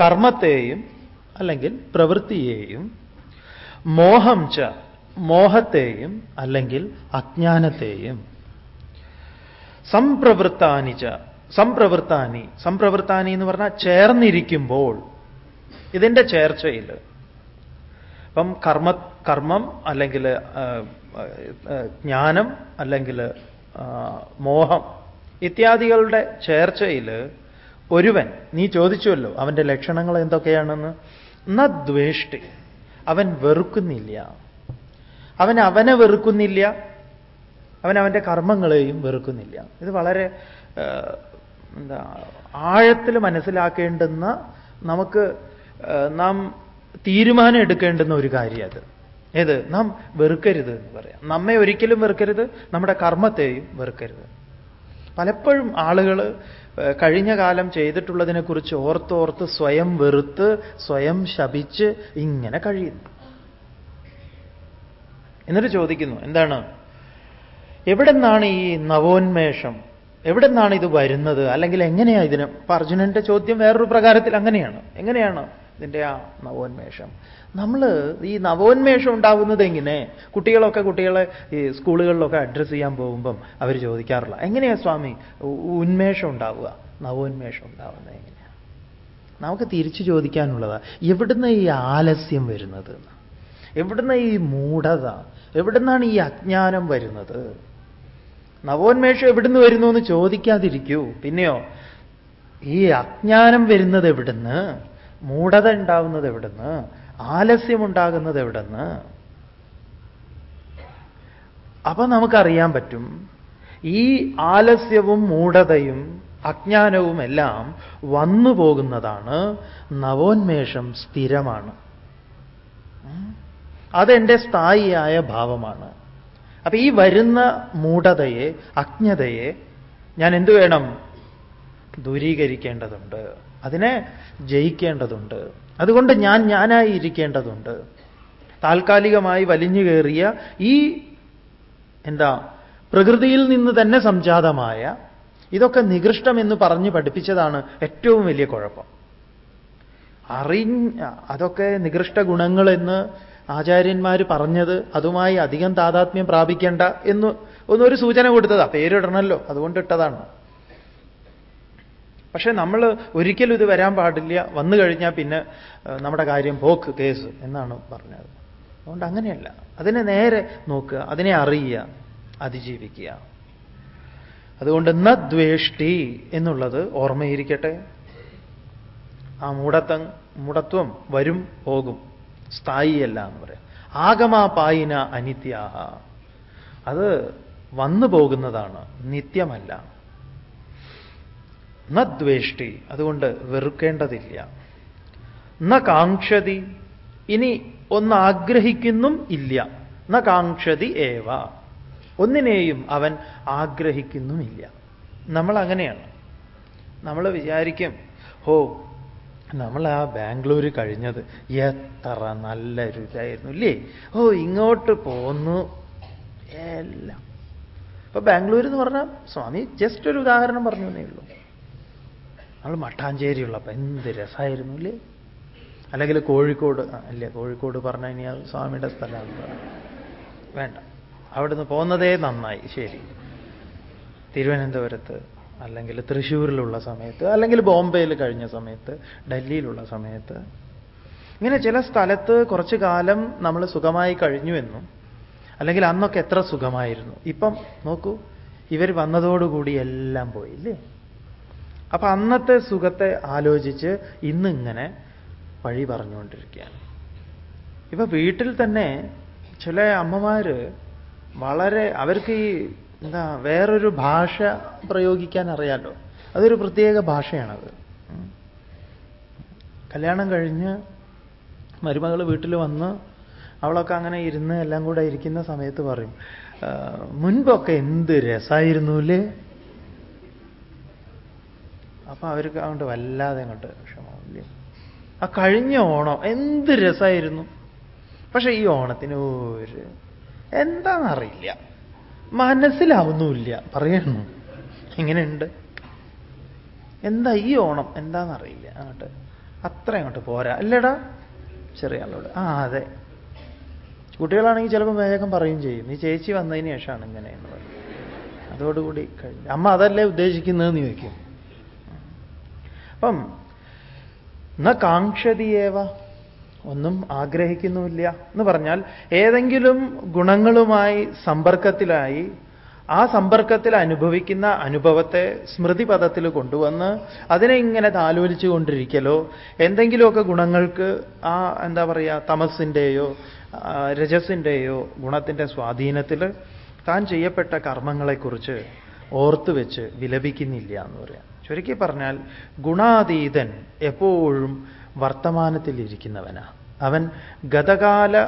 കർമ്മത്തെയും അല്ലെങ്കിൽ പ്രവൃത്തിയെയും മോഹം ച മോഹത്തെയും അല്ലെങ്കിൽ അജ്ഞാനത്തെയും. സംപ്രവൃത്താനി ച സംപ്രവൃത്താനി സംപ്രവൃത്താനി എന്ന് പറഞ്ഞാൽ ചേർന്നിരിക്കുമ്പോൾ. ഇതിന്റെ ചേർച്ചയിൽ അപ്പം കർമ്മ കർമ്മം അല്ലെങ്കിൽ ജ്ഞാനം അല്ലെങ്കിൽ മോഹം ഇത്യാദികളുടെ ചേർച്ചയിൽ ഒരുവൻ നീ ചോദിച്ചുവല്ലോ അവന്റെ ലക്ഷണങ്ങൾ എന്തൊക്കെയാണെന്ന്? ന ദ്വേഷ്ടി അവൻ വെറുക്കുന്നില്ല. അവൻ അവനെ വെറുക്കുന്നില്ല. അവൻ അവന്റെ കർമ്മങ്ങളെയും വെറുക്കുന്നില്ല. ഇത് വളരെ എന്താ ആഴത്തിൽ മനസ്സിലാക്കേണ്ടുന്ന നമുക്ക് നാം തീരുമാനം എടുക്കേണ്ടുന്ന ഒരു കാര്യം അത്. ഏത്? നാം വെറുക്കരുത് എന്ന് പറയാം. നമ്മെ ഒരിക്കലും വെറുക്കരുത് നമ്മുടെ കർമ്മത്തെയും വെറുക്കരുത്. പലപ്പോഴും ആളുകൾ കഴിഞ്ഞ കാലം ചെയ്തിട്ടുള്ളതിനെക്കുറിച്ച് ഓർത്തോർത്ത് സ്വയം വെറുത്ത് സ്വയം ശപിച്ച് ഇങ്ങനെ കഴിയുന്നു. എന്നിട്ട് ചോദിക്കുന്നു എന്താണ്? എവിടെ നിന്നാണ് ഈ നവോന്മേഷം? എവിടെ നിന്നാണ് ഇത് വരുന്നത്? അല്ലെങ്കിൽ എങ്ങനെയാണ് ഇതിന്? അർജുനന്റെ ചോദ്യം വേറൊരു പ്രകാരത്തിൽ അങ്ങനെയാണ്. എങ്ങനെയാണ് ഇതിന്റെ ആ നവോന്മേഷം? നമ്മൾ ഈ നവോന്മേഷം ഉണ്ടാകുന്നത് എങ്ങനെ? കുട്ടികളൊക്കെ കുട്ടികളെ ഈ സ്കൂളുകളിലൊക്കെ അഡ്രസ്സ് ചെയ്യാൻ പോകുമ്പം അവർ ചോദിക്കാറുള്ള എങ്ങനെയാണ് സ്വാമി? ഉന്മേഷം ഉണ്ടാവുക. നവോന്മേഷം ഉണ്ടാവുന്നത് എങ്ങനെയാണ് നമുക്ക് തിരിച്ചു ചോദിക്കാനുള്ളതാ. എവിടുന്ന് ഈ ആലസ്യം വരുന്നത്? എവിടുന്ന് ഈ മൂഢത? എവിടുന്നാണ് ഈ അജ്ഞാനം വരുന്നത്? നവോന്മേഷം എവിടുന്ന് വരുന്നു എന്ന് ചോദിക്കാതിരിക്കൂ. പിന്നെയോ ഈ അജ്ഞാനം വരുന്നത് എവിടുന്ന്? മൂഢത ഉണ്ടാവുന്നത് എവിടുന്ന്? ആലസ്യമുണ്ടാകുന്നത് എവിടെന്ന്? അപ്പൊ നമുക്കറിയാൻ പറ്റും ഈ ആലസ്യവും മൂഢതയും അജ്ഞാനവും എല്ലാം വന്നു പോകുന്നതാണ് നവോന്മേഷം സ്ഥിരമാണ്. അതെന്റെ സ്ഥായിയായ ഭാവമാണ്. അപ്പൊ ഈ വരുന്ന മൂഢതയെ അജ്ഞതയെ ഞാൻ എന്തു വേണം? ദൂരീകരിക്കേണ്ടതുണ്ട്. അതിനെ ജയിക്കേണ്ടതുണ്ട്. അതുകൊണ്ട് ഞാൻ ഞാനായി ഇരിക്കേണ്ടതുണ്ട്. താൽക്കാലികമായി വലിഞ്ഞു കയറിയ ഈ എന്താ പ്രകൃതിയിൽ നിന്ന് തന്നെ സംജാതമായ ഇതൊക്കെ നികൃഷ്ടമെന്ന് പറഞ്ഞ് പഠിപ്പിച്ചതാണ് ഏറ്റവും വലിയ കുഴപ്പം. അറി അതൊക്കെ നികൃഷ്ട ഗുണങ്ങളെന്ന് ആചാര്യന്മാർ പറഞ്ഞത് അതുമായി അധികം താതാത്മ്യം പ്രാപിക്കേണ്ട എന്ന് ഒന്നൊരു സൂചന കൊടുത്തതാ പേരിടണമല്ലോ അതുകൊണ്ട് ഇട്ടതാണ്. പക്ഷെ നമ്മൾ ഒരിക്കലും ഇത് വരാൻ പാടില്ല. വന്നു കഴിഞ്ഞാൽ പിന്നെ നമ്മുടെ കാര്യം പോക്ക് കേസ് എന്നാണ് പറഞ്ഞത്. അതുകൊണ്ട് അങ്ങനെയല്ല. അതിനെ നേരെ നോക്കുക അതിനെ അറിയുക അതിജീവിക്കുക. അതുകൊണ്ട് ന ദ്വേഷ്ടി എന്നുള്ളത് ഓർമ്മയിരിക്കട്ടെ. ആ മൂടത്തം മൂടത്വം വരും പോകും. സ്ഥായിയല്ല എന്ന് പറയാം. ആഗമാപായിന അനിത്യാഹ. അത് വന്നു പോകുന്നതാണ്. നിത്യമല്ല. ന ദ്വേഷ്ടി അതുകൊണ്ട് വെറുക്കേണ്ടതില്ല. ന കാക്ഷതി ഇനി ഒന്ന് ആഗ്രഹിക്കുന്നും ഇല്ല. ന കാക്ഷതി ഏവ. ഒന്നിനെയും അവൻ ആഗ്രഹിക്കുന്നുമില്ല. നമ്മൾ അങ്ങനെയാണ് നമ്മൾ വിചാരിക്കും ഹോ നമ്മൾ ആ ബാംഗ്ലൂർ കഴിഞ്ഞത് എത്ര നല്ലൊരു ഇതായിരുന്നു ഇല്ലേ? ഓ ഇങ്ങോട്ട് പോന്നു. എല്ലാം. ഇപ്പൊ ബാംഗ്ലൂർ എന്ന് പറഞ്ഞാൽ സ്വാമി ജസ്റ്റ് ഒരു ഉദാഹരണം പറഞ്ഞു എന്നേ ഉള്ളൂ. നമ്മൾ മട്ടാഞ്ചേരി ഉള്ളപ്പോൾ എന്ത് രസമായിരുന്നു ഇല്ലേ അല്ലെങ്കിൽ കോഴിക്കോട് അല്ലേ കോഴിക്കോട് പറഞ്ഞാൽ ഇനി അത് സ്വാമിയുടെ സ്ഥലമാണ്. വേണ്ട. അവിടുന്ന് പോകുന്നതേ നന്നായി ശരി. തിരുവനന്തപുരത്ത് അല്ലെങ്കിൽ തൃശ്ശൂരിലുള്ള സമയത്ത് അല്ലെങ്കിൽ ബോംബെയിൽ കഴിഞ്ഞ സമയത്ത് ഡൽഹിയിലുള്ള സമയത്ത്. ഇങ്ങനെ ചില സ്ഥലത്ത് കുറച്ചു കാലം നമ്മൾ സുഖമായി കഴിഞ്ഞുവെന്നും അല്ലെങ്കിൽ അന്നൊക്കെ എത്ര സുഖമായിരുന്നു. ഇപ്പം നോക്കൂ ഇവർ വന്നതോടുകൂടി എല്ലാം പോയില്ലേ അപ്പൊ അന്നത്തെ സുഖത്തെ ആലോചിച്ച് ഇന്നിങ്ങനെ വഴി പറഞ്ഞുകൊണ്ടിരിക്കുകയാണ്. ഇപ്പൊ വീട്ടിൽ തന്നെ ചില അമ്മമാര് വളരെ അവർക്ക് ഈ എന്താ വേറൊരു ഭാഷ പ്രയോഗിക്കാൻ അറിയാലോ. അതൊരു പ്രത്യേക ഭാഷയാണത്. കല്യാണം കഴിഞ്ഞ് മരുമകൾ വീട്ടിൽ വന്ന് അവളൊക്കെ അങ്ങനെ ഇരുന്ന് എല്ലാം കൂടെ ഇരിക്കുന്ന സമയത്ത് പറയും മുൻപൊക്കെ എന്ത് രസമായിരുന്നു അല്ലേ അപ്പൊ അവർക്ക് അതുകൊണ്ട് വല്ലാതെ അങ്ങോട്ട് വിഷമമില്ല ആ കഴിഞ്ഞ ഓണം എന്ത് രസമായിരുന്നു പക്ഷെ ഈ ഓണത്തിന് ഒരു എന്താണെന്നറിയില്ല മനസ്സിലാവുന്നുമില്ല. പറയണു? എങ്ങനെയുണ്ട്? എന്താ ഈ ഓണം എന്താണെന്നറിയില്ല അങ്ങോട്ട് അത്ര അങ്ങോട്ട് പോരാ. അല്ലടാ ചെറിയ ആളോട്. ആ അതെ. കുട്ടികളാണെങ്കിൽ ചിലപ്പോൾ വേഗം പറയും ചെയ്യും. നീ ചേച്ചി വന്നതിന് ശേഷമാണ് ഇങ്ങനെ എന്ന് പറയും അതോടുകൂടി കഴിഞ്ഞു. അമ്മ അതല്ലേ ഉദ്ദേശിക്കുന്നതെന്ന് ചോദിക്കും. അപ്പം ന കാക്ഷതിയേവ ഒന്നും ആഗ്രഹിക്കുന്നുമില്ല എന്ന് പറഞ്ഞാൽ ഏതെങ്കിലും ഗുണങ്ങളുമായി സമ്പർക്കത്തിലായി ആ സമ്പർക്കത്തിൽ അനുഭവിക്കുന്ന അനുഭവത്തെ സ്മൃതിപഥത്തിൽ കൊണ്ടുവന്ന് അതിനെ ഇങ്ങനെ താലോലിച്ചു കൊണ്ടിരിക്കലോ എന്തെങ്കിലുമൊക്കെ ഗുണങ്ങൾക്ക് ആ എന്താ പറയുക തമസിന്റെയോ രജസിന്റെയോ ഗുണത്തിന്റെ സ്വാധീനത്തിൽ താൻ ചെയ്യപ്പെട്ട കർമ്മങ്ങളെക്കുറിച്ച് ഓർത്തു വെച്ച് വിലപിക്കുന്നില്ല എന്ന് പറയാം. ചുരുക്കി പറഞ്ഞാൽ ഗുണാതീതൻ എപ്പോഴും വർത്തമാനത്തിലിരിക്കുന്നവനാ. അവൻ ഗതകാല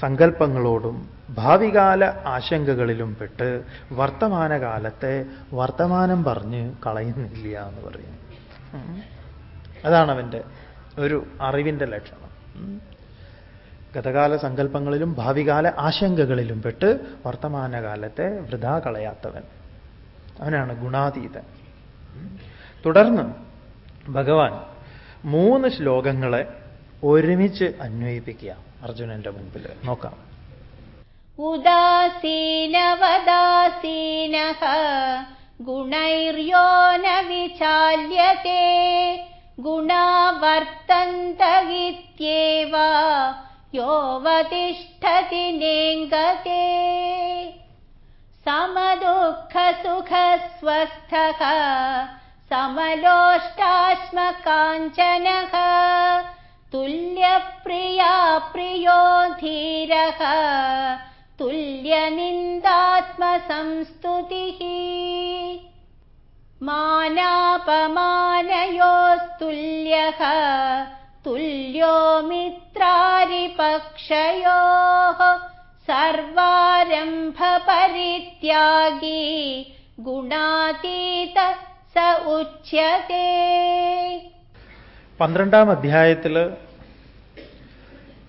സങ്കല്പങ്ങളോടും ഭാവികാല ആശങ്കകളിലും പെട്ട് വർത്തമാനകാലത്തെ വർത്തമാനം പറഞ്ഞ് കളയുന്നില്ല എന്ന് പറയും അതാണവന്റെ ഒരു അറിവിന്റെ ലക്ഷണം. ഗതകാല സങ്കല്പങ്ങളിലും ഭാവികാല ആശങ്കകളിലും പെട്ട് വർത്തമാനകാലത്തെ വൃഥാ കളയാത്തവൻ. അവനാണ് ഗുണാതീതൻ. തുടർന്ന് ഭഗവാൻ മൂന്ന് ശ്ലോകങ്ങളെ ഒരുമിച്ച് അന്വയിപ്പിക്കുക അർജുനന്റെ മുൻപിൽ നോക്കാം. ഉദാസീനവദാസീന ഗുണൈര്യോ നവിചാല്യത്തെ ഗുണാവർത്തന്ത യോവതിഷ്ഠതി समदुःखसुखस्वस्थः समलोष्टाश्मकाञ्चनः तुल्यप्रिया प्रियो धीरः तुल्यनिन्दात्मसंस्तुतिः। मानापमानयोस्तुल्यः तुल्यो मित्रारिपक्षयोः सर्वारम्भपरित्यागी ഗുണാതീത സ ഉച്യത്തെ പന്ത്രണ്ടാം അധ്യായത്തിൽ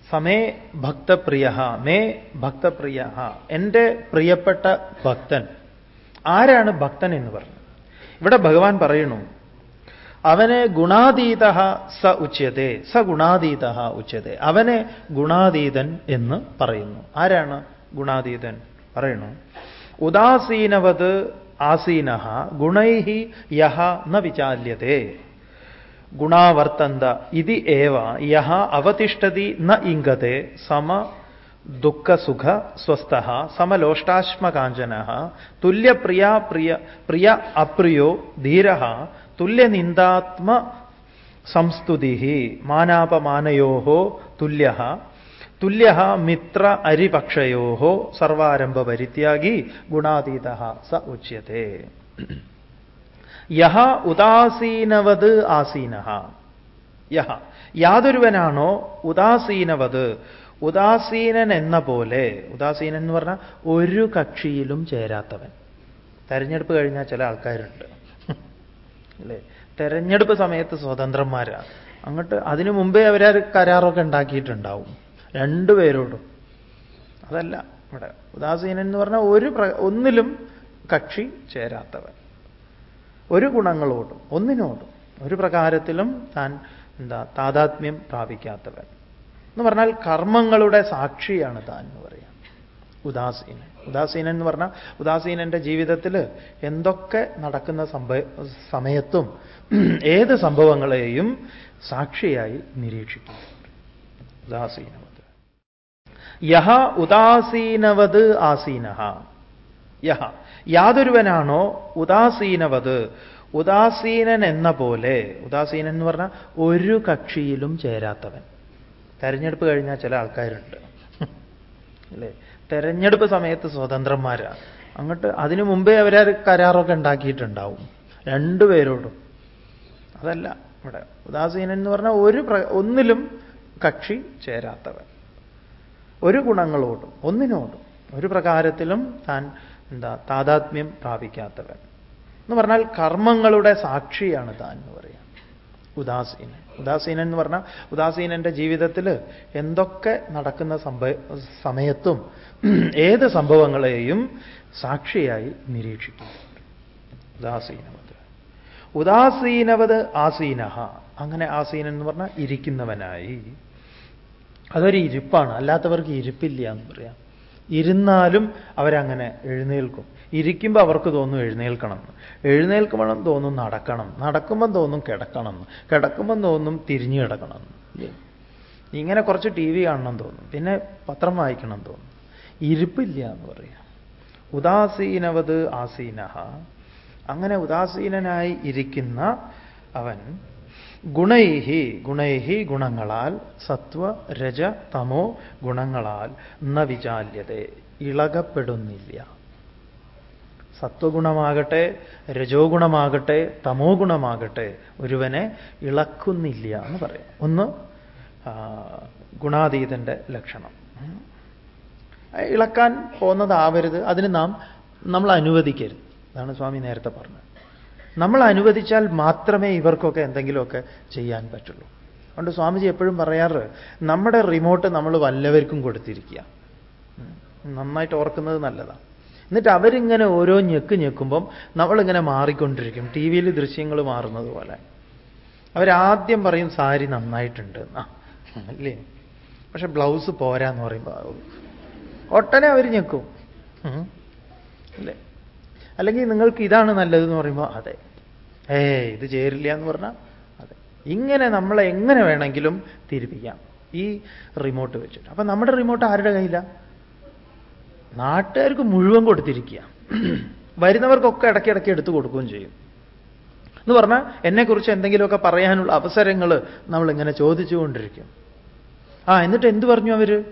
സമേ ഭക്തപ്രിയ മേ ഭക്തപ്രിയ എൻ്റെ പ്രിയപ്പെട്ട ഭക്തൻ ആരാണ് ഭക്തൻ എന്ന് പറഞ്ഞു ഇവിടെ ഭഗവാൻ പറയുന്നു അവന് ഗുണാതീത സ ഉച്യതേ സ ഗുണാതീത ഉച്യതേ അവനെ ഗുണാതീതൻ എന്ന് പറയുന്നു. ആരാണ് ഗുണാതീതൻ? പറയുന്നു ഉദാസീനവത് ആസീന ഗുണൈ യഹ ന വിചാല്യത്തെ. ഗുണാവർത്തന്ത ഇതി ഏവ യഹ അവതിഷ്ഠതി ന ഇംഗത്തെ സമ ദുഃഖസുഖ സ്വസ്ഥ സമലോഷ്ടാശ്മകാഞ്ചന തുല്യപ്രിയ പ്രിയ പ്രിയ അപ്രിയോ ധീര തുല്യനിന്ദാത്മ സംസ്തുതി മാനാപമാനയോ തുല്യ തുല്യ മിത്ര അരിപക്ഷയോ സർവാരംഭപരിത്യാഗി ഗുണാതീത സ ഉച്യത്തെ. യഹ ഉദാസീനവത് ആസീന യഹ യാതൊരുവനാണോ ഉദാസീനവത്? ഉദാസീനൻ എന്ന പോലെ ഉദാസീനൻ എന്ന് പറഞ്ഞാൽ ഒരു കക്ഷിയിലും ചേരാത്തവൻ. തെരഞ്ഞെടുപ്പ് കഴിഞ്ഞാൽ ചില ആൾക്കാരുണ്ട്. അല്ലേ? തെരഞ്ഞെടുപ്പ് സമയത്ത് സ്വതന്ത്രന്മാരാണ്. അങ്ങോട്ട് അതിനു മുമ്പേ അവരാ കരാറൊക്കെ ഉണ്ടാക്കിയിട്ടുണ്ടാവും. രണ്ടുപേരോടും അതല്ല ഇവിടെ ഉദാസീനൻ എന്ന് പറഞ്ഞാൽ ഒരു ഒന്നിലും കക്ഷി ചേരാത്തവൻ. ഒരു ഗുണങ്ങളോടും ഒന്നിനോടും ഒരു പ്രകാരത്തിലും താൻ എന്താ താതാത്മ്യം പ്രാപിക്കാത്തവൻ. എന്ന് പറഞ്ഞാൽ കർമ്മങ്ങളുടെ സാക്ഷിയാണ് താൻ എന്ന് പറയാം ഉദാസീനൻ. ഉദാസീനൻ എന്ന് പറഞ്ഞാൽ ഉദാസീനന്റെ ജീവിതത്തിൽ എന്തൊക്കെ നടക്കുന്ന സമയത്തും ഏത് സംഭവങ്ങളെയും സാക്ഷിയായി നിരീക്ഷിക്കും ഉദാസീനവത്. യഹ ഉദാസീനവത് ആസീന യഹ. യാതൊരുവനാണോ ഉദാസീനവത്? ഉദാസീനൻ എന്ന പോലെ ഉദാസീനൻ എന്ന് പറഞ്ഞാൽ ഒരു കക്ഷിയിലും ചേരാത്തവൻ. തെരഞ്ഞെടുപ്പ് കഴിഞ്ഞാൽ ചില ആൾക്കാരുണ്ട്. അല്ലേ? തെരഞ്ഞെടുപ്പ് സമയത്ത് സ്വതന്ത്രന്മാരാണ് അങ്ങോട്ട് അതിനു മുമ്പേ അവരാ കരാറൊക്കെ ഉണ്ടാക്കിയിട്ടുണ്ടാവും. രണ്ടുപേരോടും അതല്ല ഇവിടെ ഉദാസീനൻ എന്ന് പറഞ്ഞാൽ ഒരു ഒന്നിലും കക്ഷി ചേരാത്തവൻ. ഒരു ഗുണങ്ങളോടും ഒന്നിനോടും. ഒരു പ്രകാരത്തിലും താൻ എന്താ താതാത്മ്യം പ്രാപിക്കാത്തവൻ. എന്ന് പറഞ്ഞാൽ കർമ്മങ്ങളുടെ സാക്ഷിയാണ് താൻ എന്ന് പറയാം. ഉദാസീനൻ. ഉദാസീനൻ എന്ന് പറഞ്ഞാൽ ഉദാസീനന്റെ ജീവിതത്തിൽ എന്തൊക്കെ നടക്കുന്ന സമയത്തും ഏത് സംഭവങ്ങളെയും സാക്ഷിയായി നിരീക്ഷിക്കുന്നു. ഉദാസീനവത്. ഉദാസീനവത് ആസീന അങ്ങനെ ആസീനൻ എന്ന് പറഞ്ഞാൽ ഇരിക്കുന്നവനായി. അതൊരു ഇരിപ്പാണ്. അല്ലാത്തവർക്ക് ഇരിപ്പില്ല എന്ന് പറയാം. ഇരുന്നാലും അവരങ്ങനെ എഴുന്നേൽക്കും. ഇരിക്കുമ്പോൾ അവർക്ക് തോന്നും എഴുന്നേൽക്കണം എഴുന്നേൽക്കുമ്പോൾ തോന്നും നടക്കണം. നടക്കുമ്പം തോന്നും കിടക്കണം കിടക്കുമ്പം തോന്നും തിരിഞ്ഞു കിടക്കണം ഇങ്ങനെ കുറച്ച് ടി വി കാണണം തോന്നും. പിന്നെ പത്രം വായിക്കണം തോന്നും. ഇരിപ്പില്ല എന്ന് പറയാം. ഉദാസീനവത് ആസീന അങ്ങനെ ഉദാസീനനായി ഇരിക്കുന്ന അവൻ ഗുണൈഹി ഗുണൈഹി ഗുണങ്ങളാൽ സത്വ രജ തമോ ഗുണങ്ങളാൽ ന വിചാല്യത ഇളകപ്പെടുന്നില്ല. സത്വഗുണമാകട്ടെ രജോ ഗുണമാകട്ടെ തമോ ഗുണമാകട്ടെ ഒരുവനെ ഇളക്കുന്നില്ല എന്ന് പറയാം. ഒന്ന് ഗുണാതീതന്റെ ലക്ഷണം. ഇളക്കാൻ പോകുന്നതാവരുത്. അതിന് നാം നമ്മൾ അനുവദിക്കരുത്. അതാണ് സ്വാമി നേരത്തെ പറഞ്ഞത്. നമ്മൾ അനുവദിച്ചാൽ മാത്രമേ ഇവർക്കൊക്കെ എന്തെങ്കിലുമൊക്കെ ചെയ്യാൻ പറ്റുള്ളൂ. അതുകൊണ്ട് സ്വാമിജി എപ്പോഴും പറയാറ് നമ്മുടെ റിമോട്ട് നമ്മൾ വല്ലവർക്കും കൊടുത്തിരിക്കുക. നന്നായിട്ട് ഓർക്കുന്നത് നല്ലതാണ് എന്നിട്ട് അവരിങ്ങനെ ഓരോ ഞെക്ക് ഞെക്കുമ്പം നമ്മളിങ്ങനെ മാറിക്കൊണ്ടിരിക്കും. ടി വിയിൽ ദൃശ്യങ്ങൾ മാറുന്നത് പോലെ. അവരാദ്യം പറയും സാരി നന്നായിട്ടുണ്ട്. അല്ലേ? പക്ഷെ ബ്ലൗസ് പോരാന്ന് പറയുമ്പോൾ ഒട്ടനെ അവർ ഞെക്കും. അല്ലേ? അല്ലെങ്കിൽ നിങ്ങൾക്ക് ഇതാണ് നല്ലതെന്ന് പറയുമ്പോൾ അതെ. ഏ ഇത് ചേരില്ല എന്ന് പറഞ്ഞാൽ അതെ. ഇങ്ങനെ നമ്മളെ എങ്ങനെ വേണമെങ്കിലും തിരിപ്പിക്കാം. ഈ റിമോട്ട് വെച്ചിട്ട്. അപ്പൊ നമ്മുടെ റിമോട്ട് ആരുടെ കയ്യിലാണ് നാട്ടുകാർക്ക് മുഴുവൻ കൊടുത്തിരിക്കുക. വരുന്നവർക്കൊക്കെ ഇടയ്ക്കിടയ്ക്ക് എടുത്തു കൊടുക്കുകയും ചെയ്യും. എന്ന് പറഞ്ഞാൽ എന്നെക്കുറിച്ച് എന്തെങ്കിലുമൊക്കെ പറയാനുള്ള അവസരങ്ങൾ നമ്മളിങ്ങനെ ചോദിച്ചുകൊണ്ടിരിക്കും. ആ എന്നിട്ട് എന്ത് പറഞ്ഞു അവർ?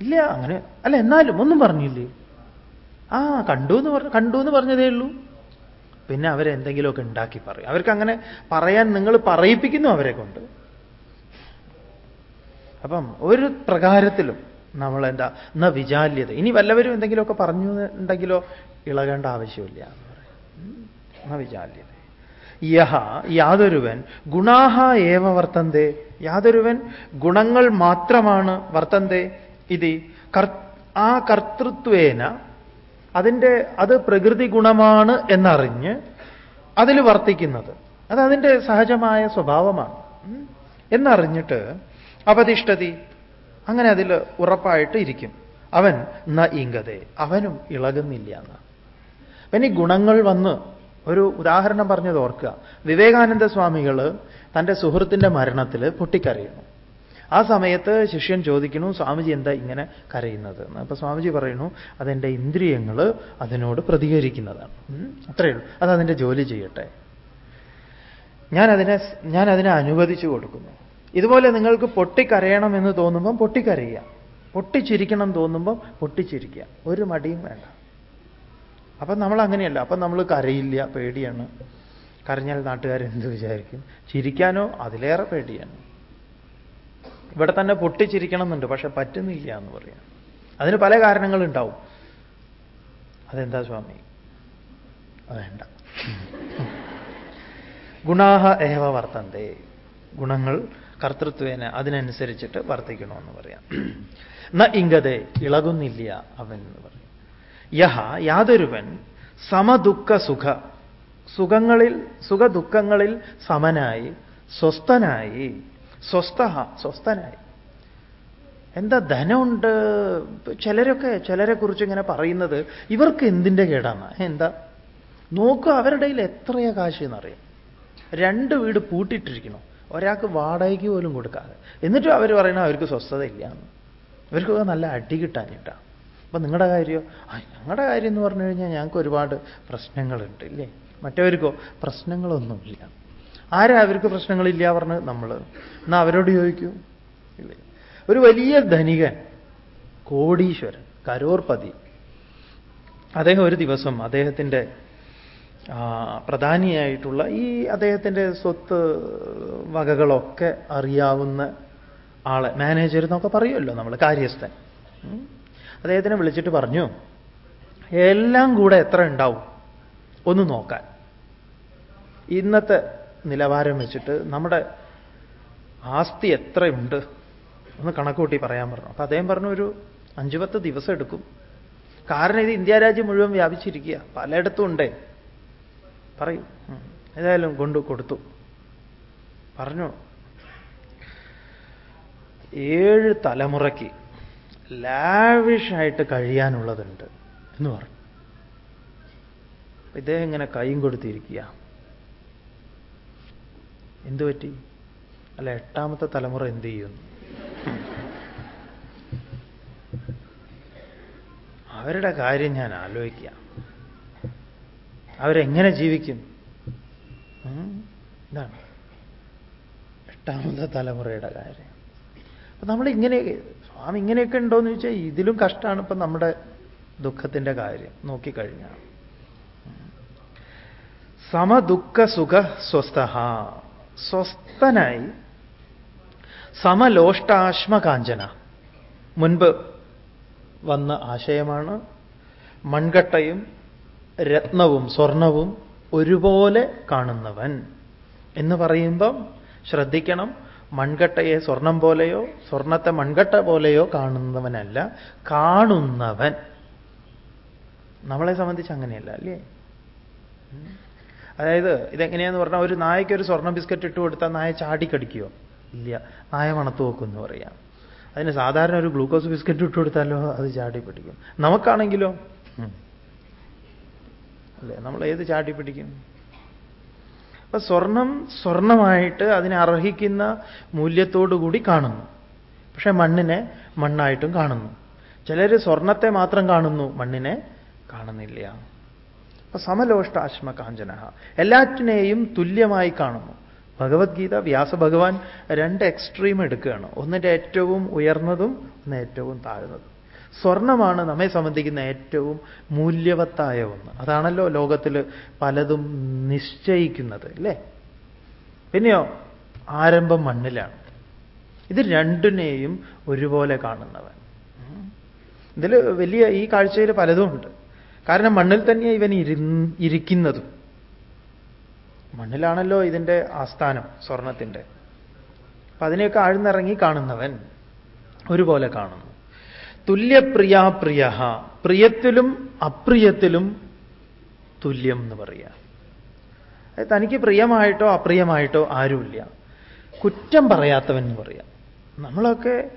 ഇല്ല അങ്ങനെ. അല്ല എന്നാലും ഒന്നും പറഞ്ഞില്ലേ? ആ കണ്ടു എന്ന് പറഞ്ഞു കണ്ടു എന്ന് പറഞ്ഞതേ ഉള്ളൂ. പിന്നെ അവരെന്തെങ്കിലുമൊക്കെ ഉണ്ടാക്കി പറയും. അവർക്ക് അങ്ങനെ പറയാൻ നിങ്ങൾ പറയിപ്പിക്കുന്നു അവരെ കൊണ്ട്. അപ്പം ഒരു പ്രകാരത്തിലും നമ്മൾ എന്താ ന വിചാല്യത. ഇനി വല്ലവരും എന്തെങ്കിലുമൊക്കെ പറഞ്ഞു ഉണ്ടെങ്കിലോ ഇളകേണ്ട ആവശ്യമില്ല എന്ന് പറയും. ന വിചാല്യത. യഹ യാതൊരുവൻ ഗുണാഹ ഏവ വർത്തന്തേ? യാതൊരുവൻ ഗുണങ്ങൾ മാത്രമാണ് വർത്തന്തേ? ഇത് ആ കർത്തൃത്വേന അതിന്റെ അത് പ്രകൃതി ഗുണമാണ് എന്നറിഞ്ഞ് അതിൽ വർത്തിക്കുന്നത്. അത് അതിന്റെ സഹജമായ സ്വഭാവമാണ്. എന്നറിഞ്ഞിട്ട് അപതിഷ്ഠതി അങ്ങനെ അതിൽ ഉറപ്പായിട്ട് ഇരിക്കും. അവൻ ന ഇങ്കതേ അവനും ഇളകുന്നില്ല എന്ന്. പിന്നെ ഈ ഗുണങ്ങൾ വന്ന് ഒരു ഉദാഹരണം പറഞ്ഞത് ഓർക്കുക. വിവേകാനന്ദ സ്വാമികൾ തന്റെ സുഹൃത്തിന്റെ മരണത്തിൽ പൊട്ടിക്കരയുന്നു. ആ സമയത്ത് ശിഷ്യൻ ചോദിക്കുന്നു സ്വാമിജി എന്താ ഇങ്ങനെ കരയുന്നത്? എന്ന്. അപ്പൊ സ്വാമിജി പറയുന്നു അതെന്റെ ഇന്ദ്രിയങ്ങൾ അതിനോട് പ്രതികരിക്കുന്നതാണ്. അത്രയേ ഉള്ളൂ. അത് അതിന്റെ ജോലി ചെയ്യട്ടെ. ഞാൻ അതിനെ ഞാൻ അതിനെ അനുവദിച്ചു കൊടുക്കുന്നു. ഇതുപോലെ നിങ്ങൾക്ക് പൊട്ടിക്കരയണം എന്ന് തോന്നുമ്പം പൊട്ടിക്കരയുക. പൊട്ടിച്ചിരിക്കണം തോന്നുമ്പം പൊട്ടിച്ചിരിക്കുക. ഒരു മടിയും വേണ്ട. അപ്പം നമ്മൾ അങ്ങനെയല്ല. അപ്പം നമ്മൾ കരയില്ല പേടിയാണ്. കരഞ്ഞാൽ നാട്ടുകാരെന്ത് വിചാരിക്കും? ചിരിക്കാനോ അതിലേറെ പേടിയാണ്. ഇവിടെ തന്നെ പൊട്ടിച്ചിരിക്കണം എന്നുണ്ട് പക്ഷെ പറ്റുന്നില്ല എന്ന് പറയാം. അതിന് പല കാരണങ്ങളുണ്ടാവും. അതെന്താ സ്വാമി? വേണ്ട. ഗുണാഹ ഏവ വർത്തന്തേ. ഗുണങ്ങൾ കർത്തൃത്വേന അതിനനുസരിച്ചിട്ട് വർത്തിക്കണമെന്ന് പറയാം. ന ഇങ്കതെ ഇളകുന്നില്ല അവൻ എന്ന് പറയും. യഹ യാതൊരുവൻ സമദുഃഖ സുഖ സുഖങ്ങളിൽ സുഖദുഃഖങ്ങളിൽ സമനായി സ്വസ്ഥനായി സ്വസ്ഥ സ്വസ്ഥനായി. എന്താ ധനമുണ്ട്? ചിലരൊക്കെ ചിലരെ കുറിച്ച് ഇങ്ങനെ പറയുന്നത് ഇവർക്ക് എന്തിന്റെ കേടാണ് എന്താ? നോക്കുക അവരുടെ കയ്യിൽ എത്രയാ കാശ് എന്നറിയാം. രണ്ട് വീട് പൂട്ടിയിട്ടിരിക്കണം ഒരാൾക്ക് വാടകയ്ക്ക് പോലും കൊടുക്കാതെ. എന്നിട്ടും അവർ പറയണ അവർക്ക് സ്വസ്ഥതയില്ല എന്ന് ഇവർക്കൊക്കെ നല്ല അടി കിട്ടാനിട്ടാ അപ്പൊ നിങ്ങളുടെ കാര്യമോ ആ ഞങ്ങളുടെ കാര്യം എന്ന് പറഞ്ഞു കഴിഞ്ഞാൽ ഞങ്ങൾക്ക് ഒരുപാട് പ്രശ്നങ്ങളുണ്ട് ഇല്ലേ? മറ്റവർക്കോ? പ്രശ്നങ്ങളൊന്നുമില്ല. ആരാ അവർക്ക് പ്രശ്നങ്ങളില്ല പറഞ്ഞ് നമ്മൾ എന്നാ അവരോട് ചോദിക്കൂ. ഇല്ലേ? ഒരു വലിയ ധനികൻ കോടീശ്വരൻ കരോർപതി. അദ്ദേഹം ഒരു ദിവസം അദ്ദേഹത്തിന്റെ പ്രധാനിയായിട്ടുള്ള ഈ അദ്ദേഹത്തിന്റെ സ്വത്ത് വകകളൊക്കെ അറിയാവുന്ന ആളെ മാനേജർ എന്നൊക്കെ പറയുമല്ലോ നമ്മൾ കാര്യസ്ഥൻ. അദ്ദേഹത്തിനെ വിളിച്ചിട്ട് പറഞ്ഞു എല്ലാം കൂടെ എത്ര ഉണ്ടാവും? ഒന്ന് നോക്കാൻ. ഇന്നത്തെ നിലവാരം വെച്ചിട്ട് നമ്മുടെ ആസ്തി എത്രയുണ്ട് ഒന്ന് കണക്കൂട്ടി പറയാൻ പറഞ്ഞു. അപ്പൊ അദ്ദേഹം പറഞ്ഞു ഒരു അഞ്ചു പത്ത് ദിവസം എടുക്കും. കാരണം ഇത് ഇന്ത്യ രാജ്യം മുഴുവൻ വ്യാപിച്ചിരിക്കുക. പലയിടത്തും ഉണ്ടേ. പറയും. ഏതായാലും കൊണ്ടു കൊടുത്തു. പറഞ്ഞു ഏഴ് തലമുറയ്ക്ക് ലാവിഷായിട്ട് കഴിയാനുള്ളതുണ്ട് എന്ന് പറഞ്ഞു. ഇദ്ദേഹം ഇങ്ങനെ കൈയും കൊടുത്തിരിക്കുക. എന്തു പറ്റി? അല്ല എട്ടാമത്തെ തലമുറ എന്ത് ചെയ്യുന്നു? അവരുടെ കാര്യം ഞാൻ ആലോചിക്കുക. അവരെങ്ങനെ ജീവിക്കും? ഇതാണ് എട്ടാമത്തെ തലമുറയുടെ കാര്യം. അപ്പൊ നമ്മൾ ഇങ്ങനെ സ്വാമി ഇങ്ങനെയൊക്കെ ഉണ്ടോയെന്ന് ചോദിച്ചാൽ ഇതിലും കഷ്ടമാണ് ഇപ്പം നമ്മുടെ ദുഃഖത്തിന്റെ കാര്യം. നോക്കിക്കഴിഞ്ഞാൽ സമദുഃഖ സുഖ സ്വസ്ഥ സ്വസ്ഥനായി സമലോഷ്ടാശ്മകാഞ്ചന. മുൻപ് വന്ന ആശയമാണ് മൺകട്ടയും രത്നവും സ്വർണവും ഒരുപോലെ കാണുന്നവൻ എന്ന് പറയുമ്പം ശ്രദ്ധിക്കണം മൺകട്ടയെ സ്വർണം പോലെയോ സ്വർണത്തെ മൺകട്ട പോലെയോ കാണുന്നവനല്ല കാണുന്നവൻ. നമ്മളെ സംബന്ധിച്ച് അങ്ങനെയല്ല അല്ലേ? അതായത് ഇതെങ്ങനെയാന്ന് പറഞ്ഞാൽ ഒരു നായയ്ക്ക് ഒരു സ്വർണ ബിസ്ക്കറ്റ് ഇട്ട് കൊടുത്താൽ നായ ചാടിക്കടിക്കുമോ ഇല്ല. നായ മണത്ത് നോക്കുമെന്ന് പറയാം. അതിന് സാധാരണ ഒരു ഗ്ലൂക്കോസ് ബിസ്ക്കറ്റ് ഇട്ട് കൊടുത്താലോ അത് ചാടി പിടിക്കും. നമുക്കാണെങ്കിലോ? അല്ലേ? നമ്മൾ ഏത് ചാടി പിടിക്കും? അപ്പൊ സ്വർണം സ്വർണമായിട്ട് അതിനെ അർഹിക്കുന്ന മൂല്യത്തോടുകൂടി കാണുന്നു. പക്ഷെ മണ്ണിനെ മണ്ണായിട്ടും കാണുന്നു. ചിലർ സ്വർണത്തെ മാത്രം കാണുന്നു മണ്ണിനെ കാണുന്നില്ല. അപ്പൊ സമലോഷ്ടാശ്മ കാഞ്ചന എല്ലാറ്റിനെയും തുല്യമായി കാണുന്നു. ഭഗവത്ഗീത വ്യാസഭഗവാൻ രണ്ട് എക്സ്ട്രീം എടുക്കുകയാണ്. ഒന്നിന്റെ ഏറ്റവും ഉയർന്നതും ഒന്ന് ഏറ്റവും താഴ്ന്നതും. സ്വർണമാണ് നമ്മെ സംബന്ധിക്കുന്ന ഏറ്റവും മൂല്യവത്തായ ഒന്ന്. അതാണല്ലോ ലോകത്തിൽ പലതും നിശ്ചയിക്കുന്നത് അല്ലേ? പിന്നെയോ ആരംഭം മണ്ണിലാണ്. ഇത് രണ്ടിനെയും ഒരുപോലെ കാണുന്നവൻ. ഇതിൽ വലിയ ഈ കാഴ്ചയിൽ പലതും ഉണ്ട് കാരണം മണ്ണിൽ തന്നെ ഇവൻ ഇരു ഇരിക്കുന്നതും. മണ്ണിലാണല്ലോ ഇതിന്റെ ആസ്ഥാനം സ്വർണത്തിന്റെ അപ്പൊ അതിനെയൊക്കെ ആഴ്ന്നിറങ്ങി കാണുന്നവൻ ഒരുപോലെ കാണുന്നു. തുല്യപ്രിയാപ്രിയ പ്രിയത്തിലും അപ്രിയത്തിലും തുല്യം എന്ന് പറയുക തനിക്ക് പ്രിയമായിട്ടോ അപ്രിയമായിട്ടോ ആരുമില്ല. കുറ്റം പറയാത്തവൻ എന്ന് പറയാം. നമ്മളൊക്കെ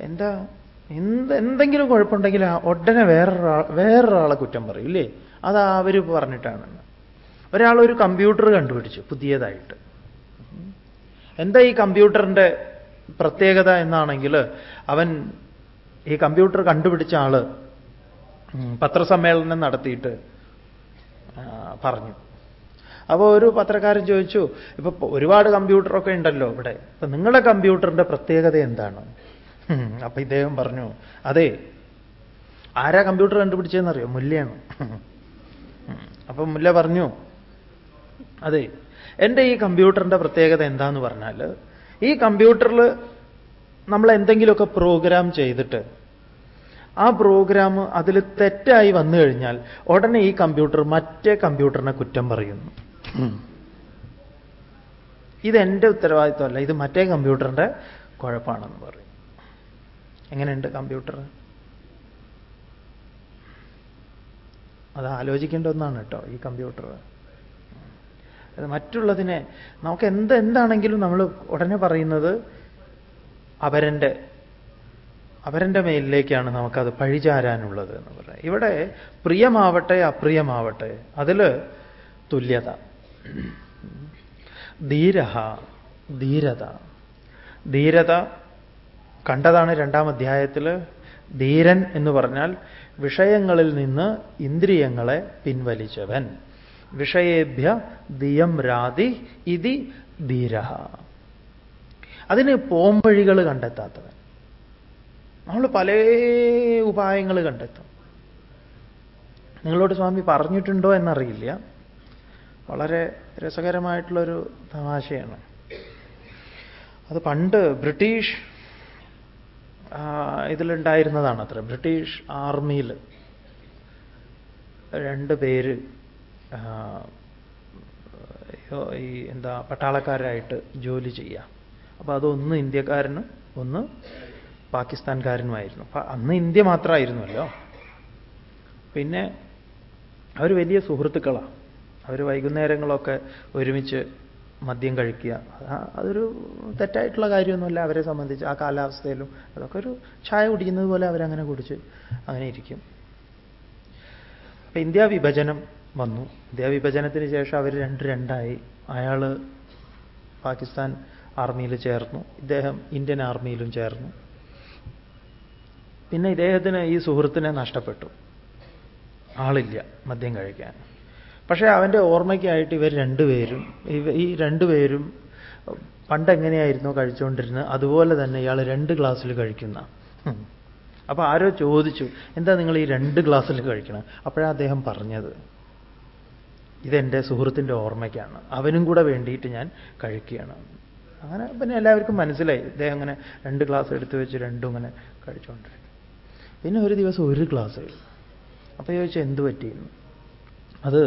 എന്താ എന്ത് എന്തെങ്കിലും കുഴപ്പമുണ്ടെങ്കിൽ ഉടനെ വേറൊരാൾ വേറൊരാളെ കുറ്റം പറയും ഇല്ലേ? അത് അവർ പറഞ്ഞിട്ടാണ് ഒരാൾ ഒരു കമ്പ്യൂട്ടർ കണ്ടുപിടിച്ചു പുതിയതായിട്ട്. എന്താ ഈ കമ്പ്യൂട്ടറിന്റെ പ്രത്യേകത എന്നാണെങ്കിൽ അവൻ ഈ കമ്പ്യൂട്ടർ കണ്ടുപിടിച്ച ആൾ പത്രസമ്മേളനം നടത്തിയിട്ട് പറഞ്ഞു. അപ്പോൾ ഒരു പത്രക്കാരൻ ചോദിച്ചു ഇപ്പൊ ഒരുപാട് കമ്പ്യൂട്ടറൊക്കെ ഉണ്ടല്ലോ ഇവിടെ. അപ്പൊ നിങ്ങളുടെ കമ്പ്യൂട്ടറിന്റെ പ്രത്യേകത എന്താണ്? അപ്പൊ ഇദ്ദേഹം പറഞ്ഞു അതെ ആരാ കമ്പ്യൂട്ടർ കണ്ടുപിടിച്ചതെന്നറിയോ? മുല്ലയാണ്. അപ്പൊ മുല്ല പറഞ്ഞു അതെ എന്റെ ഈ കമ്പ്യൂട്ടറിന്റെ പ്രത്യേകത എന്താന്ന് പറഞ്ഞാൽ ഈ കമ്പ്യൂട്ടറിൽ നമ്മൾ എന്തെങ്കിലുമൊക്കെ പ്രോഗ്രാം ചെയ്തിട്ട് ആ പ്രോഗ്രാം അതിൽ തെറ്റായി വന്നു കഴിഞ്ഞാൽ ഉടനെ ഈ കമ്പ്യൂട്ടർ മറ്റേ കമ്പ്യൂട്ടറിനെ കുറ്റം പറയുന്നു. ഇതെന്റെ ഉത്തരവാദിത്വമല്ല ഇത് മറ്റേ കമ്പ്യൂട്ടറിന്റെ കുഴപ്പമാണെന്ന് പറയും. എങ്ങനെയുണ്ട് കമ്പ്യൂട്ടർ? അത് ആലോചിക്കേണ്ട ഒന്നാണ് കേട്ടോ ഈ കമ്പ്യൂട്ടർ. മറ്റുള്ളതിനെ നമുക്ക് എന്ത് എന്താണെങ്കിലും നമ്മൾ ഉടനെ പറയുന്നത് അവരന്റെ അവരന്റെ മേലിലേക്കാണ് നമുക്കത് പഴിചാരാനുള്ളത് എന്ന് പറയാം. ഇവിടെ പ്രിയമാവട്ടെ അപ്രിയമാവട്ടെ അതിൽ തുല്യത. ധീര ധീരത. ധീരത കണ്ടതാണ് രണ്ടാം അധ്യായത്തിൽ ധീരൻ എന്ന് പറഞ്ഞാൽ വിഷയങ്ങളിൽ നിന്ന് ഇന്ദ്രിയങ്ങളെ പിൻവലിച്ചവൻ. വിഷയേഭ്യ ദിയം രാതി ഇതി ധീര അതിന് പോംവഴികൾ കണ്ടെത്താത്തവൻ. നമ്മൾ പല ഉപായങ്ങൾ കണ്ടെത്തും. നിങ്ങളോട് സ്വാമി പറഞ്ഞിട്ടുണ്ടോ എന്നറിയില്ല. വളരെ രസകരമായിട്ടുള്ളൊരു തമാശയാണ്. അത് പണ്ട് ബ്രിട്ടീഷ് ഇതിലുണ്ടായിരുന്നതാണ് അത്ര. ബ്രിട്ടീഷ് ആർമിയിൽ രണ്ട് പേര് ഈ എന്താ പട്ടാളക്കാരായിട്ട് ജോലി ചെയ്യാം. അപ്പോൾ അതൊന്ന് ഇന്ത്യക്കാരനും ഒന്ന് പാകിസ്ഥാൻകാരനുമായിരുന്നു. അപ്പൊ അന്ന് ഇന്ത്യ മാത്രമായിരുന്നല്ലോ. പിന്നെ അവർ വലിയ സുഹൃത്തുക്കളാണ് അവർ വൈകുന്നേരങ്ങളൊക്കെ ഒരുമിച്ച് മദ്യം കഴിക്കുക. അതൊരു തെറ്റായിട്ടുള്ള കാര്യമൊന്നുമല്ല അവരെ സംബന്ധിച്ച്. ആ കാലാവസ്ഥയിലും അതൊക്കെ ഒരു ചായ കുടിക്കുന്നത് പോലെ അവരങ്ങനെ കുടിച്ച് അങ്ങനെ ഇരിക്കും. അപ്പൊ ഇന്ത്യ വിഭജനം വന്നു. ഇന്ത്യ വിഭജനത്തിന് ശേഷം അവർ രണ്ട് രണ്ടായി. അയാൾ പാകിസ്ഥാൻ ആർമിയിൽ ചേർന്നു. ഇദ്ദേഹം ഇന്ത്യൻ ആർമിയിലും ചേർന്നു. പിന്നെ ഇദ്ദേഹത്തിന് ഈ സുഹൃത്തിനെ നഷ്ടപ്പെട്ടു. ആളില്ല മദ്യം കഴിക്കാൻ. പക്ഷേ അവന്റെ ഓർമ്മയ്ക്കായിട്ട് ഇവർ രണ്ടുപേരും ഈ രണ്ടുപേരും പണ്ട് എങ്ങനെയായിരുന്നോ കഴിച്ചുകൊണ്ടിരുന്നത്? അതുപോലെ തന്നെ ഇയാൾ രണ്ട് ഗ്ലാസ്സിൽ കഴിക്കുന്ന. അപ്പൊ ആരോ ചോദിച്ചു എന്താ നിങ്ങൾ ഈ രണ്ട് ഗ്ലാസ്സിൽ കഴിക്കണം? അപ്പോഴാണ് അദ്ദേഹം പറഞ്ഞത് ഇതെന്റെ സുഹൃത്തിന്റെ ഓർമ്മയ്ക്കാണ്. അവനും കൂടെ വേണ്ടിയിട്ട് ഞാൻ കഴിക്കുകയാണ്. അങ്ങനെ പിന്നെ എല്ലാവർക്കും മനസ്സിലായി. ഇദ്ദേഹം അങ്ങനെ രണ്ട് ഗ്ലാസ് എടുത്തു വെച്ച് രണ്ടും ഇങ്ങനെ കഴിച്ചുകൊണ്ടിരിക്കും പിന്നെ ഒരു ദിവസം ഒരു ഗ്ലാസ് അപ്പോൾ ചോദിച്ചു എന്ത് പറ്റിയെന്ന്? അത്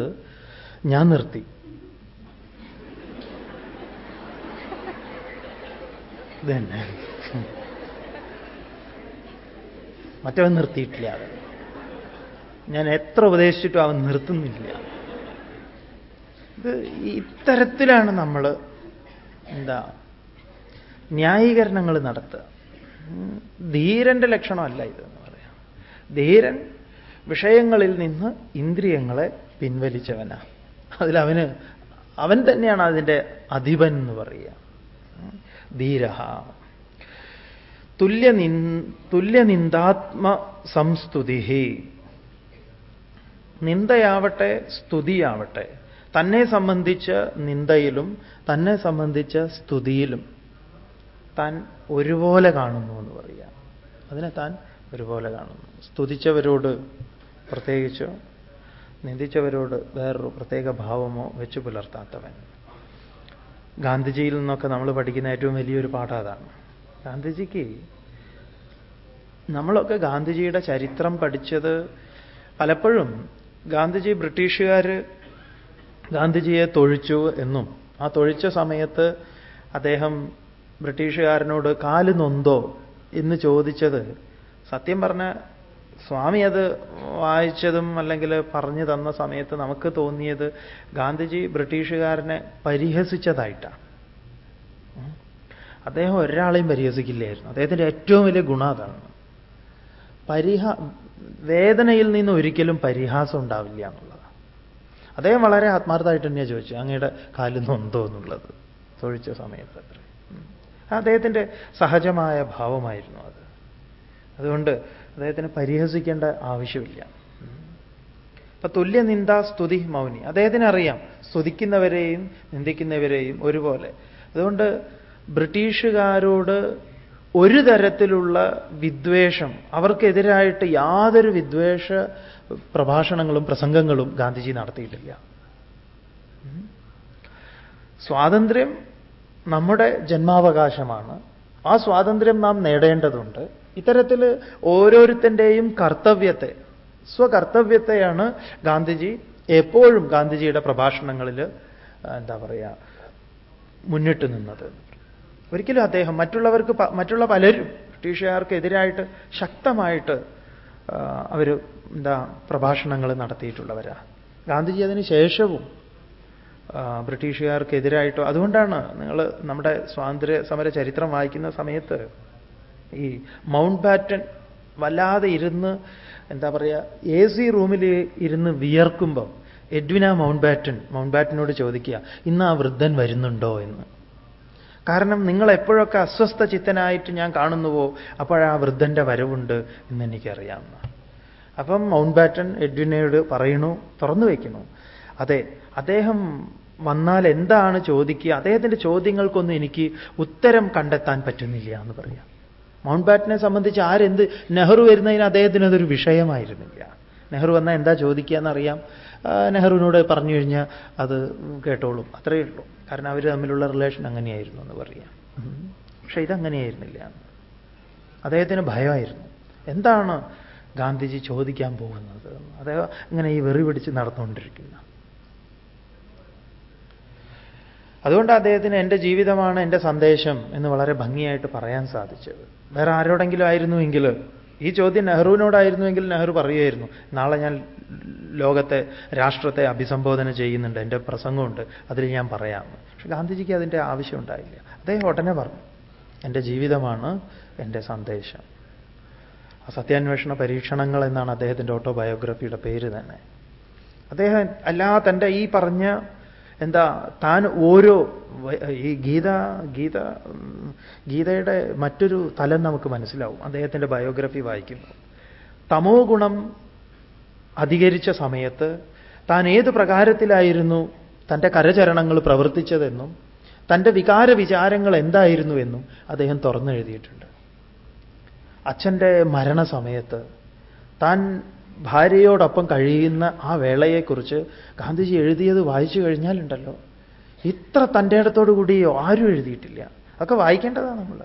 ഞാൻ നിർത്തി. മറ്റവൻ നിർത്തിയിട്ടില്ല അവൻ. ഞാൻ എത്ര ഉപദേശിച്ചിട്ടും അവൻ നിർത്തുന്നില്ല. ഇത് ഇത്തരത്തിലാണ് നമ്മൾ എന്താ ന്യായീകരണങ്ങൾ നടത്തുക. ധീരന്റെ ലക്ഷണമല്ല ഇതെന്ന് പറയാം. ധീരൻ വിഷയങ്ങളിൽ നിന്ന് ഇന്ദ്രിയങ്ങളെ പിൻവലിച്ചവനാ. അതിലവന് അവൻ തന്നെയാണ് അതിന്റെ അധിപൻ എന്ന് പറയുക. ധീരഹ. തുല്യനി തുല്യനിന്ദാത്മ സംസ്തുതി നിന്ദയാവട്ടെ സ്തുതിയാവട്ടെ. തന്നെ സംബന്ധിച്ച നിന്ദയിലും തന്നെ സംബന്ധിച്ച സ്തുതിയിലും താൻ ഒരുപോലെ കാണുന്നു എന്ന് പറയുക. അതിനെ താൻ ഒരുപോലെ കാണുന്നു. സ്തുതിച്ചവരോട് പ്രത്യേകിച്ചോ നിന്ദിച്ചവരോട് വേറൊരു പ്രത്യേക ഭാവമോ വെച്ചു പുലർത്താത്തവൻ. ഗാന്ധിജിയിൽ നിന്നൊക്കെ നമ്മൾ പഠിക്കുന്ന ഏറ്റവും വലിയൊരു പാഠം അതാണ്. ഗാന്ധിജിക്ക് നമ്മളൊക്കെ ഗാന്ധിജിയുടെ ചരിത്രം പഠിച്ചത് പലപ്പോഴും ഗാന്ധിജി ബ്രിട്ടീഷുകാർ ഗാന്ധിജിയെ തൊഴിച്ചു എന്നും ആ തൊഴിച്ച സമയത്ത് അദ്ദേഹം ബ്രിട്ടീഷുകാരനോട് കാൽ നൊന്തോ എന്ന് ചോദിച്ചത് സത്യം പറഞ്ഞ സ്വാമി അത് വായിച്ചതും അല്ലെങ്കിൽ പറഞ്ഞു തന്ന സമയത്ത് നമുക്ക് തോന്നിയത് ഗാന്ധിജി ബ്രിട്ടീഷുകാരനെ പരിഹസിച്ചതായിട്ടാണ്. അദ്ദേഹം ഒരാളെയും പരിഹസിക്കില്ലായിരുന്നു. അദ്ദേഹത്തിന്റെ ഏറ്റവും വലിയ ഗുണം അതാണ്. പരിഹ വേദനയിൽ നിന്ന് ഒരിക്കലും പരിഹാസം ഉണ്ടാവില്ല എന്നുള്ളതാണ്. അദ്ദേഹം വളരെ ആത്മാർത്ഥമായിട്ട് തന്നെയാണ് ചോദിച്ചു അങ്ങയുടെ കാലിൽ നൊന്തോ എന്നുള്ളത്. തൊഴിച്ച സമയത്ത് അത്ര. അദ്ദേഹത്തിന്റെ സഹജമായ ഭാവമായിരുന്നു അത്. അതുകൊണ്ട് അദ്ദേഹത്തിന് പരിഹസിക്കേണ്ട ആവശ്യമില്ല. അപ്പൊ തുല്യ നിന്ദ സ്തുതി മൗനി. അദ്ദേഹത്തിന് അറിയാം സ്തുതിക്കുന്നവരെയും നിന്ദിക്കുന്നവരെയും ഒരുപോലെ. അതുകൊണ്ട് ബ്രിട്ടീഷുകാരോട് ഒരു തരത്തിലുള്ള വിദ്വേഷം അവർക്കെതിരായിട്ട് യാതൊരു വിദ്വേഷ പ്രഭാഷണങ്ങളും പ്രസംഗങ്ങളും ഗാന്ധിജി നടത്തിയിട്ടില്ല. സ്വാതന്ത്ര്യം നമ്മുടെ ജന്മാവകാശമാണ്. ആ സ്വാതന്ത്ര്യം നാം നേടേണ്ടതുണ്ട്. ഇത്തരത്തിൽ ഓരോരുത്തന്റെയും കർത്തവ്യത്തെ സ്വകർത്തവ്യത്തെയാണ് ഗാന്ധിജി എപ്പോഴും ഗാന്ധിജിയുടെ പ്രഭാഷണങ്ങളിൽ എന്താ പറയുക മുന്നിട്ട് നിന്നത്. ഒരിക്കലും അദ്ദേഹം മറ്റുള്ളവർക്ക് മറ്റുള്ള പലരും ബ്രിട്ടീഷുകാർക്കെതിരായിട്ട് ശക്തമായിട്ട് അവർ എന്താ പ്രഭാഷണങ്ങൾ നടത്തിയിട്ടുള്ളവരാ. ഗാന്ധിജി അതിന് ശേഷവും ബ്രിട്ടീഷുകാർക്കെതിരായിട്ടോ അതുകൊണ്ടാണ് നിങ്ങൾ നമ്മുടെ സ്വാതന്ത്ര്യ സമര ചരിത്രം വായിക്കുന്ന സമയത്ത് ഈ മൗണ്ട് ബാറ്റൺ വല്ലാതെ ഇരുന്ന് എന്താ പറയുക എ സി റൂമിൽ ഇരുന്ന് വിയർക്കുമ്പം എഡ്വിന മൗണ്ട് ബാറ്റൺ മൗണ്ട് ബാറ്റനോട് ചോദിക്കുക ഇന്ന് ആ വൃദ്ധൻ വരുന്നുണ്ടോ? എന്ന്. കാരണം നിങ്ങൾ എപ്പോഴൊക്കെ അസ്വസ്ഥ ചിത്തനായിട്ട് ഞാൻ കാണുന്നുവോ അപ്പോഴാ വൃദ്ധന്റെ വരവുണ്ട് എന്ന് എനിക്കറിയാവുന്ന അപ്പം മൗണ്ട് ബാറ്റൺ എഡ്വിനയോട് പറയണു തുറന്നു വയ്ക്കണു അതെ അദ്ദേഹം വന്നാൽ എന്താണ് ചോദിക്കുക? അദ്ദേഹത്തിന്റെ ചോദ്യങ്ങൾക്കൊന്നും എനിക്ക് ഉത്തരം കണ്ടെത്താൻ പറ്റുന്നില്ല എന്ന് പറയാം. മൗണ്ട് ബാറ്റനെ സംബന്ധിച്ച് ആരെന്ത് നെഹ്റു വരുന്നതിന് അദ്ദേഹത്തിന് അതൊരു വിഷയമായിരുന്നില്ല. നെഹ്റു വന്നാൽ എന്താ ചോദിക്കുക എന്നറിയാം ആ, നെഹ്റുവിനോട് പറഞ്ഞു കഴിഞ്ഞാൽ അത് കേട്ടോളും. അത്രയേ ഉള്ളൂ. കാരണം അവർ തമ്മിലുള്ള റിലേഷൻ അങ്ങനെയായിരുന്നു എന്ന് പറയാം. പക്ഷെ ഇതങ്ങനെയായിരുന്നില്ല. അദ്ദേഹത്തിന് ഭയമായിരുന്നു. എന്താണ് ഗാന്ധിജി ചോദിക്കാൻ പോകുന്നത്? അദ്ദേഹം ഇങ്ങനെ ഈ വെറി പിടിച്ച് നടന്നുകൊണ്ടിരിക്കുന്ന. അതുകൊണ്ട് അദ്ദേഹത്തിന് എന്റെ ജീവിതമാണ് എന്റെ സന്ദേശം എന്ന് വളരെ ഭംഗിയായിട്ട് പറയാൻ സാധിച്ചത്. വേറെ ആരോടെങ്കിലും ആയിരുന്നുവെങ്കിൽ ഈ ചോദ്യം നെഹ്റുവിനോടായിരുന്നുവെങ്കിൽ നെഹ്റു പറയുമായിരുന്നു നാളെ ഞാൻ ലോകത്തെ രാഷ്ട്രത്തെ അഭിസംബോധന ചെയ്യുന്നുണ്ട് എന്റെ പ്രസംഗമുണ്ട് അതിൽ ഞാൻ പറയാമെന്ന് പക്ഷെ ഗാന്ധിജിക്ക് അതിന്റെ ആവശ്യം ഉണ്ടായില്ല. അദ്ദേഹം ഉടനെ പറഞ്ഞു എന്റെ ജീവിതമാണ് എന്റെ സന്ദേശം. സത്യാന്വേഷണ പരീക്ഷണങ്ങൾ എന്നാണ് അദ്ദേഹത്തിന്റെ ഓട്ടോബയോഗ്രഫിയുടെ പേര് തന്നെ. അദ്ദേഹം അല്ലാ തന്റെ ഈ പറഞ്ഞ എന്താ താൻ ഓരോ ഈ ഗീത ഗീത ഗീതയുടെ മറ്റൊരു തലം നമുക്ക് മനസ്സിലാവും. അദ്ദേഹത്തിന്റെ ബയോഗ്രഫി വായിക്കുമ്പോൾ തമോ ഗുണം അധികരിച്ച സമയത്ത് താൻ ഏത് പ്രകാരത്തിലായിരുന്നു തന്റെ കരചരണങ്ങൾ പ്രവർത്തിച്ചതെന്നും തന്റെ വികാര വിചാരങ്ങൾ എന്തായിരുന്നു എന്നും അദ്ദേഹം തുറന്നെഴുതിയിട്ടുണ്ട്. അച്ഛന്റെ മരണസമയത്ത് താൻ ഭാര്യയോടൊപ്പം കഴിയുന്ന ആ വേളയെക്കുറിച്ച് ഗാന്ധിജി എഴുതിയത് വായിച്ചു കഴിഞ്ഞാലുണ്ടല്ലോ. ഇത്ര തന്റെ ഇടത്തോടു കൂടിയോ ആരും എഴുതിയിട്ടില്ല. അതൊക്കെ വായിക്കേണ്ടതാണ് നമ്മൾ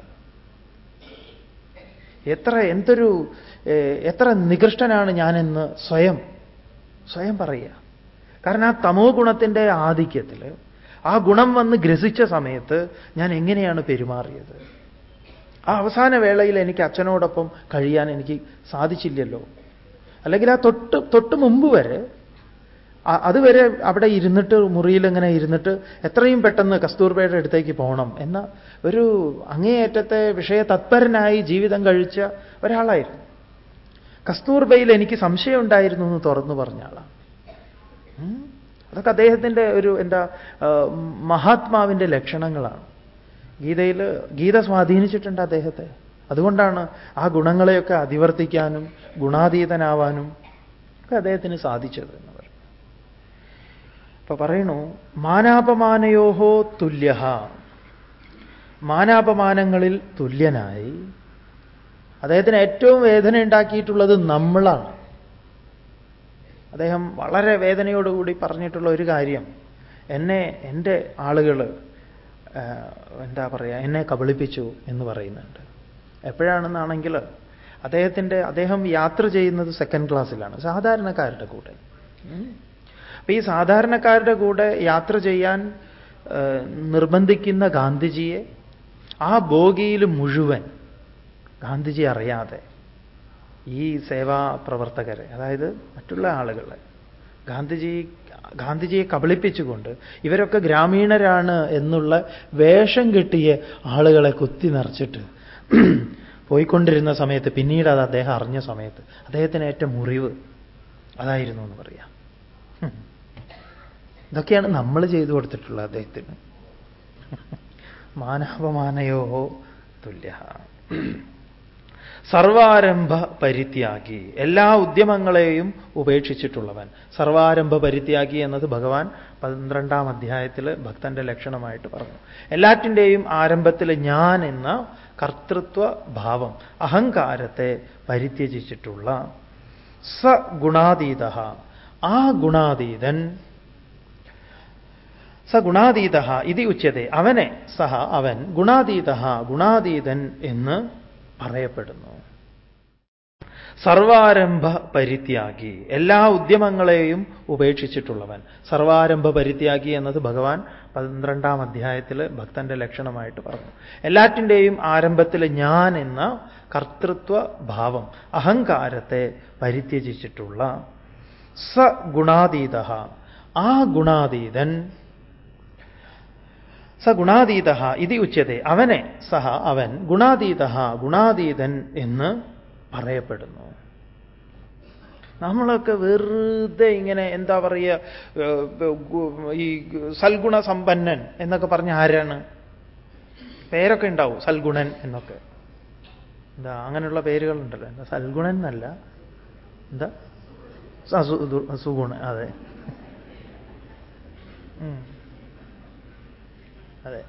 എത്ര എന്തൊരു എത്ര നികൃഷ്ടനാണ് ഞാനെന്ന് സ്വയം സ്വയം പറയുക. കാരണം ആ തമോ ഗുണത്തിന്റെ ആധിക്യത്തിൽ ആ ഗുണം വന്ന് ഗ്രസിച്ച സമയത്ത് ഞാൻ എങ്ങനെയാണ് പെരുമാറിയത്? ആ അവസാന വേളയിൽ എനിക്ക് അച്ഛനോടൊപ്പം കഴിയാൻ എനിക്ക് സാധിച്ചില്ലല്ലോ. അല്ലെങ്കിൽ ആ തൊട്ട് തൊട്ട് മുമ്പ് വരെ അതുവരെ അവിടെ ഇരുന്നിട്ട് മുറിയിൽ ഇങ്ങനെ ഇരുന്നിട്ട് എത്രയും പെട്ടെന്ന് കസ്തൂർബയുടെ അടുത്തേക്ക് പോകണം എന്ന ഒരു അങ്ങേയറ്റത്തെ വിഷയ തത്പരനായി ജീവിതം കഴിച്ച ഒരാളായിരുന്നു. കസ്തൂർബയിൽ എനിക്ക് സംശയം ഉണ്ടായിരുന്നു എന്ന് തുറന്നു പറഞ്ഞ ആളാണ്. അതൊക്കെ അദ്ദേഹത്തിന്റെ ഒരു എന്താ മഹാത്മാവിന്റെ ലക്ഷണങ്ങളാണ്. ഗീതയിൽ ഗീത സ്വാധീനിച്ചിട്ടുണ്ട് അദ്ദേഹത്തെ. അതുകൊണ്ടാണ് ആ ഗുണങ്ങളെയൊക്കെ അതിവർത്തിക്കാനും ഗുണാതീതനാവാനും ഒക്കെ അദ്ദേഹത്തിന് സാധിച്ചത് എന്ന് പറയും അപ്പൊ പറയണു മാനാപമാനയോഹോ തുല്യ മാനാപമാനങ്ങളിൽ തുല്യനായി അദ്ദേഹത്തിന് ഏറ്റവും വേദന ഉണ്ടാക്കിയിട്ടുള്ളത് നമ്മളാണ്. അദ്ദേഹം വളരെ വേദനയോടുകൂടി പറഞ്ഞിട്ടുള്ള ഒരു കാര്യം എന്നെ എന്റെ ആളുകൾ എന്താ പറയുക എന്നെ കബളിപ്പിച്ചു എന്ന് പറയുന്നുണ്ട്. എപ്പോഴാണെന്നാണെങ്കിൽ അദ്ദേഹത്തിന്റെ അദ്ദേഹം യാത്ര ചെയ്യുന്നത് സെക്കൻഡ് ക്ലാസ്സിലാണ് സാധാരണക്കാരുടെ കൂടെ. അപ്പൊ ഈ സാധാരണക്കാരുടെ കൂടെ യാത്ര ചെയ്യാൻ നിർബന്ധിക്കുന്ന ഗാന്ധിജിയെ ആ ബോഗിയിൽ മുഴുവൻ ഗാന്ധിജി അറിയാതെ ഈ സേവാ പ്രവർത്തകരെ അതായത് മറ്റുള്ള ആളുകളെ ഗാന്ധിജി ഗാന്ധിജിയെ കബളിപ്പിച്ചുകൊണ്ട് ഇവരൊക്കെ ഗ്രാമീണരാണ് എന്നുള്ള വേഷം കെട്ടിയ ആളുകളെ കുത്തി നിറച്ചിട്ട് (clears throat) പോയിക്കൊണ്ടിരുന്ന സമയത്ത് പിന്നീട് അത് അദ്ദേഹം അറിഞ്ഞ സമയത്ത് അദ്ദേഹത്തിന് ഏറ്റ മുറിവ് അതായിരുന്നു എന്ന് പറയാം. ഇതൊക്കെയാണ് നമ്മൾ ചെയ്തു കൊടുത്തിട്ടുള്ളത് അദ്ദേഹത്തിന്. മാനാപമാനയോ തുല്യ. സർവാരംഭ പരിത്യാഗി. എല്ലാ ഉദ്യമങ്ങളെയും ഉപേക്ഷിച്ചിട്ടുള്ളവൻ. സർവാരംഭ പരിത്യാഗി എന്നത് ഭഗവാൻ പന്ത്രണ്ടാം അധ്യായത്തിൽ ഭക്തന്റെ ലക്ഷണമായിട്ട് പറഞ്ഞു. എല്ലാറ്റിന്റെയും ആരംഭത്തിൽ ഞാൻ എന്ന കർത്തൃത്വ ഭാവം അഹങ്കാരത്തെ പരിത്യജിച്ചിട്ടുള്ള സ ഗുണാതീത ആ ഗുണാതീതൻ സ ഗുണാതീത ഇത് ഉച്ചതെ. അവനെ സഹ അവൻ ഗുണാതീത ഗുണാതീതൻ എന്ന് പറയപ്പെടുന്നു. സർവാരംഭ പരിത്യാഗി. എല്ലാ ഉദ്യമങ്ങളെയും ഉപേക്ഷിച്ചിട്ടുള്ളവൻ. സർവാരംഭ പരിത്യാഗി എന്നത് ഭഗവാൻ പന്ത്രണ്ടാം അധ്യായത്തിൽ ഭക്തന്റെ ലക്ഷണമായിട്ട് പറഞ്ഞു. എല്ലാറ്റിന്റെയും ആരംഭത്തിൽ ഞാൻ എന്ന കർത്തൃത്വ ഭാവം അഹങ്കാരത്തെ പരിത്യജിച്ചിട്ടുള്ള സ ഗുണാതീത ആ ഗുണാതീതൻ സ ഗുണാതീത ഇതി ഉച്ചതെ. അവനെ സഹ അവൻ ഗുണാതീത ഗുണാതീതൻ എന്ന് പറയപ്പെടുന്നു. നമ്മളൊക്കെ വെറുതെ ഇങ്ങനെ എന്താ പറയുക ഈ സൽഗുണ സമ്പന്നൻ എന്നൊക്കെ പറഞ്ഞ ആരാണ്? പേരൊക്കെ ഉണ്ടാവും സൽഗുണൻ എന്നൊക്കെ. എന്താ അങ്ങനെയുള്ള പേരുകളുണ്ടല്ലോ. എന്താ സൽഗുണൻ എന്നല്ല. എന്താ? സുഗുണ അതെ. അതെ.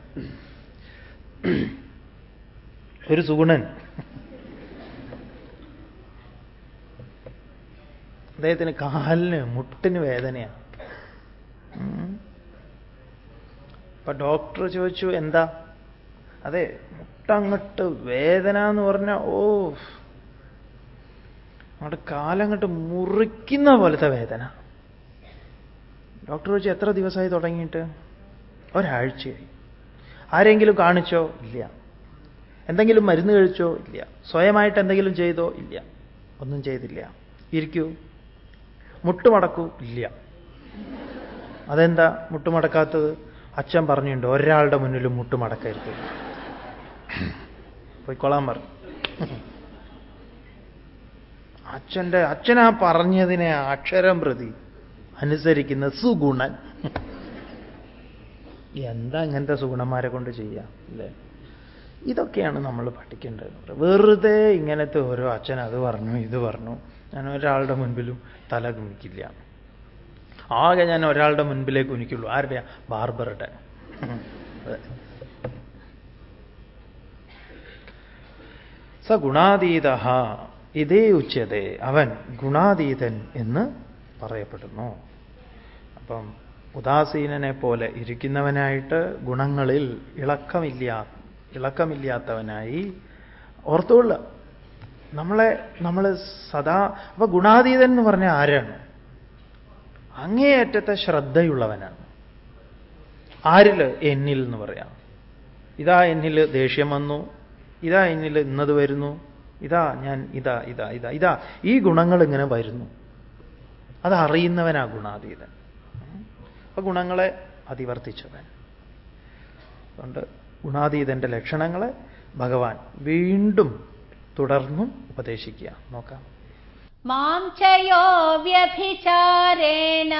ഒരു സുഗുണൻ. അദ്ദേഹത്തിന് കാലിന് മുട്ടിന് വേദനയാണ്. അപ്പൊ ഡോക്ടർ ചോദിച്ചു എന്താ? അതെ മുട്ടങ്ങട്ട് വേദന എന്ന് പറഞ്ഞ ഓ നമ്മുടെ കാലങ്ങട്ട് മുറിക്കുന്ന പോലത്തെ വേദന. ഡോക്ടർ ചോദിച്ചു എത്ര ദിവസമായി തുടങ്ങിയിട്ട്? ഒരാഴ്ചയായി. ആരെങ്കിലും കാണിച്ചോ? ഇല്ല. എന്തെങ്കിലും മരുന്ന് കഴിച്ചോ? ഇല്ല. സ്വയമായിട്ട് എന്തെങ്കിലും ചെയ്തോ? ഇല്ല. ഒന്നും ചെയ്തില്ല. ഇരിക്കൂ. മുട്ടുമടക്കൂ. ഇല്ല. അതെന്താ മുട്ടുമടക്കാത്തത്? അച്ഛൻ പറഞ്ഞിട്ടുണ്ട് ഒരാളുടെ മുന്നിലും മുട്ടുമടക്കരുത്. പോയിക്കൊള്ളാൻ പറഞ്ഞു അച്ഛന്റെ അച്ഛനാ പറഞ്ഞതിനെ അക്ഷരം പ്രതി. അനുസരിക്കുന്ന സുഗുണൻ. എന്താ ഇങ്ങനത്തെ സുഗുണന്മാരെ കൊണ്ട് ചെയ്യാം അല്ലേ? ഇതൊക്കെയാണ് നമ്മൾ പഠിക്കേണ്ടത്. വെറുതെ ഇങ്ങനത്തെ ഓരോ അച്ഛൻ അത് പറഞ്ഞു ഇത് പറഞ്ഞു. ഞാൻ ഒരാളുടെ മുൻപിലും തല കുനിക്കില്ല. ആകെ ഞാൻ ഒരാളുടെ മുൻപിലേ കുനിക്കുള്ളൂ. ആരുടെ ബാർബറുടെ. സ ഗുണാതീത ഇതേ ഉച്ചതേ അവൻ ഗുണാതീതൻ എന്ന് പറയപ്പെടുന്നു. അപ്പം ഉദാസീനനെ പോലെ ഇരിക്കുന്നവനായിട്ട് ഗുണങ്ങളിൽ ഇളക്കമില്ലാ ഇളക്കമില്ലാത്തവനായി ഓർത്തുകൊള്ളുക. നമ്മളെ നമ്മൾ സദാ അപ്പൊ ഗുണാതീതൻ എന്ന് പറഞ്ഞ ആരാണ്? അങ്ങേയറ്റത്തെ ശ്രദ്ധയുള്ളവനാണ്. ആരിൽ എന്നിൽ എന്ന് പറയാം. ഇതാ എന്നിൽ ദേഷ്യം വന്നു ഇതാ എന്നിൽ ഇന്നത് വരുന്നു ഇതാ ഞാൻ ഇതാ ഇതാ ഇതാ ഇതാ. ഈ ഗുണങ്ങൾ ഇങ്ങനെ വരുന്നു. അതറിയുന്നവനാ ഗുണാതീതൻ. അപ്പൊ ഗുണങ്ങളെ അതിവർത്തിച്ചവൻ. അതുകൊണ്ട് ഗുണാതീതന്റെ ലക്ഷണങ്ങളെ ഭഗവാൻ വീണ്ടും തുടർന്നും ഉപദേശിക്കുക. നോക്കാം. മാംചയോ വ്യഭിചാരേണ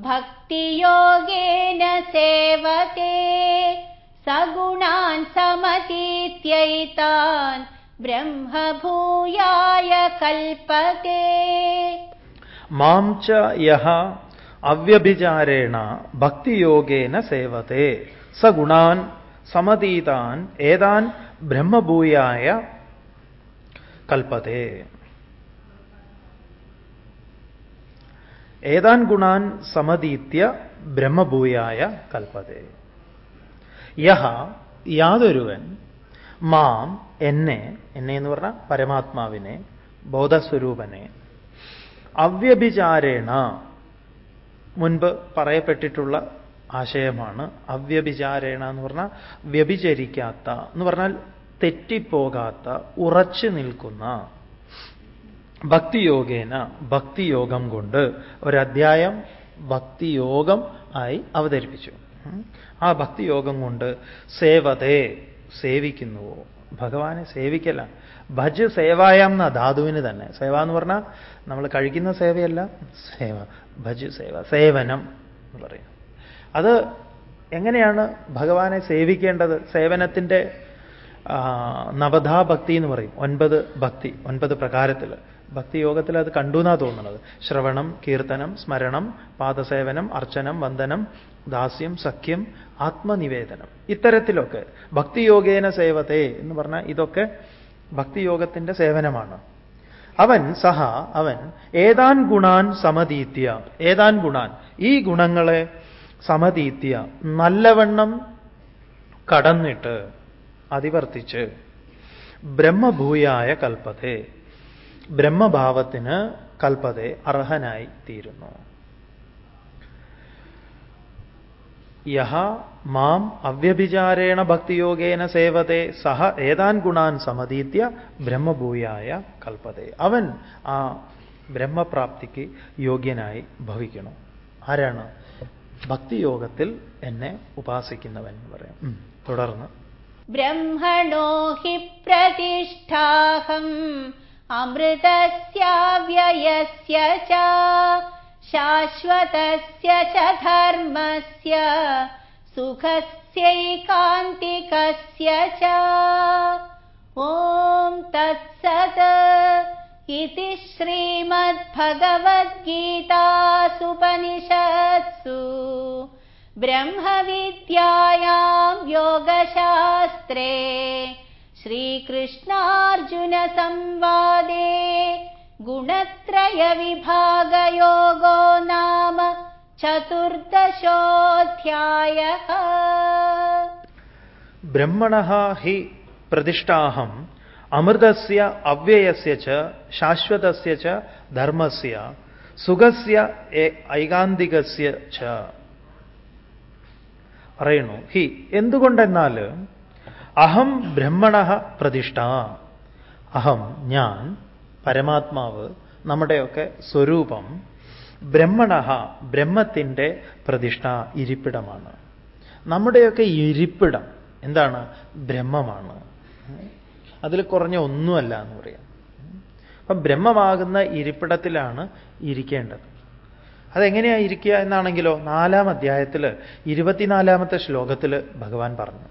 ഭക്തിയോഗേന സേവതേ സഗുണാൻ സമതീത്യൈതാൻ ബ്രഹ്മഭൂയായ കൽപ്പതേ മാം ച യഹ അവ്യഭിചാരേണ ഭക്തിയോഗേന സേവത്തെ സഗുണാൻ സമതീതാൻ ഏതാൻ ബ്രഹ്മഭൂയായ കൽപ്പത്തെ ഏതാൻ ഗുണാൻ സമതീത്യ ബ്രഹ്മഭൂയായ കൽപ്പത്തെ യഹ യാതൊരുവൻ മാം എന്നെ എന്നെ എന്ന് പറഞ്ഞ പരമാത്മാവിനെ ബോധസ്വരൂപനെ അവ്യഭിചാരേണ മുൻപ് പറയപ്പെട്ടിട്ടുള്ള ആശയമാണ് അവ്യഭിചാരേണ എന്ന് പറഞ്ഞാൽ വ്യഭിചരിക്കാത്ത. എന്ന് പറഞ്ഞാൽ തെറ്റിപ്പോകാത്ത ഉറച്ചു നിൽക്കുന്ന ഭക്തിയോഗേന ഭക്തിയോഗം കൊണ്ട് ഒരധ്യായം ഭക്തിയോഗം ആയി അവതരിപ്പിച്ചു. ആ ഭക്തിയോഗം കൊണ്ട് സേവതേ സേവിക്കുന്നുവോ? ഭഗവാനെ സേവിക്കല ഭജ് സേവായാം എന്ന ധാതുവിന് തന്നെ. സേവ എന്ന് പറഞ്ഞാൽ നമ്മൾ കഴിക്കുന്ന സേവയല്ല സേവ ഭജ് സേവ സേവനം എന്ന് പറയും. അത് എങ്ങനെയാണ് ഭഗവാനെ സേവിക്കേണ്ടത്? സേവനത്തിന്റെ നവധാ ഭക്തി എന്ന് പറയും. ഒൻപത് ഭക്തി ഒൻപത് പ്രകാരത്തിൽ ഭക്തിയോഗത്തിൽ അത് കണ്ടു എന്നാ തോന്നുന്നത്. ശ്രവണം കീർത്തനം സ്മരണം പാദസേവനം അർച്ചനം വന്ദനം ദാസ്യം സഖ്യം ആത്മനിവേദനം. ഇത്തരത്തിലൊക്കെ ഭക്തിയോഗേന സേവത്തെ എന്ന് പറഞ്ഞാൽ ഇതൊക്കെ ഭക്തിയോഗത്തിന്റെ സേവനമാണ്. അവൻ സഹ അവൻ ഏതാൻ ഗുണാൻ സമതീത്യ. ഏതാൻ ഗുണാൻ? ഈ ഗുണങ്ങളെ സമതീത്യ. നല്ലവണ്ണം കടന്നിട്ട് അതിവർത്തിച്ച്. ബ്രഹ്മഭൂയായ കൽപ്പത്തെ ബ്രഹ്മഭാവത്തിന് കൽപ്പതെ അർഹനായി തീരുന്നു. യഹ മാം അവ്യഭിചാരേണ ഭക്തിയോഗേന സേവതെ. സഹ ഏതാൻ ഗുണാൻ സമതീത്യ ബ്രഹ്മഭൂയായ കൽപ്പതെ അവൻ ആ ബ്രഹ്മപ്രാപ്തിക്ക് യോഗ്യനായി ഭവിക്കണം. ആരാണ്? ഭക്തിയോഗത്തിൽ എന്നെ ഉപാസിക്കുന്നവൻ എന്ന് പറയാം. തുടർന്ന് ब्रह्मणो हि प्रतिष्ठाहम् अमृतस्याव्ययस्य च शाश्वतस्य च धर्मस्य सुखस्यैकान्तिकस्य च ॐ तत्सत् इति श्रीमद्भगवद्गीतासुपनिषत्सु ब्रह्मविद्यायां योगशास्त्रे श्रीकृष्णार्जुनसंवादे गुणत्रयविभागयोगो नाम चतुर्दशोऽध्यायः ब्रह्मणः हि प्रतिष्ठाहम् अमृतस्य अव्ययस्य च शाश्वतस्य च धर्मस्य सुखस्य ऐगान्तिकस्य च പറയുന്നു. ഹി എന്തുകൊണ്ടെന്നാൽ അഹം ബ്രഹ്മണ പ്രതിഷ്ഠ. അഹം ഞാൻ പരമാത്മാവ് നമ്മുടെയൊക്കെ സ്വരൂപം ബ്രഹ്മണ ബ്രഹ്മത്തിന്റെ പ്രതിഷ്ഠ ഇരിപ്പിടമാണ്. നമ്മുടെയൊക്കെ ഇരിപ്പിടം എന്താണ്? ബ്രഹ്മമാണ്. അതിൽ കുറഞ്ഞ ഒന്നുമല്ല എന്ന് പറയാം. അപ്പം ബ്രഹ്മമാകുന്ന ഇരിപ്പിടത്തിലാണ് ഇരിക്കേണ്ടത്. അതെങ്ങനെയാ ഇരിക്കുക എന്നാണെങ്കിലോ നാലാം അധ്യായത്തിൽ ഇരുപത്തിനാലാമത്തെ ശ്ലോകത്തിൽ ഭഗവാൻ പറഞ്ഞു.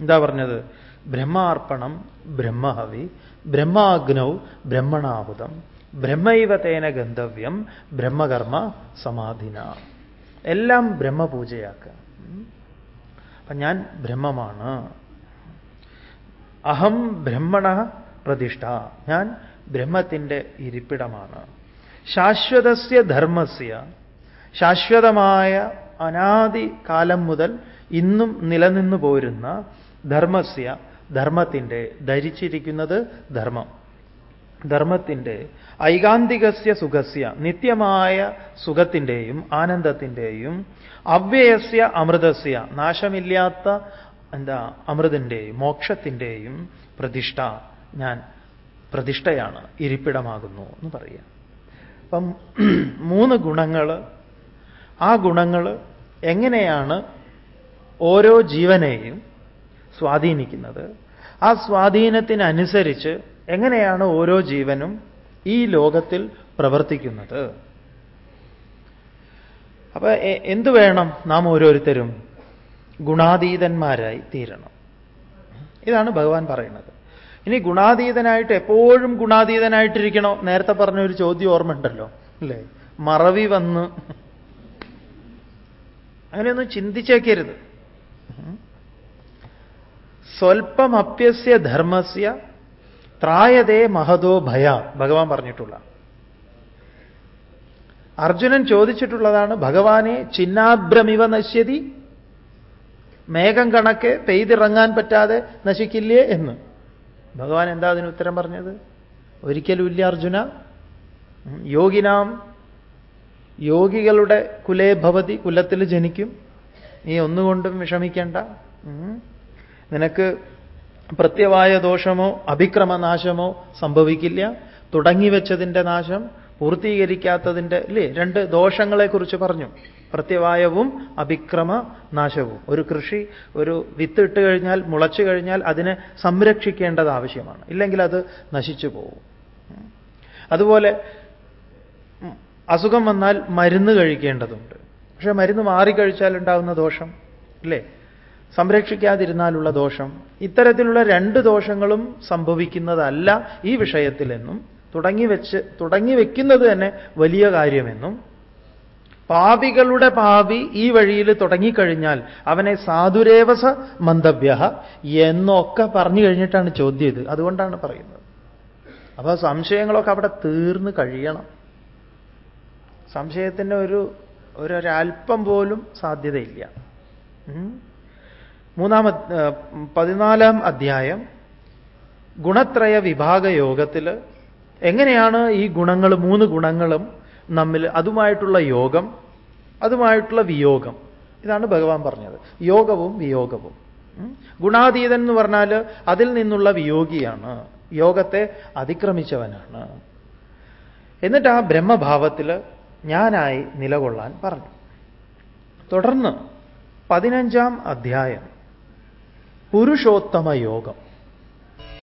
എന്താ പറഞ്ഞത്? ബ്രഹ്മാർപ്പണം ബ്രഹ്മഹവി ബ്രഹ്മാഗ്നൗ ബ്രഹ്മണാഹുതം ബ്രഹ്മൈവതേന ഗന്ധവ്യം ബ്രഹ്മകർമ്മ സമാധിന. എല്ലാം ബ്രഹ്മപൂജയാക്കുക. അപ്പൊ ഞാൻ ബ്രഹ്മമാണ്. അഹം ബ്രഹ്മണ പ്രതിഷ്ഠ. ഞാൻ ബ്രഹ്മത്തിന്റെ ഇരിപ്പിടമാണ്. ശാശ്വതസ്യ ധർമ്മസ്യ. ശാശ്വതമായ അനാദി കാലം മുതൽ ഇന്നും നിലനിന്നു പോരുന്ന ധർമ്മസ്യ ധർമ്മത്തിന്റെ ധരിച്ചിരിക്കുന്നത് ധർമ്മം. ധർമ്മത്തിന്റെ ഐകാന്തികസ്യ സുഖസ്യ നിത്യമായ സുഖത്തിന്റെയും ആനന്ദത്തിന്റെയും അവ്യയസ്യ അമൃതസ്യ നാശമില്ലാത്ത എന്താ അമൃതിന്റെയും മോക്ഷത്തിന്റെയും പ്രതിഷ്ഠ ഞാൻ പ്രതിഷ്ഠയാണ് ഇരിപ്പിടമാകുന്നു എന്ന് പറയുക. അപ്പം മൂന്ന് ഗുണങ്ങൾ ആ ഗുണങ്ങൾ എങ്ങനെയാണ് ഓരോ ജീവനെയും സ്വാധീനിക്കുന്നത്? ആ സ്വാധീനത്തിനനുസരിച്ച് എങ്ങനെയാണ് ഓരോ ജീവനും ഈ ലോകത്തിൽ പ്രവർത്തിക്കുന്നത്? അപ്പൊ എന്തു വേണം നാം ഓരോരുത്തരും? ഗുണാതീതന്മാരായി തീരണം. ഇതാണ് ഭഗവാൻ പറയുന്നത്. ഇനി ഗുണാതീതനായിട്ട് എപ്പോഴും ഗുണാതീതനായിട്ടിരിക്കണോ? നേരത്തെ പറഞ്ഞ ഒരു ചോദ്യം ഓർമ്മയുണ്ടല്ലോ. അല്ലേ മറവി വന്ന്. അങ്ങനെയൊന്നും ചിന്തിച്ചേക്കരുത്. സ്വൽപ്പമപ്യസ്യ ധർമ്മസ്യ ത്രായതേ മഹതോ ഭയ. ഭഗവാൻ പറഞ്ഞിട്ടുള്ള. അർജുനൻ ചോദിച്ചിട്ടുള്ളതാണ് ഭഗവാനെ ചിന്നാഭ്രമിവ നശ്യതി മേഘം കണക്കെ പെയ്തിറങ്ങാൻ പറ്റാതെ നശിക്കില്ലേ എന്ന്. ഭഗവാൻ എന്താ അതിന് ഉത്തരം പറഞ്ഞത്? ഒരിക്കലുമില്ല അർജുന. യോഗിനാം യോഗികളുടെ കുലേ ഭവതി കുലത്തിൽ ജനിക്കും. നീ ഒന്നുകൊണ്ടും വിഷമിക്കേണ്ട. നിനക്ക് പ്രത്യവായ ദോഷമോ അഭിക്രമനാശമോ സംഭവിക്കില്ല. തുടങ്ങിവെച്ചതിന്റെ നാശം പൂർത്തീകരിക്കാത്തതിന്റെ അല്ലേ രണ്ട് ദോഷങ്ങളെക്കുറിച്ച് പറഞ്ഞു. പ്രത്യവായവും അഭിക്രമ നാശവും. ഒരു കൃഷി ഒരു വിത്ത് ഇട്ട് കഴിഞ്ഞാൽ മുളച്ചു കഴിഞ്ഞാൽ അതിനെ സംരക്ഷിക്കേണ്ടത് ആവശ്യമാണ്. ഇല്ലെങ്കിൽ അത് നശിച്ചു പോകും. അതുപോലെ അസുഖം വന്നാൽ മരുന്ന് കഴിക്കേണ്ടതുണ്ട്. പക്ഷേ മരുന്ന് മാറിക്കഴിച്ചാൽ ഉണ്ടാകുന്ന ദോഷം അല്ലേ സംരക്ഷിക്കാതിരുന്നാലുള്ള ദോഷം. ഇത്തരത്തിലുള്ള രണ്ട് ദോഷങ്ങളും സംഭവിക്കുന്നതല്ല ഈ വിഷയത്തിലെന്നും തുടങ്ങി വെച്ച് തുടങ്ങി വെക്കുന്നത് തന്നെ വലിയ കാര്യമെന്നും പാപികളുടെ പാപി ഈ വഴിയിൽ തുടങ്ങിക്കഴിഞ്ഞാൽ അവനെ സാധുരേവസ മന്തവ്യ എന്നൊക്കെ പറഞ്ഞു കഴിഞ്ഞിട്ടാണ് ചോദ്യം ഇത്. അതുകൊണ്ടാണ് പറയുന്നത്. അപ്പൊ സംശയങ്ങളൊക്കെ അവിടെ തീർന്നു കഴിയണം. സംശയത്തിന് ഒരു ഒരൽപ്പം പോലും സാധ്യതയില്ല. മൂന്നാം പതിനാലാം അധ്യായം ഗുണത്രയ വിഭാഗ യോഗത്തിൽ എങ്ങനെയാണ് ഈ ഗുണങ്ങൾ മൂന്ന് ഗുണങ്ങളും നമ്മിൽ അതുമായിട്ടുള്ള യോഗം അതുമായിട്ടുള്ള വിയോഗം? ഇതാണ് ഭഗവാൻ പറഞ്ഞത്. യോഗവും വിയോഗവും. ഗുണാതീതൻ എന്ന് പറഞ്ഞാൽ അതിൽ നിന്നുള്ള വിയോഗിയാണ്. യോഗത്തെ അതിക്രമിച്ചവനാണ്. എന്നിട്ട് ആ ബ്രഹ്മഭാവത്തിൽ ഞാനായി നിലകൊള്ളാൻ പറഞ്ഞു. തുടർന്ന് പതിനഞ്ചാം അധ്യായം. പുരുഷോത്തമ യോഗം